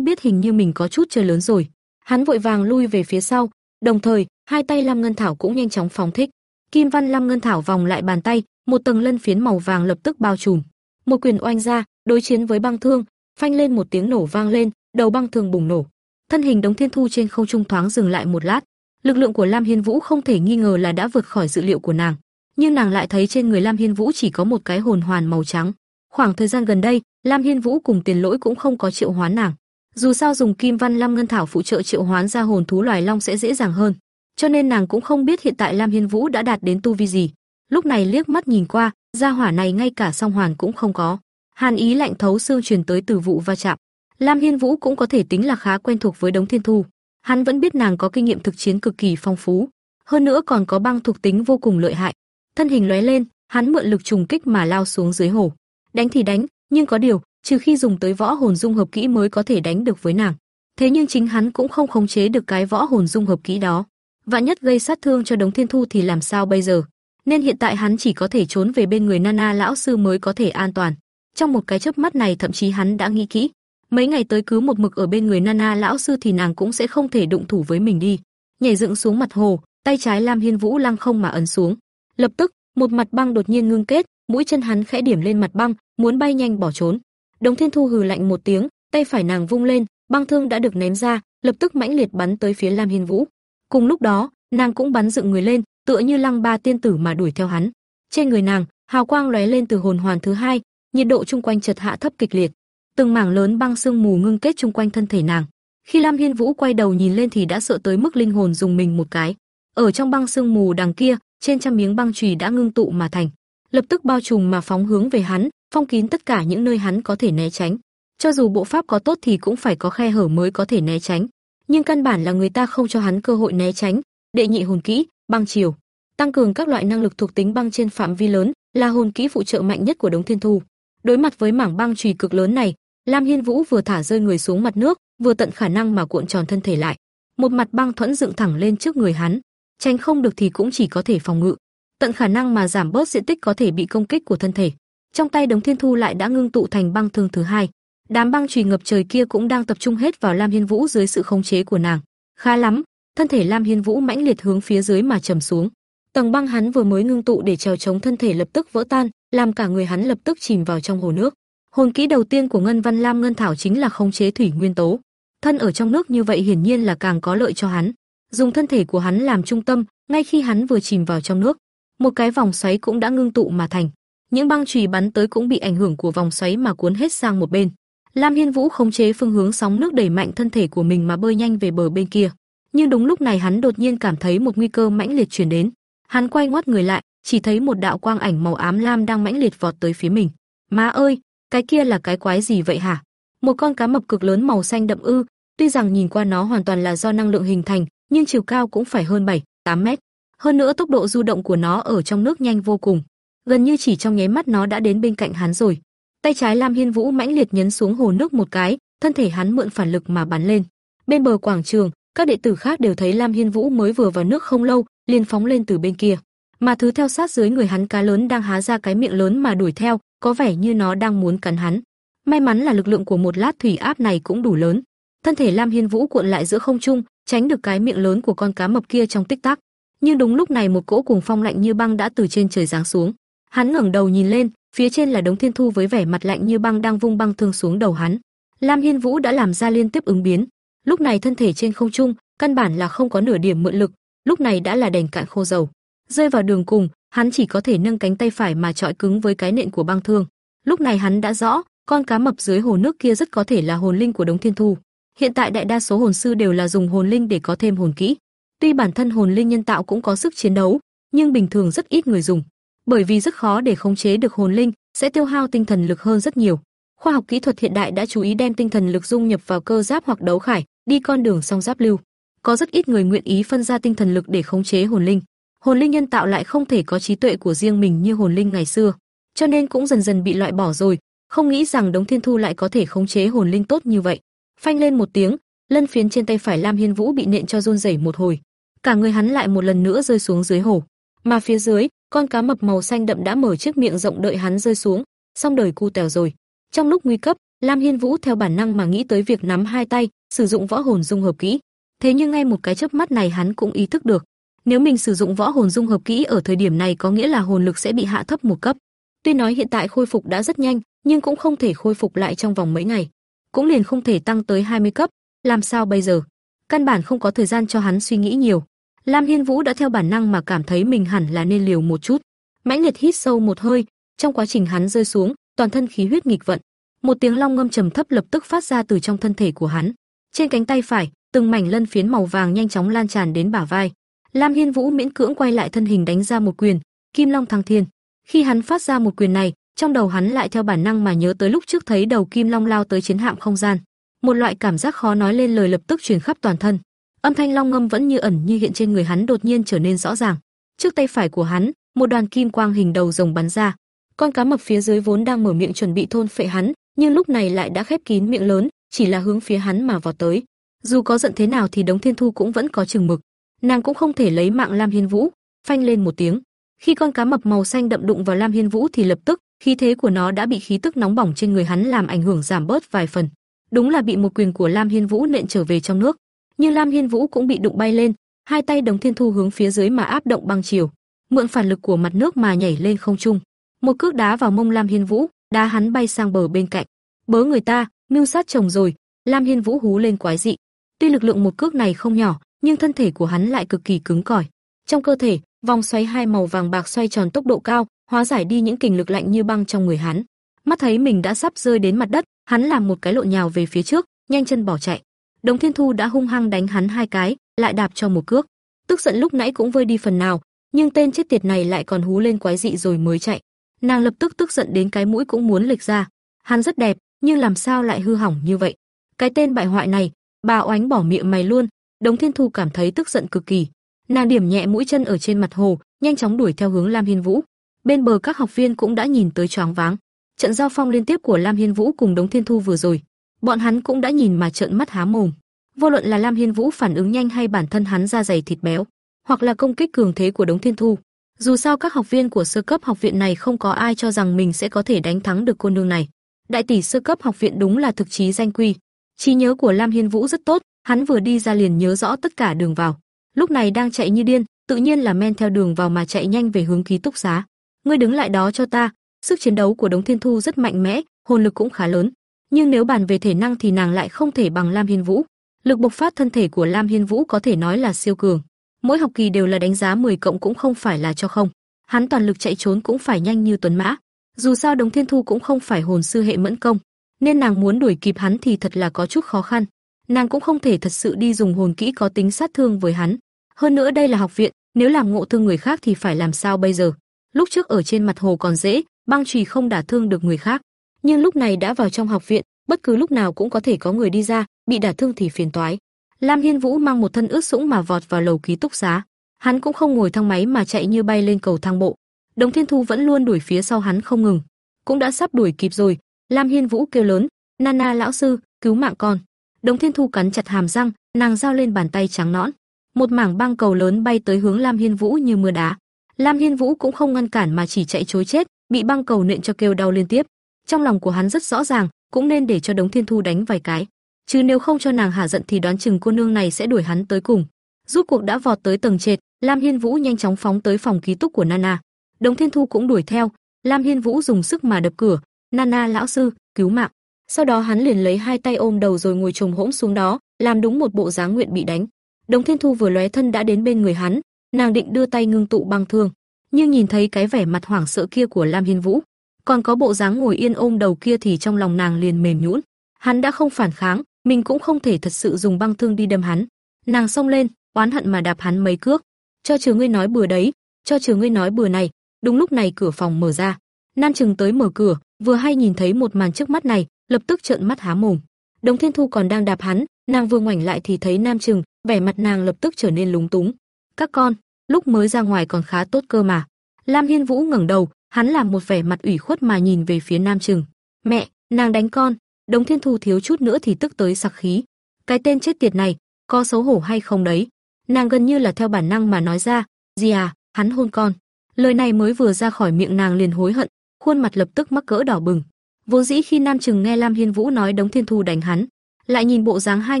biết hình như mình có chút chơi lớn rồi. Hắn vội vàng lui về phía sau, đồng thời, hai tay Lam Ngân Thảo cũng nhanh chóng phóng thích. Kim văn Lam Ngân Thảo vòng lại bàn tay, một tầng lân phiến màu vàng lập tức bao trùm. Một quyền oanh ra, đối chiến với băng thương, phanh lên một tiếng nổ vang lên, đầu băng thường bùng nổ. Thân hình Đống Thiên Thu trên không trung thoáng dừng lại một lát. Lực lượng của Lam Hiên Vũ không thể nghi ngờ là đã vượt khỏi dự liệu của nàng, nhưng nàng lại thấy trên người Lam Hiên Vũ chỉ có một cái hồn hoàn màu trắng. Khoảng thời gian gần đây, Lam Hiên Vũ cùng Tiền Lỗi cũng không có triệu hoán nàng. Dù sao dùng Kim Văn Lam Ngân Thảo phụ trợ triệu hoán ra hồn thú loài long sẽ dễ dàng hơn, cho nên nàng cũng không biết hiện tại Lam Hiên Vũ đã đạt đến tu vi gì. Lúc này liếc mắt nhìn qua, gia hỏa này ngay cả song hoàn cũng không có. Hàn ý lạnh thấu xương truyền tới từ vụ va chạm. Lam Hiên Vũ cũng có thể tính là khá quen thuộc với Đống Thiên Thu. Hắn vẫn biết nàng có kinh nghiệm thực chiến cực kỳ phong phú, hơn nữa còn có băng thuộc tính vô cùng lợi hại. Thân hình lóe lên, hắn mượn lực trùng kích mà lao xuống dưới hồ. Đánh thì đánh, nhưng có điều, trừ khi dùng tới võ hồn dung hợp kỹ mới có thể đánh được với nàng. Thế nhưng chính hắn cũng không khống chế được cái võ hồn dung hợp kỹ đó. Vạn nhất gây sát thương cho Đống Thiên Thu thì làm sao bây giờ? Nên hiện tại hắn chỉ có thể trốn về bên người Nana lão sư mới có thể an toàn. Trong một cái chớp mắt này thậm chí hắn đã nghĩ kỹ, mấy ngày tới cứ một mực ở bên người Nana lão sư thì nàng cũng sẽ không thể đụng thủ với mình đi. Nhảy dựng xuống mặt hồ, tay trái Lam Hiên Vũ lăng không mà ấn xuống. Lập tức, một mặt băng đột nhiên ngưng kết, mũi chân hắn khẽ điểm lên mặt băng, muốn bay nhanh bỏ trốn. Đồng Thiên Thu hừ lạnh một tiếng, tay phải nàng vung lên, băng thương đã được ném ra, lập tức mãnh liệt bắn tới phía Lam Hiên Vũ. Cùng lúc đó, nàng cũng bắn dựng người lên, tựa như lăng ba tiên tử mà đuổi theo hắn. Trên người nàng, hào quang lóe lên từ hồn hoàn thứ hai, nhiệt độ chung quanh chợt hạ thấp kịch liệt. Từng mảng lớn băng sương mù ngưng kết chung quanh thân thể nàng. Khi Lam Hiên Vũ quay đầu nhìn lên thì đã sợ tới mức linh hồn dùng mình một cái. Ở trong băng sương mù đằng kia, trên trăm miếng băng chùy đã ngưng tụ mà thành, lập tức bao trùm mà phóng hướng về hắn, phong kín tất cả những nơi hắn có thể né tránh. Cho dù bộ pháp có tốt thì cũng phải có khe hở mới có thể né tránh, nhưng căn bản là người ta không cho hắn cơ hội né tránh. Đệ nhị hồn kỹ, băng chiều, tăng cường các loại năng lực thuộc tính băng trên phạm vi lớn, là hồn kỹ phụ trợ mạnh nhất của Đống Thiên Thu. Đối mặt với mảng băng chùy cực lớn này, Lam Hiên Vũ vừa thả rơi người xuống mặt nước, vừa tận khả năng mà cuộn tròn thân thể lại. Một mặt băng thuẫn dựng thẳng lên trước người hắn, tránh không được thì cũng chỉ có thể phòng ngự, tận khả năng mà giảm bớt diện tích có thể bị công kích của thân thể. Trong tay Đống Thiên Thu lại đã ngưng tụ thành băng thương thứ hai, Đám băng chùy ngập trời kia cũng đang tập trung hết vào Lam Hiên Vũ dưới sự khống chế của nàng. Khá lắm, thân thể Lam Hiên Vũ mãnh liệt hướng phía dưới mà trầm xuống. Tầng băng hắn vừa mới ngưng tụ để trèo chống thân thể lập tức vỡ tan, làm cả người hắn lập tức chìm vào trong hồ nước. Hồn kỹ đầu tiên của Ngân Văn Lam Ngân Thảo chính là khống chế thủy nguyên tố. Thân ở trong nước như vậy hiển nhiên là càng có lợi cho hắn. Dùng thân thể của hắn làm trung tâm, ngay khi hắn vừa chìm vào trong nước, một cái vòng xoáy cũng đã ngưng tụ mà thành. Những băng chùy bắn tới cũng bị ảnh hưởng của vòng xoáy mà cuốn hết sang một bên. Lam Hiên Vũ khống chế phương hướng sóng nước đẩy mạnh thân thể của mình mà bơi nhanh về bờ bên kia. Nhưng đúng lúc này hắn đột nhiên cảm thấy một nguy cơ mãnh liệt truyền đến. Hắn quay ngoắt người lại, chỉ thấy một đạo quang ảnh màu ám lam đang mãnh liệt vọt tới phía mình. Má ơi, cái kia là cái quái gì vậy hả? Một con cá mập cực lớn màu xanh đậm ư, tuy rằng nhìn qua nó hoàn toàn là do năng lượng hình thành, nhưng chiều cao cũng phải hơn 7, 8 mét. Hơn nữa tốc độ du động của nó ở trong nước nhanh vô cùng, gần như chỉ trong nháy mắt nó đã đến bên cạnh hắn rồi. Tay trái Lam Hiên Vũ mãnh liệt nhấn xuống hồ nước một cái, thân thể hắn mượn phản lực mà bắn lên. Bên bờ quảng trường, các đệ tử khác đều thấy Lam Hiên Vũ mới vừa vào nước không lâu, liền phóng lên từ bên kia. Mà thứ theo sát dưới người hắn cá lớn đang há ra cái miệng lớn mà đuổi theo, có vẻ như nó đang muốn cắn hắn. May mắn là lực lượng của một lát thủy áp này cũng đủ lớn. Thân thể Lam Hiên Vũ cuộn lại giữa không trung, tránh được cái miệng lớn của con cá mập kia trong tích tắc. Nhưng đúng lúc này một cỗ cuồng phong lạnh như băng đã từ trên trời giáng xuống. Hắn ngẩng đầu nhìn lên, phía trên là Đống Thiên Thu với vẻ mặt lạnh như băng đang vung băng thương xuống đầu hắn. Lam Hiên Vũ đã làm ra liên tiếp ứng biến, lúc này thân thể trên không trung, căn bản là không có nửa điểm mượn lực, lúc này đã là đèn cạn khô dầu. Rơi vào đường cùng, hắn chỉ có thể nâng cánh tay phải mà trọi cứng với cái nện của băng thương. Lúc này hắn đã rõ, con cá mập dưới hồ nước kia rất có thể là hồn linh của Đống Thiên Thu. Hiện tại đại đa số hồn sư đều là dùng hồn linh để có thêm hồn kỹ. Tuy bản thân hồn linh nhân tạo cũng có sức chiến đấu, nhưng bình thường rất ít người dùng, bởi vì rất khó để khống chế được hồn linh, sẽ tiêu hao tinh thần lực hơn rất nhiều. Khoa học kỹ thuật hiện đại đã chú ý đem tinh thần lực dung nhập vào cơ giáp hoặc đấu khải, đi con đường song giáp lưu. Có rất ít người nguyện ý phân ra tinh thần lực để khống chế hồn linh. Hồn linh nhân tạo lại không thể có trí tuệ của riêng mình như hồn linh ngày xưa, cho nên cũng dần dần bị loại bỏ rồi, không nghĩ rằng Đống Thiên Thu lại có thể khống chế hồn linh tốt như vậy. Phanh lên một tiếng, lân phiến trên tay phải Lam Hiên Vũ bị nện cho run rẩy một hồi, cả người hắn lại một lần nữa rơi xuống dưới hồ. Mà phía dưới, con cá mập màu xanh đậm đã mở chiếc miệng rộng đợi hắn rơi xuống, xong đời cu tèo rồi. Trong lúc nguy cấp, Lam Hiên Vũ theo bản năng mà nghĩ tới việc nắm hai tay, sử dụng võ hồn dung hợp kỹ. Thế nhưng ngay một cái chớp mắt này hắn cũng ý thức được, nếu mình sử dụng võ hồn dung hợp kỹ ở thời điểm này có nghĩa là hồn lực sẽ bị hạ thấp một cấp. Tuy nói hiện tại khôi phục đã rất nhanh, nhưng cũng không thể khôi phục lại trong vòng mấy ngày, cũng liền không thể tăng tới 20 cấp, làm sao bây giờ? Căn bản không có thời gian cho hắn suy nghĩ nhiều. Lam Hiên Vũ đã theo bản năng mà cảm thấy mình hẳn là nên liều một chút. Mãnh liệt hít sâu một hơi, trong quá trình hắn rơi xuống, toàn thân khí huyết nghịch vận, một tiếng long ngâm trầm thấp lập tức phát ra từ trong thân thể của hắn. Trên cánh tay phải, từng mảnh lân phiến màu vàng nhanh chóng lan tràn đến bả vai. Lam Hiên Vũ miễn cưỡng quay lại thân hình đánh ra một quyền, Kim Long Thăng Thiên. Khi hắn phát ra một quyền này, trong đầu hắn lại theo bản năng mà nhớ tới lúc trước thấy đầu Kim Long lao tới chiến hạm không gian. Một loại cảm giác khó nói lên lời lập tức truyền khắp toàn thân. Âm thanh long ngâm vẫn như ẩn như hiện trên người hắn đột nhiên trở nên rõ ràng. Trước tay phải của hắn, một đoàn kim quang hình đầu rồng bắn ra. Con cá mập phía dưới vốn đang mở miệng chuẩn bị thôn phệ hắn, nhưng lúc này lại đã khép kín miệng lớn, chỉ là hướng phía hắn mà vọt tới. Dù có giận thế nào thì Đống Thiên Thu cũng vẫn có chừng mực, nàng cũng không thể lấy mạng Lam Hiên Vũ, phanh lên một tiếng. Khi con cá mập màu xanh đậm đụng vào Lam Hiên Vũ thì lập tức, khí thế của nó đã bị khí tức nóng bỏng trên người hắn làm ảnh hưởng giảm bớt vài phần. Đúng là bị một quyền của Lam Hiên Vũ nện trở về trong nước, nhưng Lam Hiên Vũ cũng bị đụng bay lên, hai tay Đống Thiên Thu hướng phía dưới mà áp động băng chiều, mượn phản lực của mặt nước mà nhảy lên không trung. Một cước đá vào mông Lam Hiên Vũ, đá hắn bay sang bờ bên cạnh. Bớ người ta, mưu sát chồng rồi, Lam Hiên Vũ hú lên quái dị. Tuy lực lượng một cước này không nhỏ, nhưng thân thể của hắn lại cực kỳ cứng cỏi. Trong cơ thể, vòng xoáy hai màu vàng bạc xoay tròn tốc độ cao, hóa giải đi những kình lực lạnh như băng trong người hắn. Mắt thấy mình đã sắp rơi đến mặt đất, hắn làm một cái lộn nhào về phía trước, nhanh chân bỏ chạy. Đồng Thiên Thu đã hung hăng đánh hắn hai cái, lại đạp cho một cước. Tức giận lúc nãy cũng vơi đi phần nào, nhưng tên chết tiệt này lại còn hú lên quái dị rồi mới chạy. Nàng lập tức tức giận đến cái mũi cũng muốn lệch ra. Hắn rất đẹp, nhưng làm sao lại hư hỏng như vậy? Cái tên bại hoại này, bà oánh bỏ miệng mày luôn. Đống Thiên Thu cảm thấy tức giận cực kỳ. Nàng điểm nhẹ mũi chân ở trên mặt hồ, nhanh chóng đuổi theo hướng Lam Hiên Vũ. Bên bờ các học viên cũng đã nhìn tới choáng váng. Trận giao phong liên tiếp của Lam Hiên Vũ cùng Đống Thiên Thu vừa rồi, bọn hắn cũng đã nhìn mà trợn mắt há mồm. Vô luận là Lam Hiên Vũ phản ứng nhanh hay bản thân hắn da dày thịt béo, hoặc là công kích cường thế của Đống Thiên Thu, dù sao các học viên của sơ cấp học viện này không có ai cho rằng mình sẽ có thể đánh thắng được cô nương này. đại tỷ sơ cấp học viện đúng là thực chí danh quy. Trí nhớ của Lam Hiên Vũ rất tốt, hắn vừa đi ra liền nhớ rõ tất cả đường vào. Lúc này đang chạy như điên, tự nhiên là men theo đường vào mà chạy nhanh về hướng ký túc xá. Ngươi đứng lại đó cho ta, sức chiến đấu của Đống Thiên Thu rất mạnh mẽ, hồn lực cũng khá lớn, nhưng nếu bàn về thể năng thì nàng lại không thể bằng Lam Hiên Vũ. Lực bộc phát thân thể của Lam Hiên Vũ có thể nói là siêu cường. Mỗi học kỳ đều là đánh giá 10 cộng cũng không phải là cho không. Hắn toàn lực chạy trốn cũng phải nhanh như tuấn mã. Dù sao Đống Thiên Thu cũng không phải hồn sư hệ mẫn công, nên nàng muốn đuổi kịp hắn thì thật là có chút khó khăn. Nàng cũng không thể thật sự đi dùng hồn kỹ có tính sát thương với hắn. Hơn nữa đây là học viện, nếu làm ngộ thương người khác thì phải làm sao bây giờ? Lúc trước ở trên mặt hồ còn dễ, băng chùy không đả thương được người khác, nhưng lúc này đã vào trong học viện, bất cứ lúc nào cũng có thể có người đi ra, bị đả thương thì phiền toái. Lam Hiên Vũ mang một thân ướt sũng mà vọt vào lầu ký túc xá, hắn cũng không ngồi thang máy mà chạy như bay lên cầu thang bộ. Đồng Thiên Thu vẫn luôn đuổi phía sau hắn không ngừng, cũng đã sắp đuổi kịp rồi. Lam Hiên Vũ kêu lớn, "Nana lão sư, cứu mạng con." Đồng Thiên Thu cắn chặt hàm răng, nàng giao lên bàn tay trắng nõn, một mảng băng cầu lớn bay tới hướng Lam Hiên Vũ như mưa đá. Lam Hiên Vũ cũng không ngăn cản mà chỉ chạy trối chết, bị băng cầu nện cho kêu đau liên tiếp. Trong lòng của hắn rất rõ ràng, cũng nên để cho Đống Thiên Thu đánh vài cái, chứ nếu không cho nàng hạ giận thì đoán chừng cô nương này sẽ đuổi hắn tới cùng. Rút cuộc đã vọt tới tầng trệt, Lam Hiên Vũ nhanh chóng phóng tới phòng ký túc của Nana. Đống Thiên Thu cũng đuổi theo, Lam Hiên Vũ dùng sức mà đập cửa, "Nana lão sư, cứu mạng." Sau đó hắn liền lấy hai tay ôm đầu rồi ngồi trồm hỗn xuống đó, làm đúng một bộ dáng nguyện bị đánh. Đống Thiên Thu vừa lóe thân đã đến bên người hắn, nàng định đưa tay ngưng tụ băng thương, nhưng nhìn thấy cái vẻ mặt hoảng sợ kia của Lam Hiên Vũ, còn có bộ dáng ngồi yên ôm đầu kia thì trong lòng nàng liền mềm nhũn. Hắn đã không phản kháng, mình cũng không thể thật sự dùng băng thương đi đâm hắn. Nàng xông lên, oán hận mà đạp hắn mấy cước. Cho trừ ngươi nói bừa đấy, cho trừ ngươi nói bừa này. Đúng lúc này cửa phòng mở ra. Nam Trừng tới mở cửa, vừa hay nhìn thấy một màn trước mắt này, lập tức trợn mắt há mồm. Đồng Thiên Thu còn đang đạp hắn, nàng vừa ngoảnh lại thì thấy Nam Trừng, vẻ mặt nàng lập tức trở nên lúng túng. Các con, lúc mới ra ngoài còn khá tốt cơ mà. Lam Hiên Vũ ngẩng đầu, hắn làm một vẻ mặt ủy khuất mà nhìn về phía Nam Trừng. "Mẹ, nàng đánh con." Đồng Thiên Thu thiếu chút nữa thì tức tới sặc khí. Cái tên chết tiệt này, có xấu hổ hay không đấy? Nàng gần như là theo bản năng mà nói ra, "Gì à, hắn hôn con." Lời này mới vừa ra khỏi miệng nàng liền hối hận, khuôn mặt lập tức mắc cỡ đỏ bừng. Vốn dĩ khi Nam Trừng nghe Lam Hiên Vũ nói Đống Thiên Thu đánh hắn, lại nhìn bộ dáng hai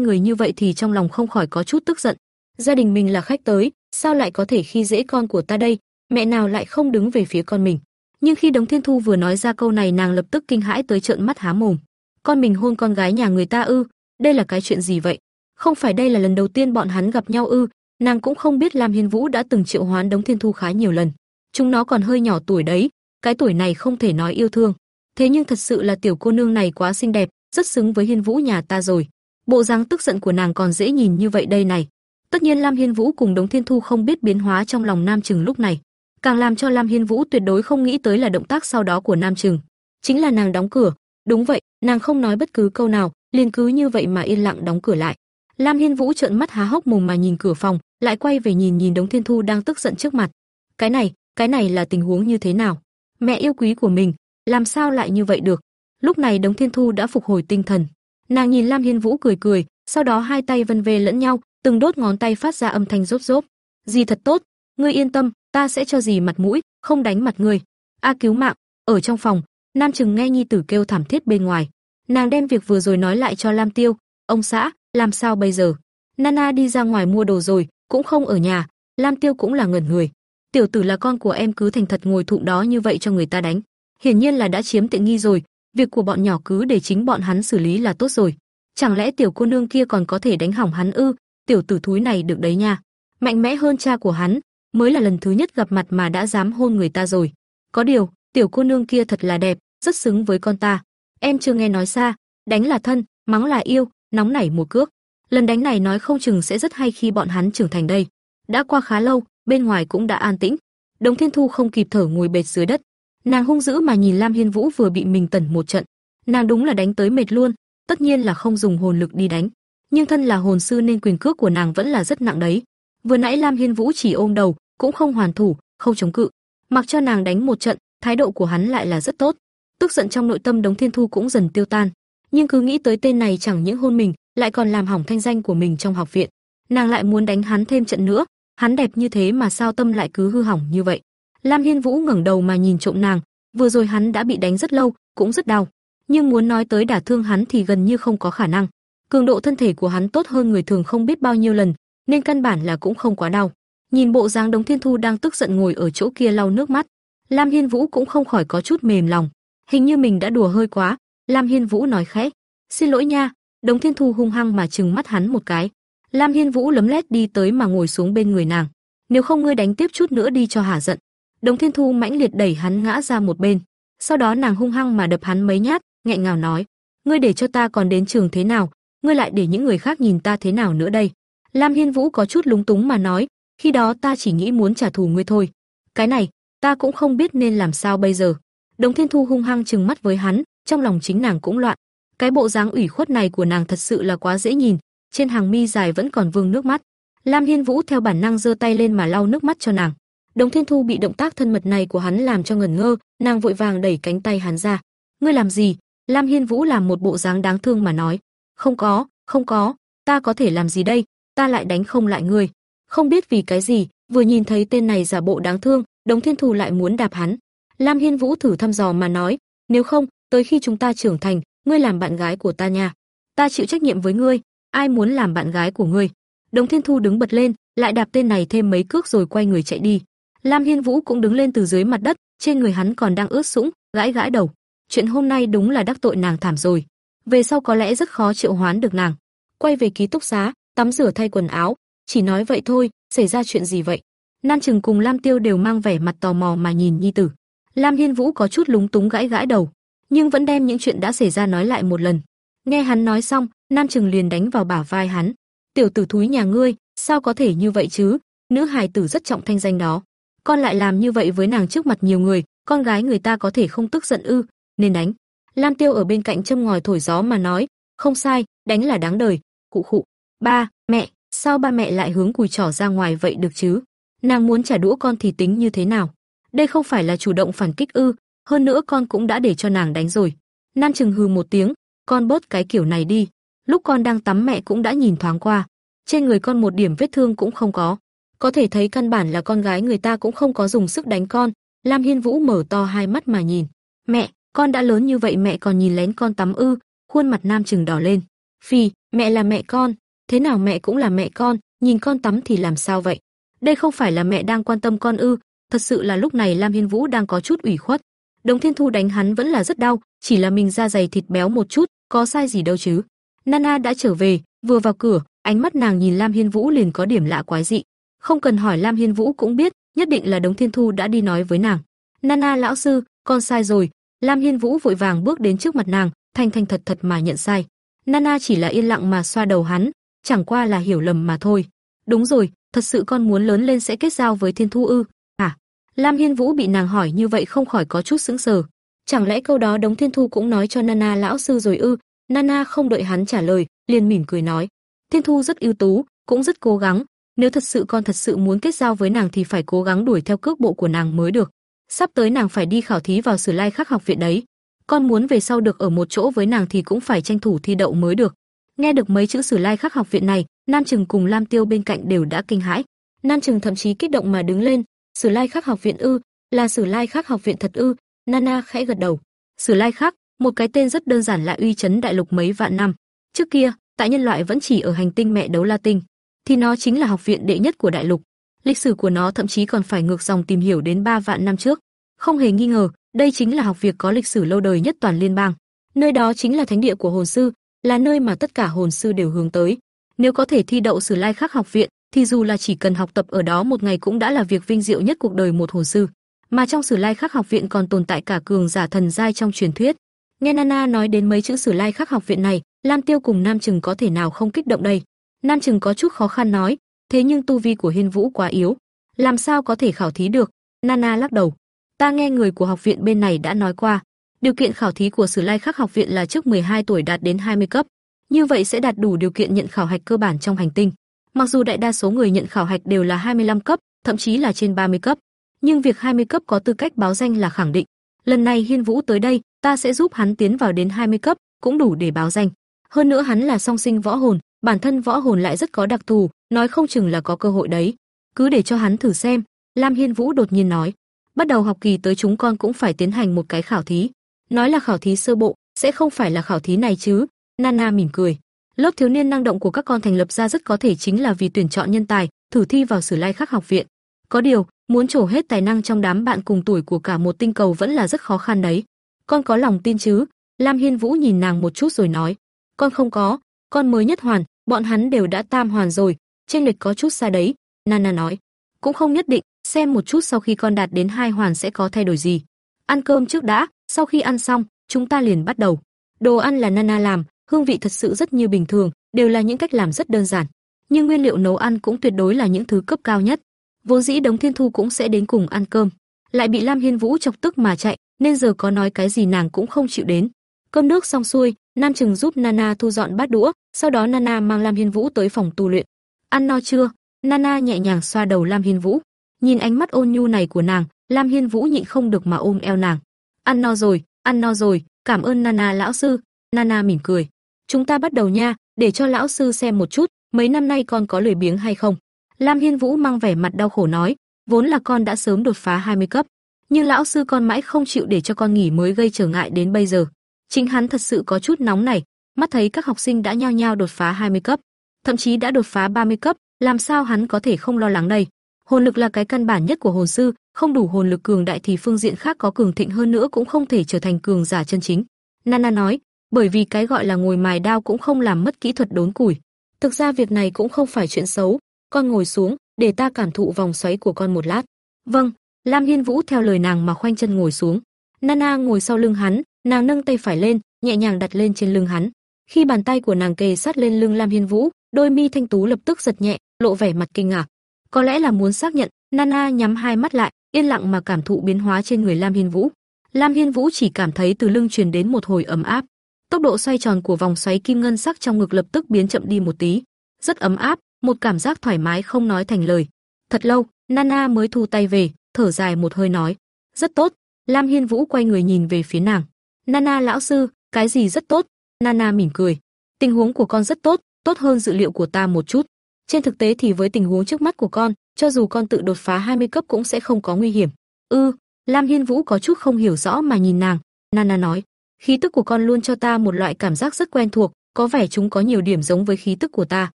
người như vậy thì trong lòng không khỏi có chút tức giận. Gia đình mình là khách tới, sao lại có thể khi dễ con của ta đây? Mẹ nào lại không đứng về phía con mình? Nhưng khi Đống Thiên Thu vừa nói ra câu này nàng lập tức kinh hãi tới trợn mắt há mồm. Con mình hôn con gái nhà người ta ư? Đây là cái chuyện gì vậy? Không phải đây là lần đầu tiên bọn hắn gặp nhau ư? Nàng cũng không biết Lam Hiên Vũ đã từng triệu hoán Đống Thiên Thu khá nhiều lần. Chúng nó còn hơi nhỏ tuổi đấy, cái tuổi này không thể nói yêu thương. Thế nhưng thật sự là tiểu cô nương này quá xinh đẹp, rất xứng với Hiên Vũ nhà ta rồi. Bộ dáng tức giận của nàng còn dễ nhìn như vậy đây này. Tất nhiên Lam Hiên Vũ cùng Đống Thiên Thu không biết biến hóa trong lòng Nam Trừng lúc này. Càng làm cho Lam Hiên Vũ tuyệt đối không nghĩ tới là động tác sau đó của Nam Trừng, chính là nàng đóng cửa. Đúng vậy, nàng không nói bất cứ câu nào, liền cứ như vậy mà yên lặng đóng cửa lại. Lam Hiên Vũ trợn mắt há hốc mồm mà nhìn cửa phòng, lại quay về nhìn nhìn Đống Thiên Thu đang tức giận trước mặt. Cái này, cái này là tình huống như thế nào? Mẹ yêu quý của mình, làm sao lại như vậy được? Lúc này Đống Thiên Thu đã phục hồi tinh thần. Nàng nhìn Lam Hiên Vũ cười cười, sau đó hai tay vân về lẫn nhau, từng đốt ngón tay phát ra âm thanh rốt rốt. "Gì thật tốt, ngươi yên tâm, ta sẽ cho gì mặt mũi, không đánh mặt ngươi." A cứu mạng, ở trong phòng, Nam Trừng nghe nhi tử kêu thảm thiết bên ngoài. Nàng đem việc vừa rồi nói lại cho Lam Tiêu, "Ông xã, làm sao bây giờ?" Nana đi ra ngoài mua đồ rồi, cũng không ở nhà, Lam Tiêu cũng là ngẩn người. Tiểu tử là con của em cứ thành thật ngồi thụ đó như vậy cho người ta đánh, hiển nhiên là đã chiếm tiện nghi rồi, việc của bọn nhỏ cứ để chính bọn hắn xử lý là tốt rồi. Chẳng lẽ tiểu cô nương kia còn có thể đánh hỏng hắn ư? Tiểu tử thúi này được đấy nha. Mạnh mẽ hơn cha của hắn, mới là lần thứ nhất gặp mặt mà đã dám hôn người ta rồi. Có điều, tiểu cô nương kia thật là đẹp, rất xứng với con ta. Em chưa nghe nói xa, đánh là thân, mắng là yêu, nóng nảy một cước. Lần đánh này nói không chừng sẽ rất hay khi bọn hắn trưởng thành đây. Đã qua khá lâu, bên ngoài cũng đã an tĩnh. Đồng Thiên Thu không kịp thở ngồi bệt dưới đất. Nàng hung dữ mà nhìn Lam Hiên Vũ vừa bị mình tẩn một trận. Nàng đúng là đánh tới mệt luôn, tất nhiên là không dùng hồn lực đi đánh, nhưng thân là hồn sư nên quyền cước của nàng vẫn là rất nặng đấy. Vừa nãy Lam Hiên Vũ chỉ ôm đầu, cũng không hoàn thủ, không chống cự, mặc cho nàng đánh một trận, thái độ của hắn lại là rất tốt. Tức giận trong nội tâm Đống Thiên Thu cũng dần tiêu tan, nhưng cứ nghĩ tới tên này chẳng những hôn mình, lại còn làm hỏng thanh danh của mình trong học viện, nàng lại muốn đánh hắn thêm trận nữa, hắn đẹp như thế mà sao tâm lại cứ hư hỏng như vậy. Lam Hiên Vũ ngẩng đầu mà nhìn trộm nàng, vừa rồi hắn đã bị đánh rất lâu, cũng rất đau. nhưng muốn nói tới đả thương hắn thì gần như không có khả năng. Cường độ thân thể của hắn tốt hơn người thường không biết bao nhiêu lần, nên căn bản là cũng không quá đau. Nhìn bộ dáng Đống Thiên Thu đang tức giận ngồi ở chỗ kia lau nước mắt, Lam Hiên Vũ cũng không khỏi có chút mềm lòng. Hình như mình đã đùa hơi quá, Lam Hiên Vũ nói khẽ, "Xin lỗi nha." Đống Thiên Thu hung hăng mà trừng mắt hắn một cái. Lam Hiên Vũ lấm lét đi tới mà ngồi xuống bên người nàng. "Nếu không ngươi đánh tiếp chút nữa đi cho hả giận." Đồng Thiên Thu mãnh liệt đẩy hắn ngã ra một bên. Sau đó nàng hung hăng mà đập hắn mấy nhát, nghẹn ngào nói: "Ngươi để cho ta còn đến trường thế nào, ngươi lại để những người khác nhìn ta thế nào nữa đây?" Lam Hiên Vũ có chút lúng túng mà nói, "Khi đó ta chỉ nghĩ muốn trả thù ngươi thôi. Cái này, ta cũng không biết nên làm sao bây giờ." Đồng Thiên Thu hung hăng trừng mắt với hắn, trong lòng chính nàng cũng loạn. Cái bộ dáng ủy khuất này của nàng thật sự là quá dễ nhìn, trên hàng mi dài vẫn còn vương nước mắt. Lam Hiên Vũ theo bản năng giơ tay lên mà lau nước mắt cho nàng. Đồng Thiên Thu bị động tác thân mật này của hắn làm cho ngẩn ngơ, nàng vội vàng đẩy cánh tay hắn ra. "Ngươi làm gì?" Lam Hiên Vũ làm một bộ dáng đáng thương mà nói. "Không có, không có, ta có thể làm gì đây, ta lại đánh không lại ngươi." Không biết vì cái gì, vừa nhìn thấy tên này giả bộ đáng thương, Đồng Thiên Thu lại muốn đạp hắn. Lam Hiên Vũ thử thăm dò mà nói, "Nếu không, tới khi chúng ta trưởng thành, ngươi làm bạn gái của ta nha. Ta chịu trách nhiệm với ngươi, ai muốn làm bạn gái của ngươi?" Đồng Thiên Thu đứng bật lên, lại đạp tên này thêm mấy cước rồi quay người chạy đi. Lam Hiên Vũ cũng đứng lên từ dưới mặt đất, trên người hắn còn đang ướt sũng, gãi gãi đầu. Chuyện hôm nay đúng là đắc tội nàng thảm rồi. Về sau có lẽ rất khó triệu hoán được nàng. Quay về ký túc xá, tắm rửa thay quần áo, chỉ nói vậy thôi, xảy ra chuyện gì vậy? Nan Trừng cùng Lam Tiêu đều mang vẻ mặt tò mò mà nhìn nhi tử. Lam Hiên Vũ có chút lúng túng gãi gãi đầu, nhưng vẫn đem những chuyện đã xảy ra nói lại một lần. Nghe hắn nói xong, Nam Trừng liền đánh vào bả vai hắn. "Tiểu tử thúi nhà ngươi, sao có thể như vậy chứ? Nữ hài tử rất trọng thanh danh đó. Con lại làm như vậy với nàng trước mặt nhiều người, con gái người ta có thể không tức giận ư? Nên đánh." Lam Tiêu ở bên cạnh châm ngòi thổi gió mà nói, "Không sai, đánh là đáng đời." Cụ khụ, "Ba, mẹ, sao ba mẹ lại hướng cùi trỏ ra ngoài vậy được chứ? Nàng muốn trả đũa con thì tính như thế nào? Đây không phải là chủ động phản kích ư? hơn nữa con cũng đã để cho nàng đánh rồi. Nam Trừng hừ một tiếng, con bớt cái kiểu này đi. Lúc con đang tắm mẹ cũng đã nhìn thoáng qua, trên người con một điểm vết thương cũng không có. Có thể thấy căn bản là con gái người ta cũng không có dùng sức đánh con. Lam Hiên Vũ mở to hai mắt mà nhìn. Mẹ, con đã lớn như vậy mẹ còn nhìn lén con tắm ư? Khuôn mặt Nam Trừng đỏ lên. Phi, mẹ là mẹ con, thế nào mẹ cũng là mẹ con, nhìn con tắm thì làm sao vậy? Đây không phải là mẹ đang quan tâm con ư? Thật sự là lúc này Lam Hiên Vũ đang có chút ủy khuất. Đồng Thiên Thu đánh hắn vẫn là rất đau, chỉ là mình da dày thịt béo một chút, có sai gì đâu chứ. Nana đã trở về, vừa vào cửa, ánh mắt nàng nhìn Lam Hiên Vũ liền có điểm lạ quái dị. Không cần hỏi Lam Hiên Vũ cũng biết, nhất định là Đống Thiên Thu đã đi nói với nàng. Nana lão sư, con sai rồi. Lam Hiên Vũ vội vàng bước đến trước mặt nàng, thanh thanh thật thật mà nhận sai. Nana chỉ là yên lặng mà xoa đầu hắn, chẳng qua là hiểu lầm mà thôi. Đúng rồi, thật sự con muốn lớn lên sẽ kết giao với Thiên Thu ư? à Lam Hiên Vũ bị nàng hỏi như vậy không khỏi có chút sững sờ. Chẳng lẽ câu đó Đống Thiên Thu cũng nói cho Nana lão sư rồi ư? Nana không đợi hắn trả lời, liền mỉm cười nói: "Thiên Thu rất ưu tú, cũng rất cố gắng, nếu thật sự con thật sự muốn kết giao với nàng thì phải cố gắng đuổi theo cước bộ của nàng mới được. Sắp tới nàng phải đi khảo thí vào Sử Lai Khắc học viện đấy. Con muốn về sau được ở một chỗ với nàng thì cũng phải tranh thủ thi đậu mới được." Nghe được mấy chữ Sử Lai Khắc học viện này, Nam Trừng cùng Lam Tiêu bên cạnh đều đã kinh hãi. Nam Trừng thậm chí kích động mà đứng lên, Sử Lai Khắc học viện ư? Là Sử Lai Khắc học viện thật ư? Nana khẽ gật đầu. Sử Lai Khắc, một cái tên rất đơn giản lại uy chấn đại lục mấy vạn năm. Trước kia, tại nhân loại vẫn chỉ ở hành tinh mẹ đấu La Tinh, thì nó chính là học viện đệ nhất của đại lục. Lịch sử của nó thậm chí còn phải ngược dòng tìm hiểu đến 3 vạn năm trước. Không hề nghi ngờ, đây chính là học viện có lịch sử lâu đời nhất toàn liên bang. Nơi đó chính là thánh địa của hồn sư, là nơi mà tất cả hồn sư đều hướng tới. Nếu có thể thi đậu Sử Lai Khắc học viện, thì dù là chỉ cần học tập ở đó một ngày cũng đã là việc vinh diệu nhất cuộc đời một hồn sư. Mà trong Sử Lai Khắc học viện còn tồn tại cả cường giả thần giai trong truyền thuyết. Nghe Nana nói đến mấy chữ Sử Lai Khắc học viện này, Lam Tiêu cùng Nam Trừng có thể nào không kích động đây? Nan Trừng có chút khó khăn nói, thế nhưng tu vi của Hiên Vũ quá yếu, làm sao có thể khảo thí được? Nana lắc đầu. Ta nghe người của học viện bên này đã nói qua, điều kiện khảo thí của Sử Lai Khắc học viện là trước 12 tuổi đạt đến 20 cấp, như vậy sẽ đạt đủ điều kiện nhận khảo hạch cơ bản trong hành tinh. Mặc dù đại đa số người nhận khảo hạch đều là 25 cấp, thậm chí là trên 30 cấp, nhưng việc 20 cấp có tư cách báo danh là khẳng định. Lần này Hiên Vũ tới đây, ta sẽ giúp hắn tiến vào đến 20 cấp, cũng đủ để báo danh. Hơn nữa hắn là song sinh võ hồn, bản thân võ hồn lại rất có đặc thù, nói không chừng là có cơ hội đấy. Cứ để cho hắn thử xem." Lam Hiên Vũ đột nhiên nói. "Bắt đầu học kỳ tới chúng con cũng phải tiến hành một cái khảo thí." Nói là khảo thí sơ bộ, sẽ không phải là khảo thí này chứ? Nana mỉm cười. Lớp thiếu niên năng động của các con thành lập ra rất có thể chính là vì tuyển chọn nhân tài, thử thi vào Sử Lai Khắc học viện. Có điều, muốn trổ hết tài năng trong đám bạn cùng tuổi của cả một tinh cầu vẫn là rất khó khăn đấy. Con có lòng tin chứ? Lam Hiên Vũ nhìn nàng một chút rồi nói. Con không có, con mới nhất hoàn, bọn hắn đều đã tam hoàn rồi, trên lệch có chút xa đấy. Nana nói. Cũng không nhất định, xem một chút sau khi con đạt đến hai hoàn sẽ có thay đổi gì. Ăn cơm trước đã, sau khi ăn xong, chúng ta liền bắt đầu. Đồ ăn là Nana làm, hương vị thật sự rất như bình thường, đều là những cách làm rất đơn giản, nhưng nguyên liệu nấu ăn cũng tuyệt đối là những thứ cấp cao nhất. Vốn dĩ Đống Thiên Thu cũng sẽ đến cùng ăn cơm, lại bị Lam Hiên Vũ chọc tức mà chạy, nên giờ có nói cái gì nàng cũng không chịu đến. Cơm nước xong xuôi, Nam Trừng giúp Nana thu dọn bát đũa, sau đó Nana mang Lam Hiên Vũ tới phòng tu luyện. Ăn no chưa? Nana nhẹ nhàng xoa đầu Lam Hiên Vũ. Nhìn ánh mắt ôn nhu này của nàng, Lam Hiên Vũ nhịn không được mà ôm eo nàng. Ăn no rồi, ăn no rồi, cảm ơn Nana lão sư. Nana mỉm cười. Chúng ta bắt đầu nha, để cho lão sư xem một chút, mấy năm nay con có lười biếng hay không. Lam Hiên Vũ mang vẻ mặt đau khổ nói, vốn là con đã sớm đột phá 20 cấp, nhưng lão sư con mãi không chịu để cho con nghỉ mới gây trở ngại đến bây giờ. Chính hắn thật sự có chút nóng này, mắt thấy các học sinh đã nhao nhao đột phá 20 cấp, thậm chí đã đột phá 30 cấp, làm sao hắn có thể không lo lắng đây? Hồn lực là cái căn bản nhất của hồn sư, không đủ hồn lực cường đại thì phương diện khác có cường thịnh hơn nữa cũng không thể trở thành cường giả chân chính. Nana nói, bởi vì cái gọi là ngồi mài đao cũng không làm mất kỹ thuật đốn củi. Thực ra việc này cũng không phải chuyện xấu, con ngồi xuống, để ta cảm thụ vòng xoáy của con một lát. Vâng, Lam Hiên Vũ theo lời nàng mà khoanh chân ngồi xuống. Nana ngồi sau lưng hắn, nàng nâng tay phải lên, nhẹ nhàng đặt lên trên lưng hắn. Khi bàn tay của nàng kề sát lên lưng Lam Hiên Vũ, đôi mi thanh tú lập tức giật nhẹ, lộ vẻ mặt kinh ngạc. Có lẽ là muốn xác nhận, Nana nhắm hai mắt lại, yên lặng mà cảm thụ biến hóa trên người Lam Hiên Vũ. Lam Hiên Vũ chỉ cảm thấy từ lưng truyền đến một hồi ấm áp. Tốc độ xoay tròn của vòng xoáy kim ngân sắc trong ngực lập tức biến chậm đi một tí, rất ấm áp, một cảm giác thoải mái không nói thành lời. Thật lâu, Nana mới thu tay về, thở dài một hơi nói, "Rất tốt." Lam Hiên Vũ quay người nhìn về phía nàng. "Nana lão sư, cái gì rất tốt?" Nana mỉm cười, "Tình huống của con rất tốt, tốt hơn dự liệu của ta một chút. Trên thực tế thì với tình huống trước mắt của con, cho dù con tự đột phá 20 cấp cũng sẽ không có nguy hiểm." "Ư?" Lam Hiên Vũ có chút không hiểu rõ mà nhìn nàng, Nana nói, Khí tức của con luôn cho ta một loại cảm giác rất quen thuộc, có vẻ chúng có nhiều điểm giống với khí tức của ta.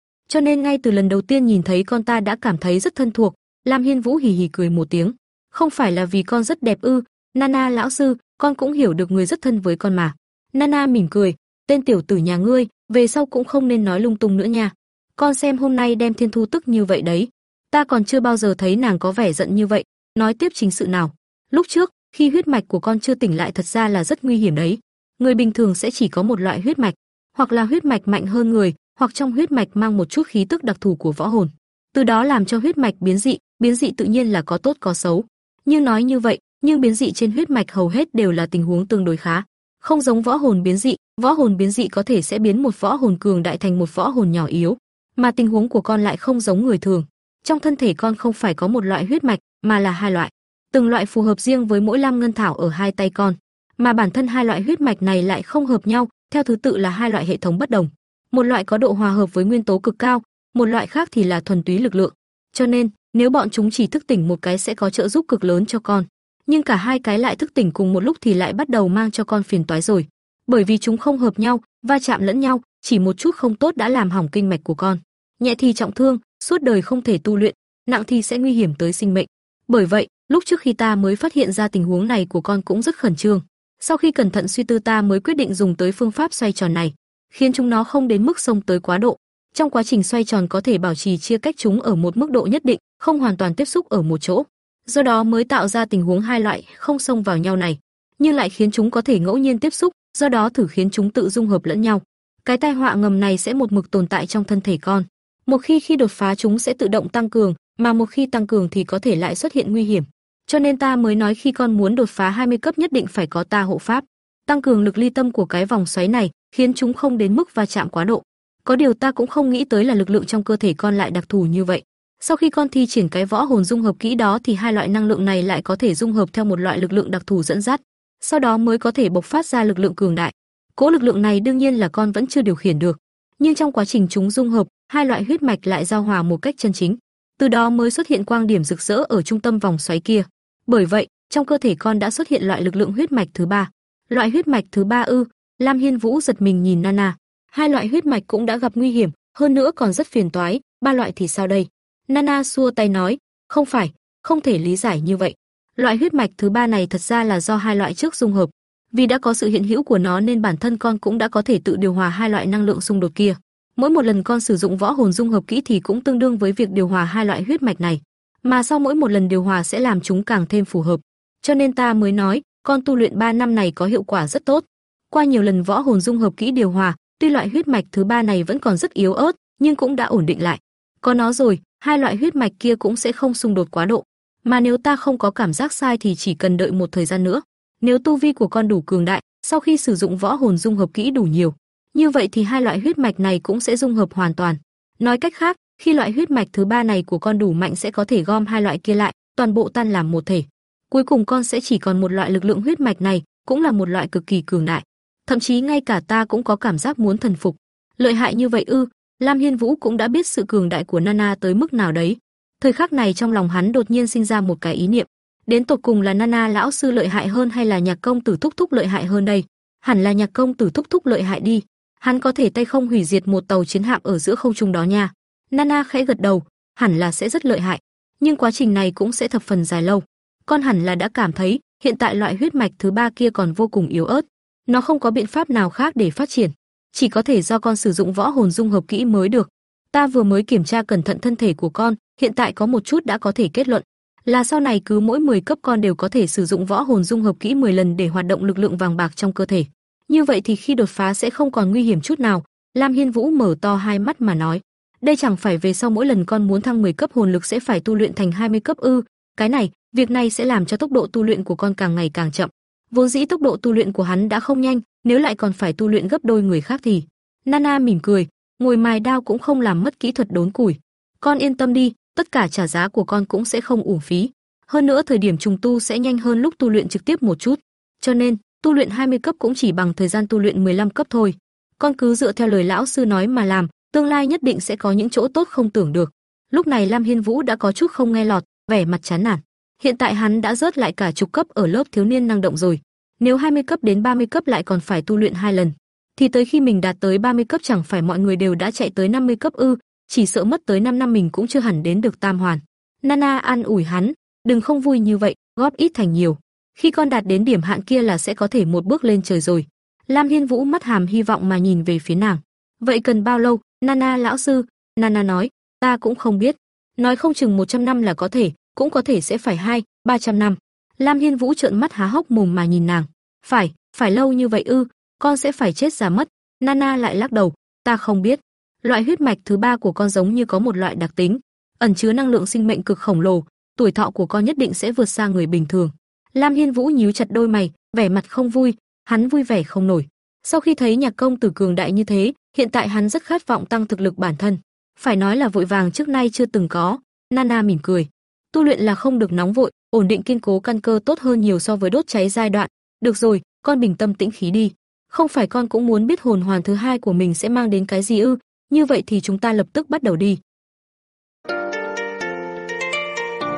Cho nên ngay từ lần đầu tiên nhìn thấy con ta đã cảm thấy rất thân thuộc. Lam Hiên Vũ hì hì cười một tiếng. Không phải là vì con rất đẹp ư? Nana lão sư, con cũng hiểu được người rất thân với con mà. Nana mỉm cười, tên tiểu tử nhà ngươi, về sau cũng không nên nói lung tung nữa nha. Con xem hôm nay đem Thiên Thu tức như vậy đấy, ta còn chưa bao giờ thấy nàng có vẻ giận như vậy. Nói tiếp chính sự nào? Lúc trước, khi huyết mạch của con chưa tỉnh lại thật ra là rất nguy hiểm đấy. Người bình thường sẽ chỉ có một loại huyết mạch, hoặc là huyết mạch mạnh hơn người, hoặc trong huyết mạch mang một chút khí tức đặc thù của võ hồn. Từ đó làm cho huyết mạch biến dị, biến dị tự nhiên là có tốt có xấu. Nhưng nói như vậy, nhưng biến dị trên huyết mạch hầu hết đều là tình huống tương đối khá. Không giống võ hồn biến dị, võ hồn biến dị có thể sẽ biến một võ hồn cường đại thành một võ hồn nhỏ yếu, mà tình huống của con lại không giống người thường. Trong thân thể con không phải có một loại huyết mạch, mà là hai loại. Từng loại phù hợp riêng với mỗi lam ngân thảo ở hai tay con mà bản thân hai loại huyết mạch này lại không hợp nhau, theo thứ tự là hai loại hệ thống bất đồng. Một loại có độ hòa hợp với nguyên tố cực cao, một loại khác thì là thuần túy lực lượng. Cho nên, nếu bọn chúng chỉ thức tỉnh một cái sẽ có trợ giúp cực lớn cho con, nhưng cả hai cái lại thức tỉnh cùng một lúc thì lại bắt đầu mang cho con phiền toái rồi, bởi vì chúng không hợp nhau, va chạm lẫn nhau, chỉ một chút không tốt đã làm hỏng kinh mạch của con. Nhẹ thì trọng thương, suốt đời không thể tu luyện, nặng thì sẽ nguy hiểm tới sinh mệnh. Bởi vậy, lúc trước khi ta mới phát hiện ra tình huống này của con cũng rất khẩn trương. Sau khi cẩn thận suy tư ta mới quyết định dùng tới phương pháp xoay tròn này, khiến chúng nó không đến mức xông tới quá độ. Trong quá trình xoay tròn có thể bảo trì chia cách chúng ở một mức độ nhất định, không hoàn toàn tiếp xúc ở một chỗ. Do đó mới tạo ra tình huống hai loại không xông vào nhau này, nhưng lại khiến chúng có thể ngẫu nhiên tiếp xúc, do đó thử khiến chúng tự dung hợp lẫn nhau. Cái tai họa ngầm này sẽ một mực tồn tại trong thân thể con. Một khi khi đột phá chúng sẽ tự động tăng cường, mà một khi tăng cường thì có thể lại xuất hiện nguy hiểm cho nên ta mới nói khi con muốn đột phá 20 cấp nhất định phải có ta hộ pháp, tăng cường lực ly tâm của cái vòng xoáy này, khiến chúng không đến mức va chạm quá độ. Có điều ta cũng không nghĩ tới là lực lượng trong cơ thể con lại đặc thù như vậy. Sau khi con thi triển cái võ hồn dung hợp kỹ đó thì hai loại năng lượng này lại có thể dung hợp theo một loại lực lượng đặc thù dẫn dắt, sau đó mới có thể bộc phát ra lực lượng cường đại. Cỗ lực lượng này đương nhiên là con vẫn chưa điều khiển được, nhưng trong quá trình chúng dung hợp, hai loại huyết mạch lại giao hòa một cách chân chính. Từ đó mới xuất hiện quang điểm rực rỡ ở trung tâm vòng xoáy kia. Bởi vậy, trong cơ thể con đã xuất hiện loại lực lượng huyết mạch thứ ba. Loại huyết mạch thứ ba ư? Lam Hiên Vũ giật mình nhìn Nana, hai loại huyết mạch cũng đã gặp nguy hiểm, hơn nữa còn rất phiền toái, ba loại thì sao đây? Nana xua tay nói, không phải, không thể lý giải như vậy. Loại huyết mạch thứ ba này thật ra là do hai loại trước dung hợp, vì đã có sự hiện hữu của nó nên bản thân con cũng đã có thể tự điều hòa hai loại năng lượng xung đột kia. Mỗi một lần con sử dụng võ hồn dung hợp kỹ thì cũng tương đương với việc điều hòa hai loại huyết mạch này, mà sau mỗi một lần điều hòa sẽ làm chúng càng thêm phù hợp. Cho nên ta mới nói, con tu luyện 3 năm này có hiệu quả rất tốt. Qua nhiều lần võ hồn dung hợp kỹ điều hòa, tuy loại huyết mạch thứ ba này vẫn còn rất yếu ớt, nhưng cũng đã ổn định lại. Có nó rồi, hai loại huyết mạch kia cũng sẽ không xung đột quá độ. Mà nếu ta không có cảm giác sai thì chỉ cần đợi một thời gian nữa. Nếu tu vi của con đủ cường đại, sau khi sử dụng võ hồn dung hợp kỹ đủ nhiều, như vậy thì hai loại huyết mạch này cũng sẽ dung hợp hoàn toàn. Nói cách khác, khi loại huyết mạch thứ ba này của con đủ mạnh sẽ có thể gom hai loại kia lại, toàn bộ tan làm một thể. Cuối cùng con sẽ chỉ còn một loại lực lượng huyết mạch này, cũng là một loại cực kỳ cường đại. Thậm chí ngay cả ta cũng có cảm giác muốn thần phục. Lợi hại như vậy ư? Lam Hiên Vũ cũng đã biết sự cường đại của Nana tới mức nào đấy. Thời khắc này trong lòng hắn đột nhiên sinh ra một cái ý niệm, đến tột cùng là Nana lão sư lợi hại hơn hay là Nhạc công tử thúc thúc lợi hại hơn đây? Hẳn là Nhạc công tử thúc thúc lợi hại đi, hắn có thể tay không hủy diệt một tàu chiến hạm ở giữa không trung đó nha. Nana khẽ gật đầu, hẳn là sẽ rất lợi hại, nhưng quá trình này cũng sẽ thập phần dài lâu. Con hẳn là đã cảm thấy, hiện tại loại huyết mạch thứ ba kia còn vô cùng yếu ớt, nó không có biện pháp nào khác để phát triển, chỉ có thể do con sử dụng võ hồn dung hợp kỹ mới được. Ta vừa mới kiểm tra cẩn thận thân thể của con, hiện tại có một chút đã có thể kết luận, là sau này cứ mỗi 10 cấp con đều có thể sử dụng võ hồn dung hợp kỹ 10 lần để hoạt động lực lượng vàng bạc trong cơ thể. Như vậy thì khi đột phá sẽ không còn nguy hiểm chút nào. Lam Hiên Vũ mở to hai mắt mà nói, đây chẳng phải về sau mỗi lần con muốn thăng 10 cấp hồn lực sẽ phải tu luyện thành 20 cấp ư? Cái này, việc này sẽ làm cho tốc độ tu luyện của con càng ngày càng chậm. Vốn dĩ tốc độ tu luyện của hắn đã không nhanh, nếu lại còn phải tu luyện gấp đôi người khác thì. Nana mỉm cười, ngồi mài đao cũng không làm mất kỹ thuật đốn củi. Con yên tâm đi, tất cả trả giá của con cũng sẽ không uổng phí. Hơn nữa thời điểm trùng tu sẽ nhanh hơn lúc tu luyện trực tiếp một chút. Cho nên, tu luyện 20 cấp cũng chỉ bằng thời gian tu luyện 15 cấp thôi. Con cứ dựa theo lời lão sư nói mà làm, tương lai nhất định sẽ có những chỗ tốt không tưởng được. Lúc này Lam Hiên Vũ đã có chút không nghe lọt, vẻ mặt chán nản. Hiện tại hắn đã rớt lại cả chục cấp ở lớp thiếu niên năng động rồi. Nếu 20 cấp đến 30 cấp lại còn phải tu luyện hai lần, thì tới khi mình đạt tới 30 cấp chẳng phải mọi người đều đã chạy tới 50 cấp ư, chỉ sợ mất tới 5 năm mình cũng chưa hẳn đến được tam hoàn. Nana an ủi hắn, đừng không vui như vậy, góp ít thành nhiều. Khi con đạt đến điểm hạn kia là sẽ có thể một bước lên trời rồi. Lam Hiên Vũ mắt hàm hy vọng mà nhìn về phía nàng. Vậy cần bao lâu? Nana lão sư, Nana nói, ta cũng không biết. Nói không chừng 100 năm là có thể, cũng có thể sẽ phải hai, 300 năm. Lam Hiên Vũ trợn mắt há hốc mồm mà nhìn nàng. Phải, phải lâu như vậy ư, con sẽ phải chết già mất. Nana lại lắc đầu, ta không biết. Loại huyết mạch thứ ba của con giống như có một loại đặc tính, ẩn chứa năng lượng sinh mệnh cực khổng lồ, tuổi thọ của con nhất định sẽ vượt xa người bình thường. Lam Hiên Vũ nhíu chặt đôi mày, vẻ mặt không vui, hắn vui vẻ không nổi. Sau khi thấy nhạc công tử cường đại như thế, hiện tại hắn rất khát vọng tăng thực lực bản thân. Phải nói là vội vàng trước nay chưa từng có. Nana mỉm cười. Tu luyện là không được nóng vội, ổn định kiên cố căn cơ tốt hơn nhiều so với đốt cháy giai đoạn. Được rồi, con bình tâm tĩnh khí đi. Không phải con cũng muốn biết hồn hoàn thứ hai của mình sẽ mang đến cái gì ư? Như vậy thì chúng ta lập tức bắt đầu đi.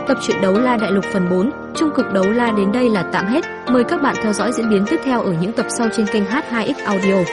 Tập truyện đấu la đại lục phần 4, trung cực đấu la đến đây là tạm hết. Mời các bạn theo dõi diễn biến tiếp theo ở những tập sau trên kênh H2X Audio.